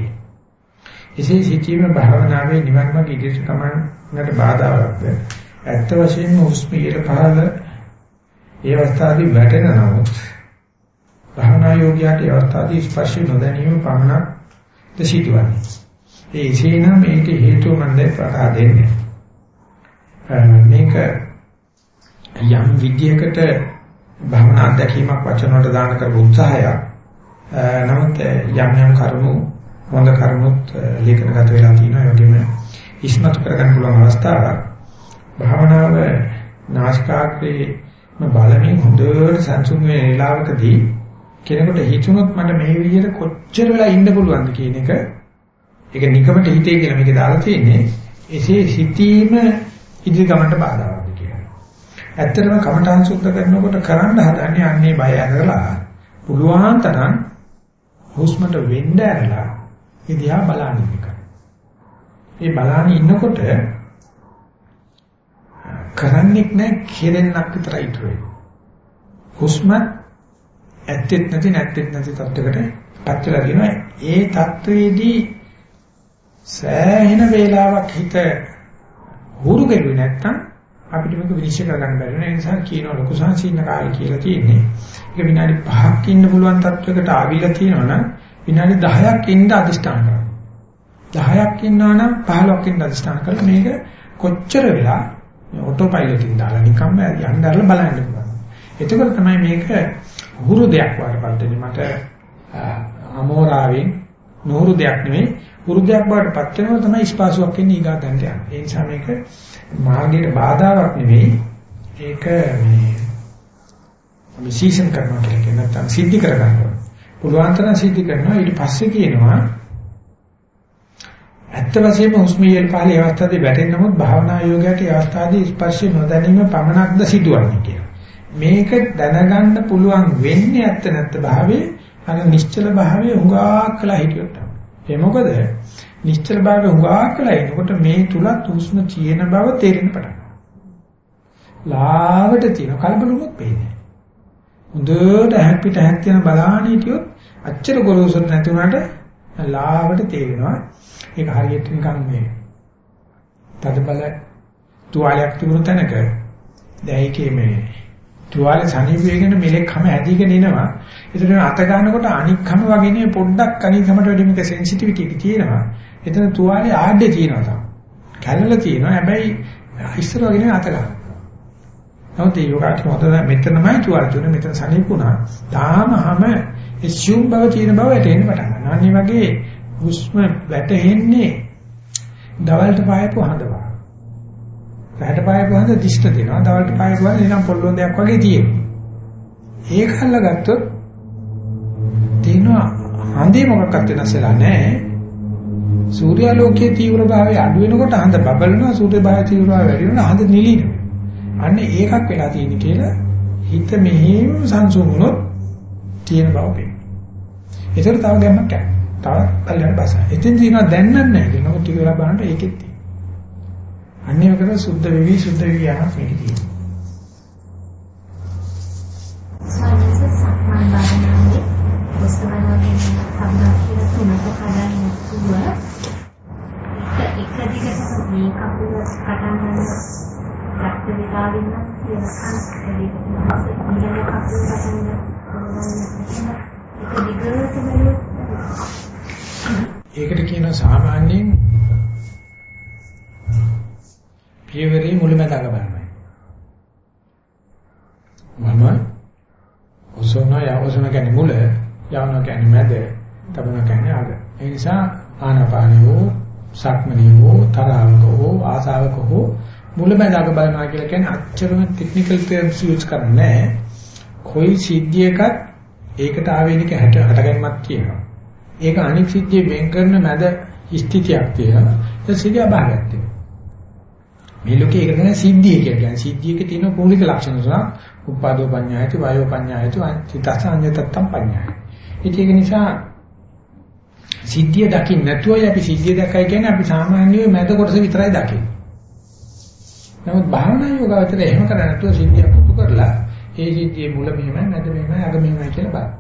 Speaker 1: එසේ සිටීම භාවනාවේ නිවන් මාර්ග ඉදිරියට තමන්ට බාධාවක්ද? ඇත්ත වශයෙන්ම හුස්ම ඉර පහළ ඒ අවස්ථාවේ වැටෙන නමුත් භාවනා යෝගියාට ඒ අවස්ථාවේ ස්පර්ශ නොදැනීම පමණක් ද සිටවන්නේ. ඒ එසේනම් මේක හේතුව මන්දේ ප්‍රකා දෙන්නේ. මේක යම් විද්‍යයකට භවනා අධ්‍යක්ීමක් වචන වලට දාන කරපු උත්සාහයක් නමුත් යම් යම් කරුණු හොඳ කරුණුත් ලේඛනගත වෙලා තියෙනවා ඒ වගේම ඉස්මතු කරගන්න පුළුවන් අවස්ථාවක් භාවනාව නාස්කාග්‍රේ බලමින් හොඳට සංසුන් වෙන වේලාවකදී කෙනෙකුට හිතුනොත් මට මේ විදිහට කොච්චර වෙලා ඉන්න පුළුවන්ද කියන එක. ඒක නිකමට හිතේ කියලා මේක දාලා තියෙන්නේ. එසේ සිටීම ඉදිරි ගමනට බාධාවක් ඇත්තටම කමඨාන් සුද්ධ කරනකොට කරන්න හදන්නේ අන්නේ බය ඇරලා. පුළුවන් තරම් හුස්මට වෙන්න ඇරලා ඒ දිහා බලන්න එක. ඒ බලන්න ඉන්නකොට කරන්නේක් නැහැ කෙරෙන්නක් විතරයි ඉතුරු හුස්ම ඇත්තෙත් නැති නැත්තෙත් නැති තත්යකට පත් වෙලා තියෙනවා. ඒ තත්වයේදී සෑහෙන වේලාවක් හිත හුරු ගෙළුවේ නැත්තම් අපිට මේක විනිශ්චය කරගන්න බැරි වෙන නිසා කියනවා ලොකු සංසීන කාලය කියලා තියෙන්නේ. ඒක විනාඩි 5ක් ඉන්න පුළුවන් තත්වයකට ආවිලා තියෙනවා නම් විනාඩි 10ක් ඉන්න අදිෂ්ඨාන කරනවා. 10ක් ඉන්නවා නම් 15ක් ඉන්න අදිෂ්ඨාන කරලා මේක කොච්චර වෙලා ඔටෝ පයිලට් එකෙන් දාලා නිකම්ම යන්න දැරලා බලන්න පුළුවන්. එතකොට තමයි මේක හුරු දෙයක් වඩපත් වෙන්නේ. මට අමෝරාවෙන් නూరు දෙයක් නෙමෙයි හුරු දෙයක් වඩපත් වෙනවා තමයි ස්පාසුවක් එන්නේ ඊගා දැනට යන්නේ. ඒ නිසා මේක මාර්ගයට බාධාවක් නෙවෙයි ඒක මේ විශේෂණ කරනවා කියලා කියන නැත්නම් සිද්ධි කරගන්නවා. පුළුවන් තරම් සිද්ධි කරනවා ඊට පස්සේ කියනවා ඇත්ත වශයෙන්ම හුස්මියල් පහලේ අවස්ථාවේ වැටෙන නමුත් භාවනා යෝගයට ඒ අවස්ථාවේ ස්පර්ශය නොදැනීම පමණක්ද සිදුවන්නේ කියලා. මේක දැනගන්න පුළුවන් වෙන්නේ ඇත්ත නැත්ත භාවයේ අර නිශ්චල භාවයේ උගා කළා හිටියොත්. ඒ මොකද නිශ්චල භාවය හුඟා කළා එනකොට මේ තුලත් හුස්ම තියෙන බව තේරෙන්න පටන් ලාවට තියෙන කලබලුමක් පේන්නේ. හොඳට හැප්පිට හැක් තියෙන බලාන හිටියොත් අච්චර ගොරෝසුත් නැති වුණාට ලාවට තේරෙනවා. ඒක හරියට නිකන් මේ තද බල තුවාලයක් තිබුණු තැනක දැන් ඒකේ මේ තුවාලේ සනීප වෙගෙන මෙලෙක් හැම ඇදීගෙන එනවා. ඒතර අත ගන්නකොට අනික් හැම වගේ නේ පොඩ්ඩක් අනික් හැමට වැඩි මේක සෙන්සිටිවිටි එක තියෙනවා. එතන තුවාලේ ආඩේ තියෙනවා තමයි. කැළල තියෙනවා. හැබැයි ඉස්සර වගේ නෙවෙයි අත ගන්න. නමුත් ඒ යෝගාට හොතන මෙතනමයි තුවාල තුනේ මෙතන සනීපුණා. තාම හැම assume බව තියෙන බව වැටෙන්න පටන් ගන්නවා. අනිත් වගේ හුස්ම වැටෙන්නේ දවල්ට පායපු හඳවා. රැට පායපු හඳ දිෂ්ට දෙනවා. දවල්ට පායපු හඳ නිකන් පොල්ලොන් දෙයක් වගේ තියෙනවා. ඒක අල්ලගත්තොත් තේනවා හඳේ මොකක්වත් වෙනස් වෙලා නැහැ. සූර්යාලෝකයේ තීව්‍ර භාවය අඩු වෙනකොට හඳ බබලනවා සූර්ය භාවය තීව්‍ර භාවය වැඩි වෙනවා හඳ නිලිනවා. අන්න ඒකක් වෙලා තියෙන කියලා හිත මෙහෙම සංසුන් වුණොත් තියෙන බව පේනවා. ඒතර තව ගැම්මක් යනවා. තවත් පල්ලෙන් බස. එතින් දිනවා දැන්නන්නේ නැහැ. නමුත් ටික වෙලා බලනකොට ඒකෙත් තියෙනවා. අන්නේ වකට සුද්ධ වෙවි සුද්ධ වෙවි යනවා මේක තියෙනවා.
Speaker 3: සානස සක්මන් බාරන්නේ ඔස්තවනාගේ සම්මාන තුනක හදන්න පුළුවන්. එක එක දිගට මේ කකුල පටන් ගන්න රක්ත විකාරින්න කියනකම් ඒක ඉගෙන කකුල පටන් ගන්න
Speaker 1: ඒකට කියන සාමාන්‍යයෙන් පියවරේ මුලමඳාක බලනවා. මම ඔසෝන යවසන කියන්නේ මුල, යවන කියන්නේ මැද, තබන කියන්නේ අග. ඒ නිසා ආනාපානියෝ සක්මනියෝ තරාවක හෝ ආසාවක හෝ මුලමඳාක බලනවා කියලා කියන්නේ අච්චරම ටෙක්නිකල් ටර්ම්ස් යූස් කරන්නේ නැහැ. කොයි සිද්ධියකත් ඒකට ආවේනික හැට හටගන්නමක් තියෙනවා. ඒක අනික් සිද්ධිය වෙන් කරන මැද ස්ථිතියක් තියෙනවා. ඒ සිද්ධිය අභාගයක් තියෙනවා. මේ ලෝකේ ඒක තමයි සිද්ධිය කියලා කියන්නේ. සිද්ධියක තියෙන මූලික ලක්ෂණ තුනක්. උපාදෝ පඤ්ඤායති, වායෝ පඤ්ඤායති, චිත්තසංයතත්තම් පඤ්ඤායති. ඒක නිසා සිද්ධිය දකින්න නැතුවයි අපි සිද්ධිය දැක්කයි කියන්නේ අපි සාමාන්‍යයෙන් මැද කොටස විතරයි දකින්නේ. නමුත් භාවනා යෝගාවචරය එහෙම කරන්නේ නැතුව සිද්ධිය පුතු කරලා ඒ සිද්ධියේ මුල මෙහෙමයි මැද මෙහෙමයි අග මෙහෙමයි කියලා බලන්න.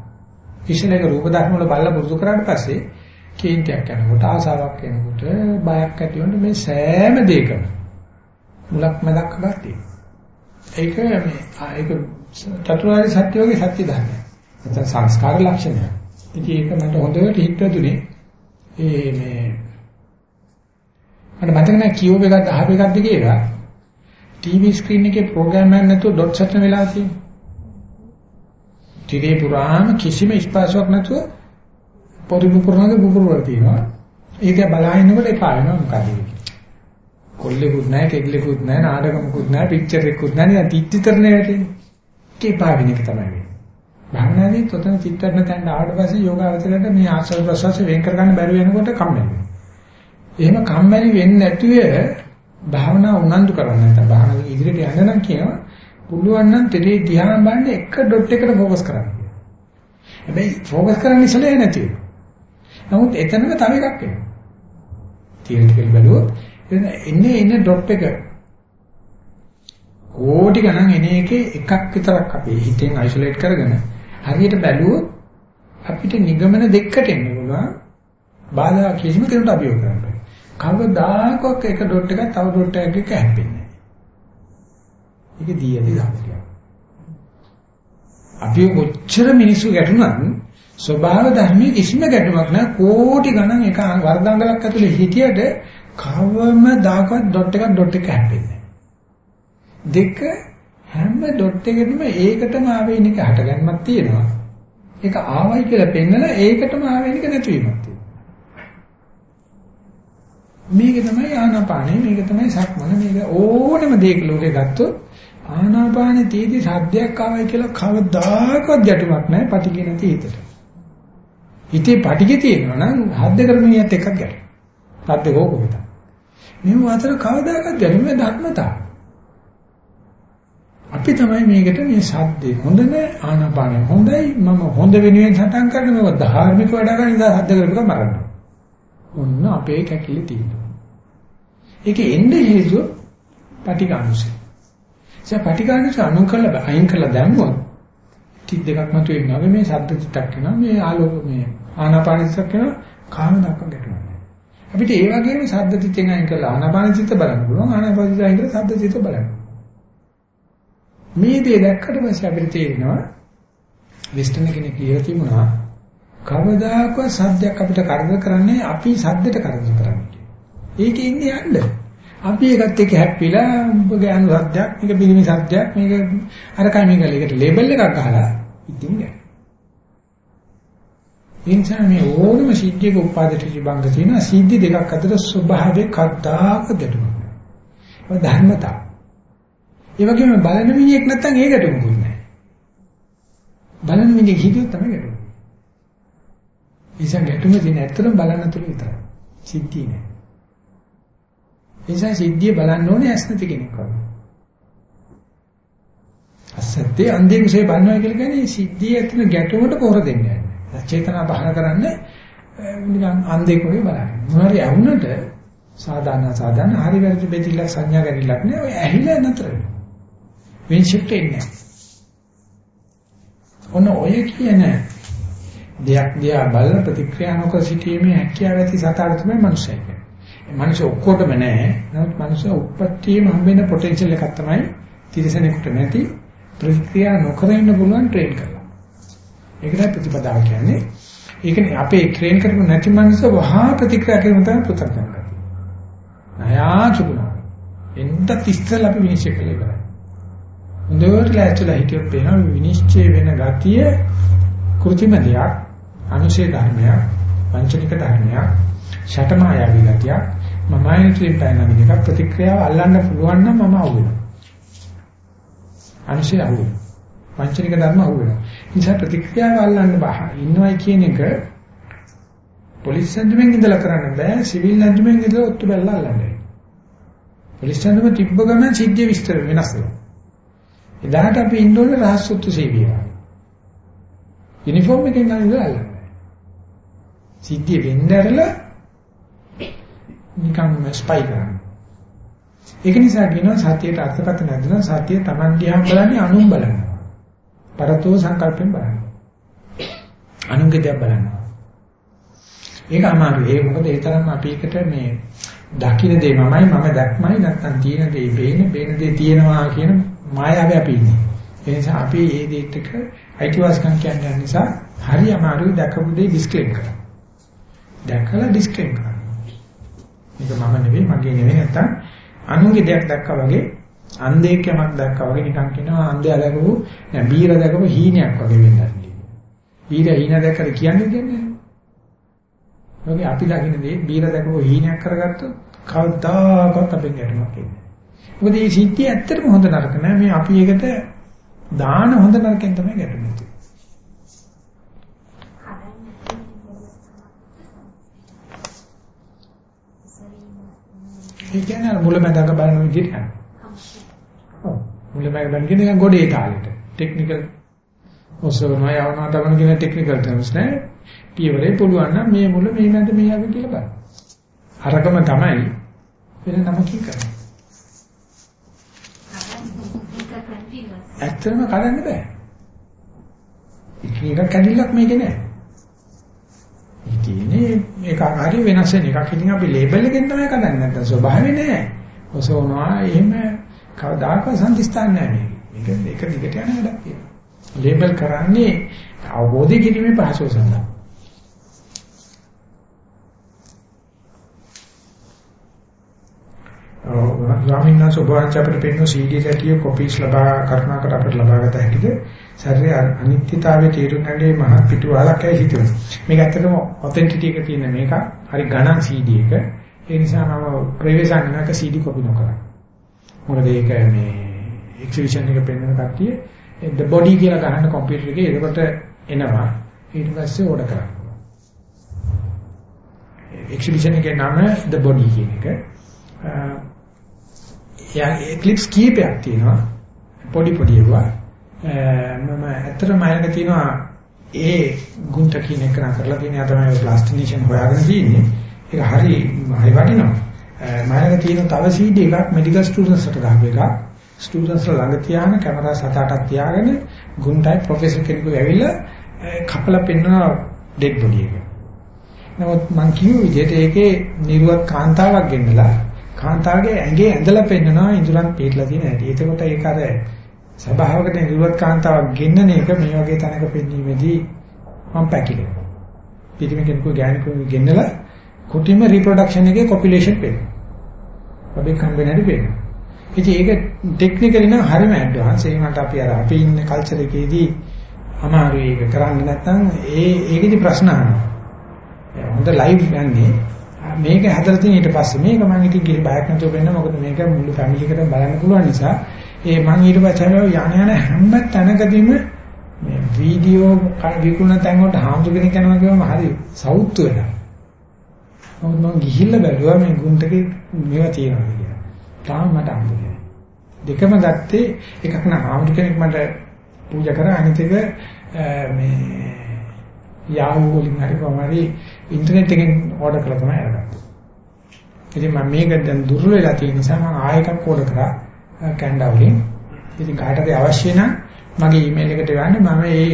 Speaker 1: ඉස්සෙල්ලා ඒක රූප ධර්ම වල බලලා පුරුදු කරාට පස්සේ කේන්තියක් යනකොට ආසාවක් එනකොට බයක් ඇති වෙනකොට මේ සෑම දෙයකම මුලක් මැදක් අගක් තියෙනවා. ඒක මේ ඒක චතුරාර්ය සත්‍ය වගේ සත්‍ය ධර්මයක්. නැත්නම් සංස්කාර ලක්ෂණයක්. ඉතින් ඒක මට හොඳට හිතෙදුනේ ඒ මේ මට මතක නැහැ කියෝබ් එකක් අහප එකක්ද කියලා ටීවී ස්ක්‍රීන් එකේ ප්‍රෝග්‍රෑම් එකක් නැතුව ඩොට් සටන වෙලා තියෙනවා. ටීවී පුරාම කිසිම ස්පර්ශයක් නැතුව පරිපූර්ණ පුරනගේ පුපුරවල තියෙනවා. ඒක බලහින්නකොට එපා වෙනවා මොකද කොල්ලෙකුත් නැහැ, කෙල්ලෙකුත් නැහැ, නාටකමකුත් නැහැ, පික්චර් එකකුත් නැහැ. නිකන් තිත්තිතරනේ වැටෙන්නේ. කේපා වෙන එක තමයි වෙන්නේ. භාවනාදී තොතන චිත්තන තැන්න ආවට පස්සේ යෝගාවචරයට මේ ආශ්‍රව ප්‍රසවාස වෙන් කරගන්න බැරි වෙනකොට කම්මැලි වෙනවා. එහෙම කම්මැලි වෙන්නේ නැතුව භාවනා උනන්දු කරන්න නැත්නම් භාවනාව ඉදිරියට යන්න නම් කියනවා පුළුවන් නම් තෙලේ දිහා බලන්න එක ඩොට් එකට ફોකස් කරන්න කියලා. හැබැයි ફોකස් කරන්න ඉස්සෙල්ලා නැති වෙනවා. නමුත් එතනම තව එකක් එනවා. තියෙන ටික බැලුවොත් එන්නේ එන්නේ ඩොට් එක කෝටි ගණන් එන එකේ එකක් විතරක් අපේ හිතෙන් අයිසොලේට් කරගෙන හරියට බැලුවොත් අපිට නිගමන දෙකකට එන්න පුළුවන්. බාධා කිසිම කෙනෙකුට අභියෝග කරන්න බෑ. කවදාකවත් එක ඩොට් එකක් තව ඩොට් එකක් එක්ක හැප්පෙන්නේ නැහැ. ඒක දීයදී ධර්මයක්. අපි කොච්චර මිනිස්සු ගැටුණත් ස්වභාව ධර්මයේ කිසිම ගැටුමක් නැහැ. කෝටි ගණන් එක වර්ධංගලක් ඇතුලේ හිටියට කවම දාකවත් ඩොට් එකක් ඩොට් එක හැප්පෙන්නේ දෙක හැම ඩොට් එකෙදිම ඒකටම ආවේනික හටගන්නමක් තියෙනවා. ඒක ආවයි කියලා පෙන්නලා ඒකටම ආවේනික නැතිවීමක් තියෙනවා. මේක තමයි ආනාපානෙ මේක තමයි සක්මන මේක ඕනම දෙයක ලෝකේ ගත්තොත් ආනාපානෙ තීදි සද්දයක් ආවයි කියලා කවදාකවත් ගැටුමක් නැහැ පටිගේ නැති හිතට. හිතේ පටිගේ තියෙනවා නම් හද්ද කරමිනියත් එකක් ගැටෙනවා. සද්ද කෝකෙද? මේ අතර කවදාකවත් ගැටුමේ ධර්මතාව. අපි තමයි මේකට මේ සද්දේ හොඳ නෑ ආනාපානෙ හොඳයි මම හොඳ වෙනුවෙන් සටන් කරන මේක ධාර්මික වැඩ ගන්න ඉඳලා හද්ද කරපුවා මරන්න. ඔන්න අපේ කැකිලි තියෙනවා. ඒක එන්නේ හේතුව පටිඝානුසය. ඒ පටිඝානුසය අනු කළ අයින් කළ දැම්මොත් ටික දෙකක් මත වෙනවා. මේ ශබ්ද ටිකක් වෙනවා. මේ ආලෝක මේ ආනාපානසක් වෙනවා. කාම දක්ව ගැටෙනවා. අපිට ඒ වගේම ශබ්ද ටිකෙන් අයින් කළා ආනාපානසිත බලන්න පුළුවන්. ආනාපානසිත අයින් කළා ශබ්ද ටික බලන්න. මේ දේ දැක්කට පස්සේ අපිට තේරෙනවා වෙස්ටර්න් කෙනෙක් කියලා තිබුණා කවදාකවත් සද්දයක් අපිට කරදර කරන්නේ අපි සද්දෙට කරදර කරන්නේ. ඒකේ ඉන්නේ යන්න. අපි ඒකත් එක්ක හැප්පිලා උඹ ගෑනු සද්දයක්, මේක පිළිමි සද්දයක්, මේක අර කයි මේක එකට ලේබල් එකක් ගහලා ඉතින් නෑ. එනිසා මේ ඕනම සිද්ධියක උපාදිත විභංග තියෙන සිද්ධි දෙකක් අතර ස්වභාවයේ කද්දාක ගැටුමක්. ඒ ධර්මතා. ඒ වගේම බලන මිනිහෙක් නැත්තම් ඒකට මොකුත් නෑ. බලන මිනිහෙක් හිතුවොත් තමයි ගැටුම. නිසා ගැටුම තියෙන ඇත්තටම බලන්න තුරු විතරයි. සිද්ධිය නෑ. නිසා සිද්ධිය බලන්න ඕනේ ඇස් නැති කෙනෙක් වගේ. අසත්‍ය අන්ධේ කුසේ බලනවා කියලා කියන්නේ සිද්ධිය ඇතුළේ ගැටුමට පොර දෙන්නේ නැහැ. චේතනා බහන කරන්නේ නිකන් අන්ධෙක් වගේ බලන්නේ. මොනවාරි ඇහුනට සාධාරණ සාධාරණ හරි වැරදි බෙදිලා සංඥා ගැනීමක් නෑ. ඔය ඇහිලා නතර වෙනවා. වෙන්ෂිප්ට් එන්නේ නැහැ. ඔන්න ඔය කියන දෙයක් දිහා බලන ප්‍රතික්‍රියා නොකර සිටීමේ හැකියාව ඇති සතාට තමයි මනුස්සය කියන්නේ. මනුෂ්‍ය ඔක්කොටම නැහැ. නමුත් මනුෂ්‍ය උප්පත්තියම හම්බෙන පොටෙන්ෂල් එකක් තමයි තිරසනෙකුට නැති ප්‍රතික්‍රියා නොකර ඉන්න පුළුවන් ට්‍රේන් කරලා. ඒකයි ප්‍රතිපදාව කියන්නේ. ඒකනේ අපේ ට්‍රේන් කරපු නැති මනුෂ්‍ය වහා ප්‍රතික්‍රියා කිරීම තමයි පෘථග්ජන කරන්නේ. නයා චුණා. එන්නත් ඉස්සෙල්ලා අපි විනිශ්චය කළේ කරා. හොඳට ලෑස්තිලා හිටියොත් පේනවා විනිශ්චය වෙන ගතිය කෘතිම දෙයක්, අනුශේ ධර්මයක්, පංචනික ධර්මයක්, ෂටමායාවී ගතියක්. මම ආයතනයෙන් පැනනමින් එක ප්‍රතික්‍රියාව අල්ලන්න පුළුවන් නම් මම අහුවෙනවා. අනිශ්චය අහුවෙනවා. වංචනික ධර්ම අහුවෙනවා. නිසා ප්‍රතික්‍රියාව අල්ලන්න බහ ඉන්නවයි කියන එක පොලිස් සැඳුමෙන් ඉඳලා කරන්න බෑ සිවිල් සැඳුමෙන් ඉඳලා ඔත්තු බැලලා අල්ලන්න. පොලිස් සැඳුම තිබ්බ ගමන් සිද්ධිය විස්තර වෙනස් වෙනවා. එදාට අපි ඉන්න ඕනේ රහස්සොත්තු සේවිය. යුනිෆෝම් එකෙන් නම් ඉඳලා අල්ලන්න. සිද්ධිය වෙන්න ඇරලා නිකන් ස්පයි කරනවා. ඒක නිසා කියනවා සතියට අර්ථකථන නැද්ද සතිය Taman දිහා බලන්නේ අනුන් බලනවා. පරතෝ සංකල්පෙන් බලනවා. අනුන්ගේ දිහා බලනවා. ඒක අමාරුයි. ඒ මොකද ඒ තරම් අපි එකට මේ දකින්න දේ මමයි මම දැක්මයි නැත්තම් තියෙන දේ බේන බේන දේ තියෙනවා කියන මායාවේ අපි ඉන්නේ. ඒ නිසා අපි මේ දේත් එක්ක අයිතිවාසිකම් කියන්නේ නිසා හරි අමාරුයි දැකපු දේ ඩිස්ක්ලේම් කරන්න. දැකලා ඩිස්ක්ලේම් කරන්න. මේක මම නෙවෙයි මගේ නෙවෙයි නැත්තම් අනුන්ගේ දෙයක් දැක්කා වගේ අන්ධයෙක් යමක් දැක්කා වගේ නිකන් කියනවා අන්ධයා දැකපු නෑ බීර දැකපු හීනයක් වගේ වෙන්නත්. බීර හීන දැක්කද කියන්නේ කියන්නේ. ඔගේ අපි දකින්න දේ බීර දැකපු හීනයක් කරගත්තොත් කවදාකවත් අපෙන් ගැටුමක් එන්නේ. මොකද මේ සිද්ධිය ඇත්තටම හොඳ නරක නෑ මේ අපි ඒකට දාන හොඳ නරකෙන් තමයි ගැටුනේ. ඒ කියන්නේ අර මුලමඳාක බලන විදිහට යනවා. ඔව්. මුලමඳාක බලන කියන්නේ ගොඩේ තාලෙට. ටෙක්නිකල් ඔසවනවා යවනවා තමයි කියන ටෙක්නිකල් ටර්ම්ස් නෑ. පියවරේ පුළුවන් නම් මේ මුල මේ මැද මේ අග කියලා බලන්න. අරකම තමයි වෙන නමකින් කරන්නේ. ඇත්තටම කඩන්න බෑ. එක කැඩිල්ලක් මේකේ නෑ. ඉතින්නේ මේක හරි වෙනස් වෙන එකක්. ඉතින් අපි ලේබල් එකෙන් තමයි කඩන්නේ නැත්නම් ස්වභාවය නෑ. ඔසවනවා එහෙම කවදාකවත් සම්දිස්ථාන නෑ මේක. මේක එක දිගට යන වැඩක් තියෙනවා. ලේබල් කරන්නේ අවබෝධය කිරීමේ පහසුව සඳහා. ස්වාමීන් වහන්සේ ඔබ වහන්සේ අපිට පෙන්වන CD සැටිය කොපීස් ලබා කරුණාකර අපිට ලබාගත හැකිද? ශරීරයේ අනිත්‍යතාවයේ තේරුම් ගැනීම මහත් පිටුවහලක් ඇයි හිතුවේ. මේක ඇත්තටම ඔතෙන්ටිටි එක තියෙන මේක. හරි ගණන් CD එක. ඒ නිසා මම ප්‍රවේශාංගනක CD කොපි නොකරා. මොකද ඒක මේ එක්සිබිෂන් එක පෙන්වන කට්ටිය the body කියලා ගහන්න කම්පියුටර් එකේ එතකොට එනවා. ඊට පස්සේ ඕඩර් කරනවා. එක්සිබිෂන් එකේ නම the body කියන එක. එයා ක්ලිප්ස් කීපයක් තියෙනවා. පොඩි පොඩි ඒවා. මම ඇත්තටම අයක තියෙනවා ඒ ගුන්ට කියන එක කරලා තියෙන යා තමයි ප්ලාස්ටිනේෂන් හොයාගෙන තියෙන්නේ. ඒක හරි හරි වටිනවා. මම තියෙන තව CD එකක් මෙඩිකල් ස්ටුඩන්ට්ස්ට ගහපු එකක්. ස්ටුඩන්ට්ස් ළඟ තියාගෙන කැමරා සත අටක් තියාගෙන ගුන්ටයි ප්‍රොෆෙසර් කෙනෙකු ඇවිල්ලා කපලා පෙන්වන ඩෙඩ් බොඩි එක. නමුත් මං කියු විදිහට ඒකේ නිර්වත් කාන්තාවක් ගෙන්නලා කාන්තාවගේ ඇඟේ ඇඳලා පෙන්නනවා ඉඳුරන් පිටලා තියෙන හැටි. එතකොට ඒක අර සබාවකට නිර්වත් කාන්තාවක් ගෙන්නන එක මේ වගේ තැනක පෙන්වීමේදී මම පැකිලෙනවා. පිටිම කෙනෙකු ගෑණිකු ගෙන්නලා කුටිම රිප්‍රොඩක්ෂන් එකේ කොපියුලේෂන් පෙන්නනවා. ඔබේ කම්බිනරි පෙන්නනවා. ඉතින් ඒක ටෙක්නිකලි නම් හරිම ඇඩ්වාන්ස්. ඒ වුණාට අපි අර අපි ඉන්න කල්චර් එකේදී අමාරුයි ඒක කරන්න නැත්නම් ඒ ඒකෙදි ප්‍රශ්න අහනවා. හොඳ ලයිව් යන්නේ මේක හැදලා තියෙන ඊට පස්සේ මේක මම ඉතින් ගිහි බයක් නැතුව වෙන්න මොකද මේක මුළු ෆැමිලි එකටම බලන්න පුළුවන් නිසා ඒ මම ඊට පස්සේ යන යන හැම තැනකදීම මේ වීඩියෝ විකුණන තැන් වලට හාමුදුරගෙන යනවා කියවම හරි සෞතු වෙනවා. මොකද මම ගිහිල්ලා බැලුවා මේ ගුන්ටකේ මේවා තියෙනවා කියලා. තාම මට හම්බුනේ දෙකම ගත්තේ එකක් නම් හාමුදුර කෙනෙක් මට පූජා කරා අනිත් එක මේ යාහූ වලින් හරි කොහමරි ඉන්ටර්නෙට් එකෙන් ඕඩර් කරලා තමයි අරගත්තේ. ඉතින් මම මේක දැන් දුර්වල වෙලා තියෙන නිසා මම ආයෙකක් ඕඩර් කරා කැනඩා වලින්. ඉතින් කාටද අවශ්‍ය නම් මගේ ඊමේල් එකට යන්න මම ඒ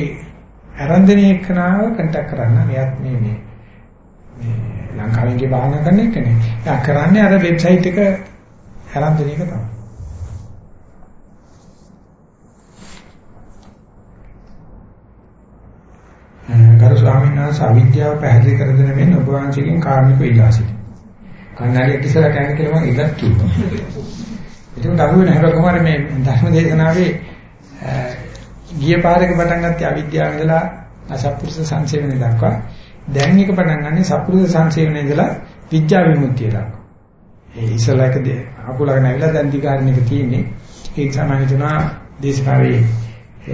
Speaker 1: ආරම්භන එක්කනාව කන්ටැක්ට් කරන්න. මෙයාත් මේ මේ මේ ලංකාවෙන් ගේ භාවනා කරන එකනේ. එයා කරන්නේ අර වෙබ්සයිට් එක ආරම්භන එක තමයි. ගරු ස්වාමීන් වහන්සේ අවිද්‍යාව පැහැදිලි කර දෙන මෙන්න ඔබ වහන්සේගෙන් කාරණික ඉල්ලා සිටිනවා. කන්නාඩියක් ඉස්සර කෑම කියලා මම ඉලක්ක කිව්වා. ඒකට අහු වෙන හැබැයි කොහොමද මේ ධර්ම දේශනාවේ ගිය පාරක පටන් ගත්තේ අවිද්‍යාව ඉඳලා අසත්පුරුෂ සංසේවනයේ දක්වා දැන් එක පටන් ගන්නේ සත්පුරුෂ සංසේවනයේ ඉඳලා විද්‍යා විමුක්තිය දක්වා. ඒ ඉස්සලක අකුලක නැවිලා දැන් දිගාරින එක තියෙන්නේ. ඒ නිසා මම හිතනවා දේශනාවේ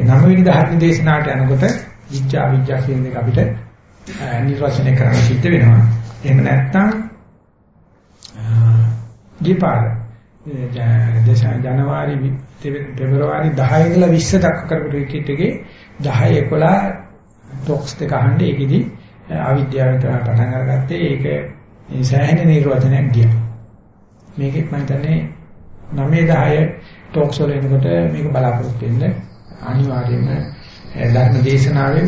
Speaker 1: නවවෙනි දහත්න දේශනාවට යනකොට විඥා විඥා කියන එක අපිට නිර්වචනය කරන්න සිද්ධ වෙනවා. එහෙම නැත්නම් දීපාර ජනවාරි පෙබරවාරි 10 ඉඳලා 20 දක්වා කරපු රිට්‍රීට් එකේ 10 11 ටොක්ස් දෙක අහන්නේ ඒකෙදි අවිද්‍යාවෙන් තමයි පටන් අරගත්තේ ඒක මේ සෑහෙන නිර්වචනයක් ගියා. මේකෙත් මම හිතන්නේ 9 10 ටොක්ස් වල එනකොට මේක බලාපොරොත්තු වෙන්න අනිවාර්යයෙන්ම ධර්ම දේශනාවේ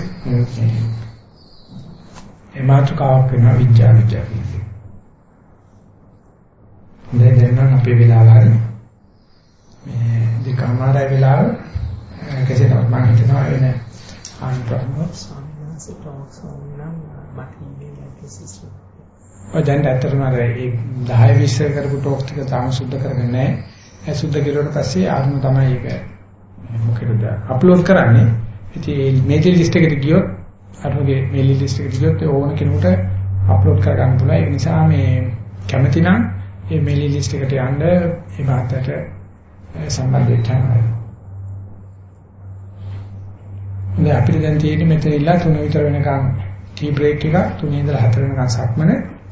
Speaker 1: ඒ මාතෘකාවක් වෙනවා විද්‍යාව විද්‍යාව කියන්නේ. දැන් දැන් නම් අපේ වෙලාව හරි මේ දෙකමාරයි වෙලාව කෙසේද මම හිතනවා වෙන ආන්තරොස්
Speaker 4: Nancy talks on නම් but he may like his sister.
Speaker 1: ඔය දැන් ඇත්තටම අර ඒ 10 20 කරපු ටෝක් ටික තාම සුද්ධ කරගෙන නැහැ. ඒ සුද්ධ කෙරුවට පස්සේ ආත්ම තමයි ඒක මොකද අප්ලෝඩ් කරන්නේ. ඉතින් මේල් ලිස්ට් එකට ගියොත් අරගේ මේල් ලිස්ට් එකට ගියොත් ඕන කෙනෙකුට අප්ලෝඩ් කර ගන්න පුළුවන්. ඒ නිසා මේ කැමති නම් මේ මේල් ලිස්ට් එකට යන්න මේ මාතට සම්බන්ධ වෙන්න. ඉතින් අපිට දැන් තියෙන්නේ මෙතන ඉල්ලා තුන විතර වෙනකන් ටී බ්‍රේක් එක තුනේ ඉඳලා හතර වෙනකන් සක්මන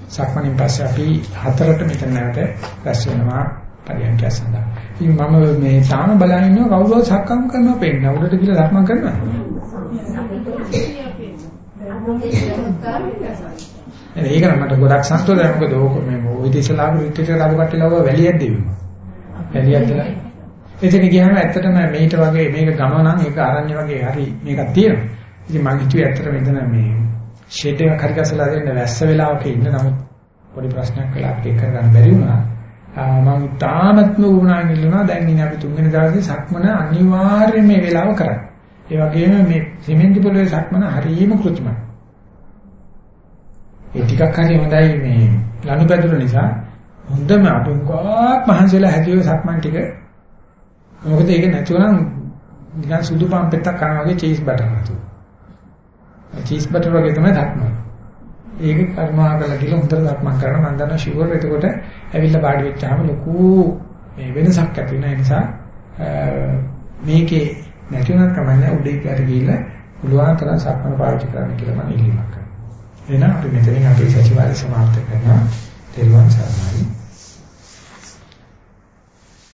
Speaker 1: සක්මනින් පස්සේ අපි හතරට මෙතන නැවත රැස් වෙනවා පරියන්ක සඳහා. ඉතින් මම මේ තාම බලන් ඉන්නවා කවුරුහරි සක්කම් කරනවා පෙන්න. උඩට ගිහලා සක්මන් කරනවා. ඒක නම් මට ගොඩක් සන්තෝෂයි මොකද ඕක මේ ওই දේශලාභ රිට්‍රීට් එක ලාභ කට්ටිය ලව්ව වැලියක් දෙවිම. වැලියක් දලා. එතන ගියාම ඇත්තටම මේට වගේ මේක ගම නම් ඒක ආරණ්‍ය වගේ හරි මේකක් තියෙනවා. ඉතින් මම හිතුවේ ඇත්තට මෙතන මේ ෂෙඩ් එකක් හරි ගසලා දෙන්න වැස්ස වෙලාවක ඉන්න නමුත් පොඩි ප්‍රශ්නයක් වෙලා අපිට කරගන්න බැරි වුණා. මම තාමත්ම වුණාගෙන ඉන්නවා දැන් ඉන්නේ අපි තුන්වෙනි දවසේ සක්මන අනිවාර්යයෙන් මේ වෙලාව කරන්නේ. ඒ වගේම මේ සිමෙන්ති පොළවේ සක්මන හරියම කෘත්‍රිමයි. ඒ ටිකක් හරි හොඳයි මේ ලනුපැදුර නිසා හොඳම අපි ගොඩක් මහන්සිලා හැදියේ සක්මන් ටික. මොකද ඒක නැතුවනම් නිකන් සුදු පම්පෙත්තක් කරනවා වගේ චීස් බටර් නතු. චීස් බටර් වගේ තමයි සක්මන්. ඒක කර්මා කරලා කියලා හොඳට සක්මන් කරන මම දන්නවා ෂුවර් එතකොට ඇවිල්ලා පාඩි වෙච්චාම ලොකු මේ වෙනසක් ඇති වෙන නිසා මේකේ නැති වුණත් කමන්නේ උඩේ කාට ගිහිල්ලා පුළුවන් තරම් සක්මන පාවිච්චි කරන්න කියලා මම ඉල්ලීමක් කරනවා. එහෙනම් අපි මෙතනින් අපේ සතිವಾರය සමාප්ත කරනවා. තෙරුවන් සරණයි.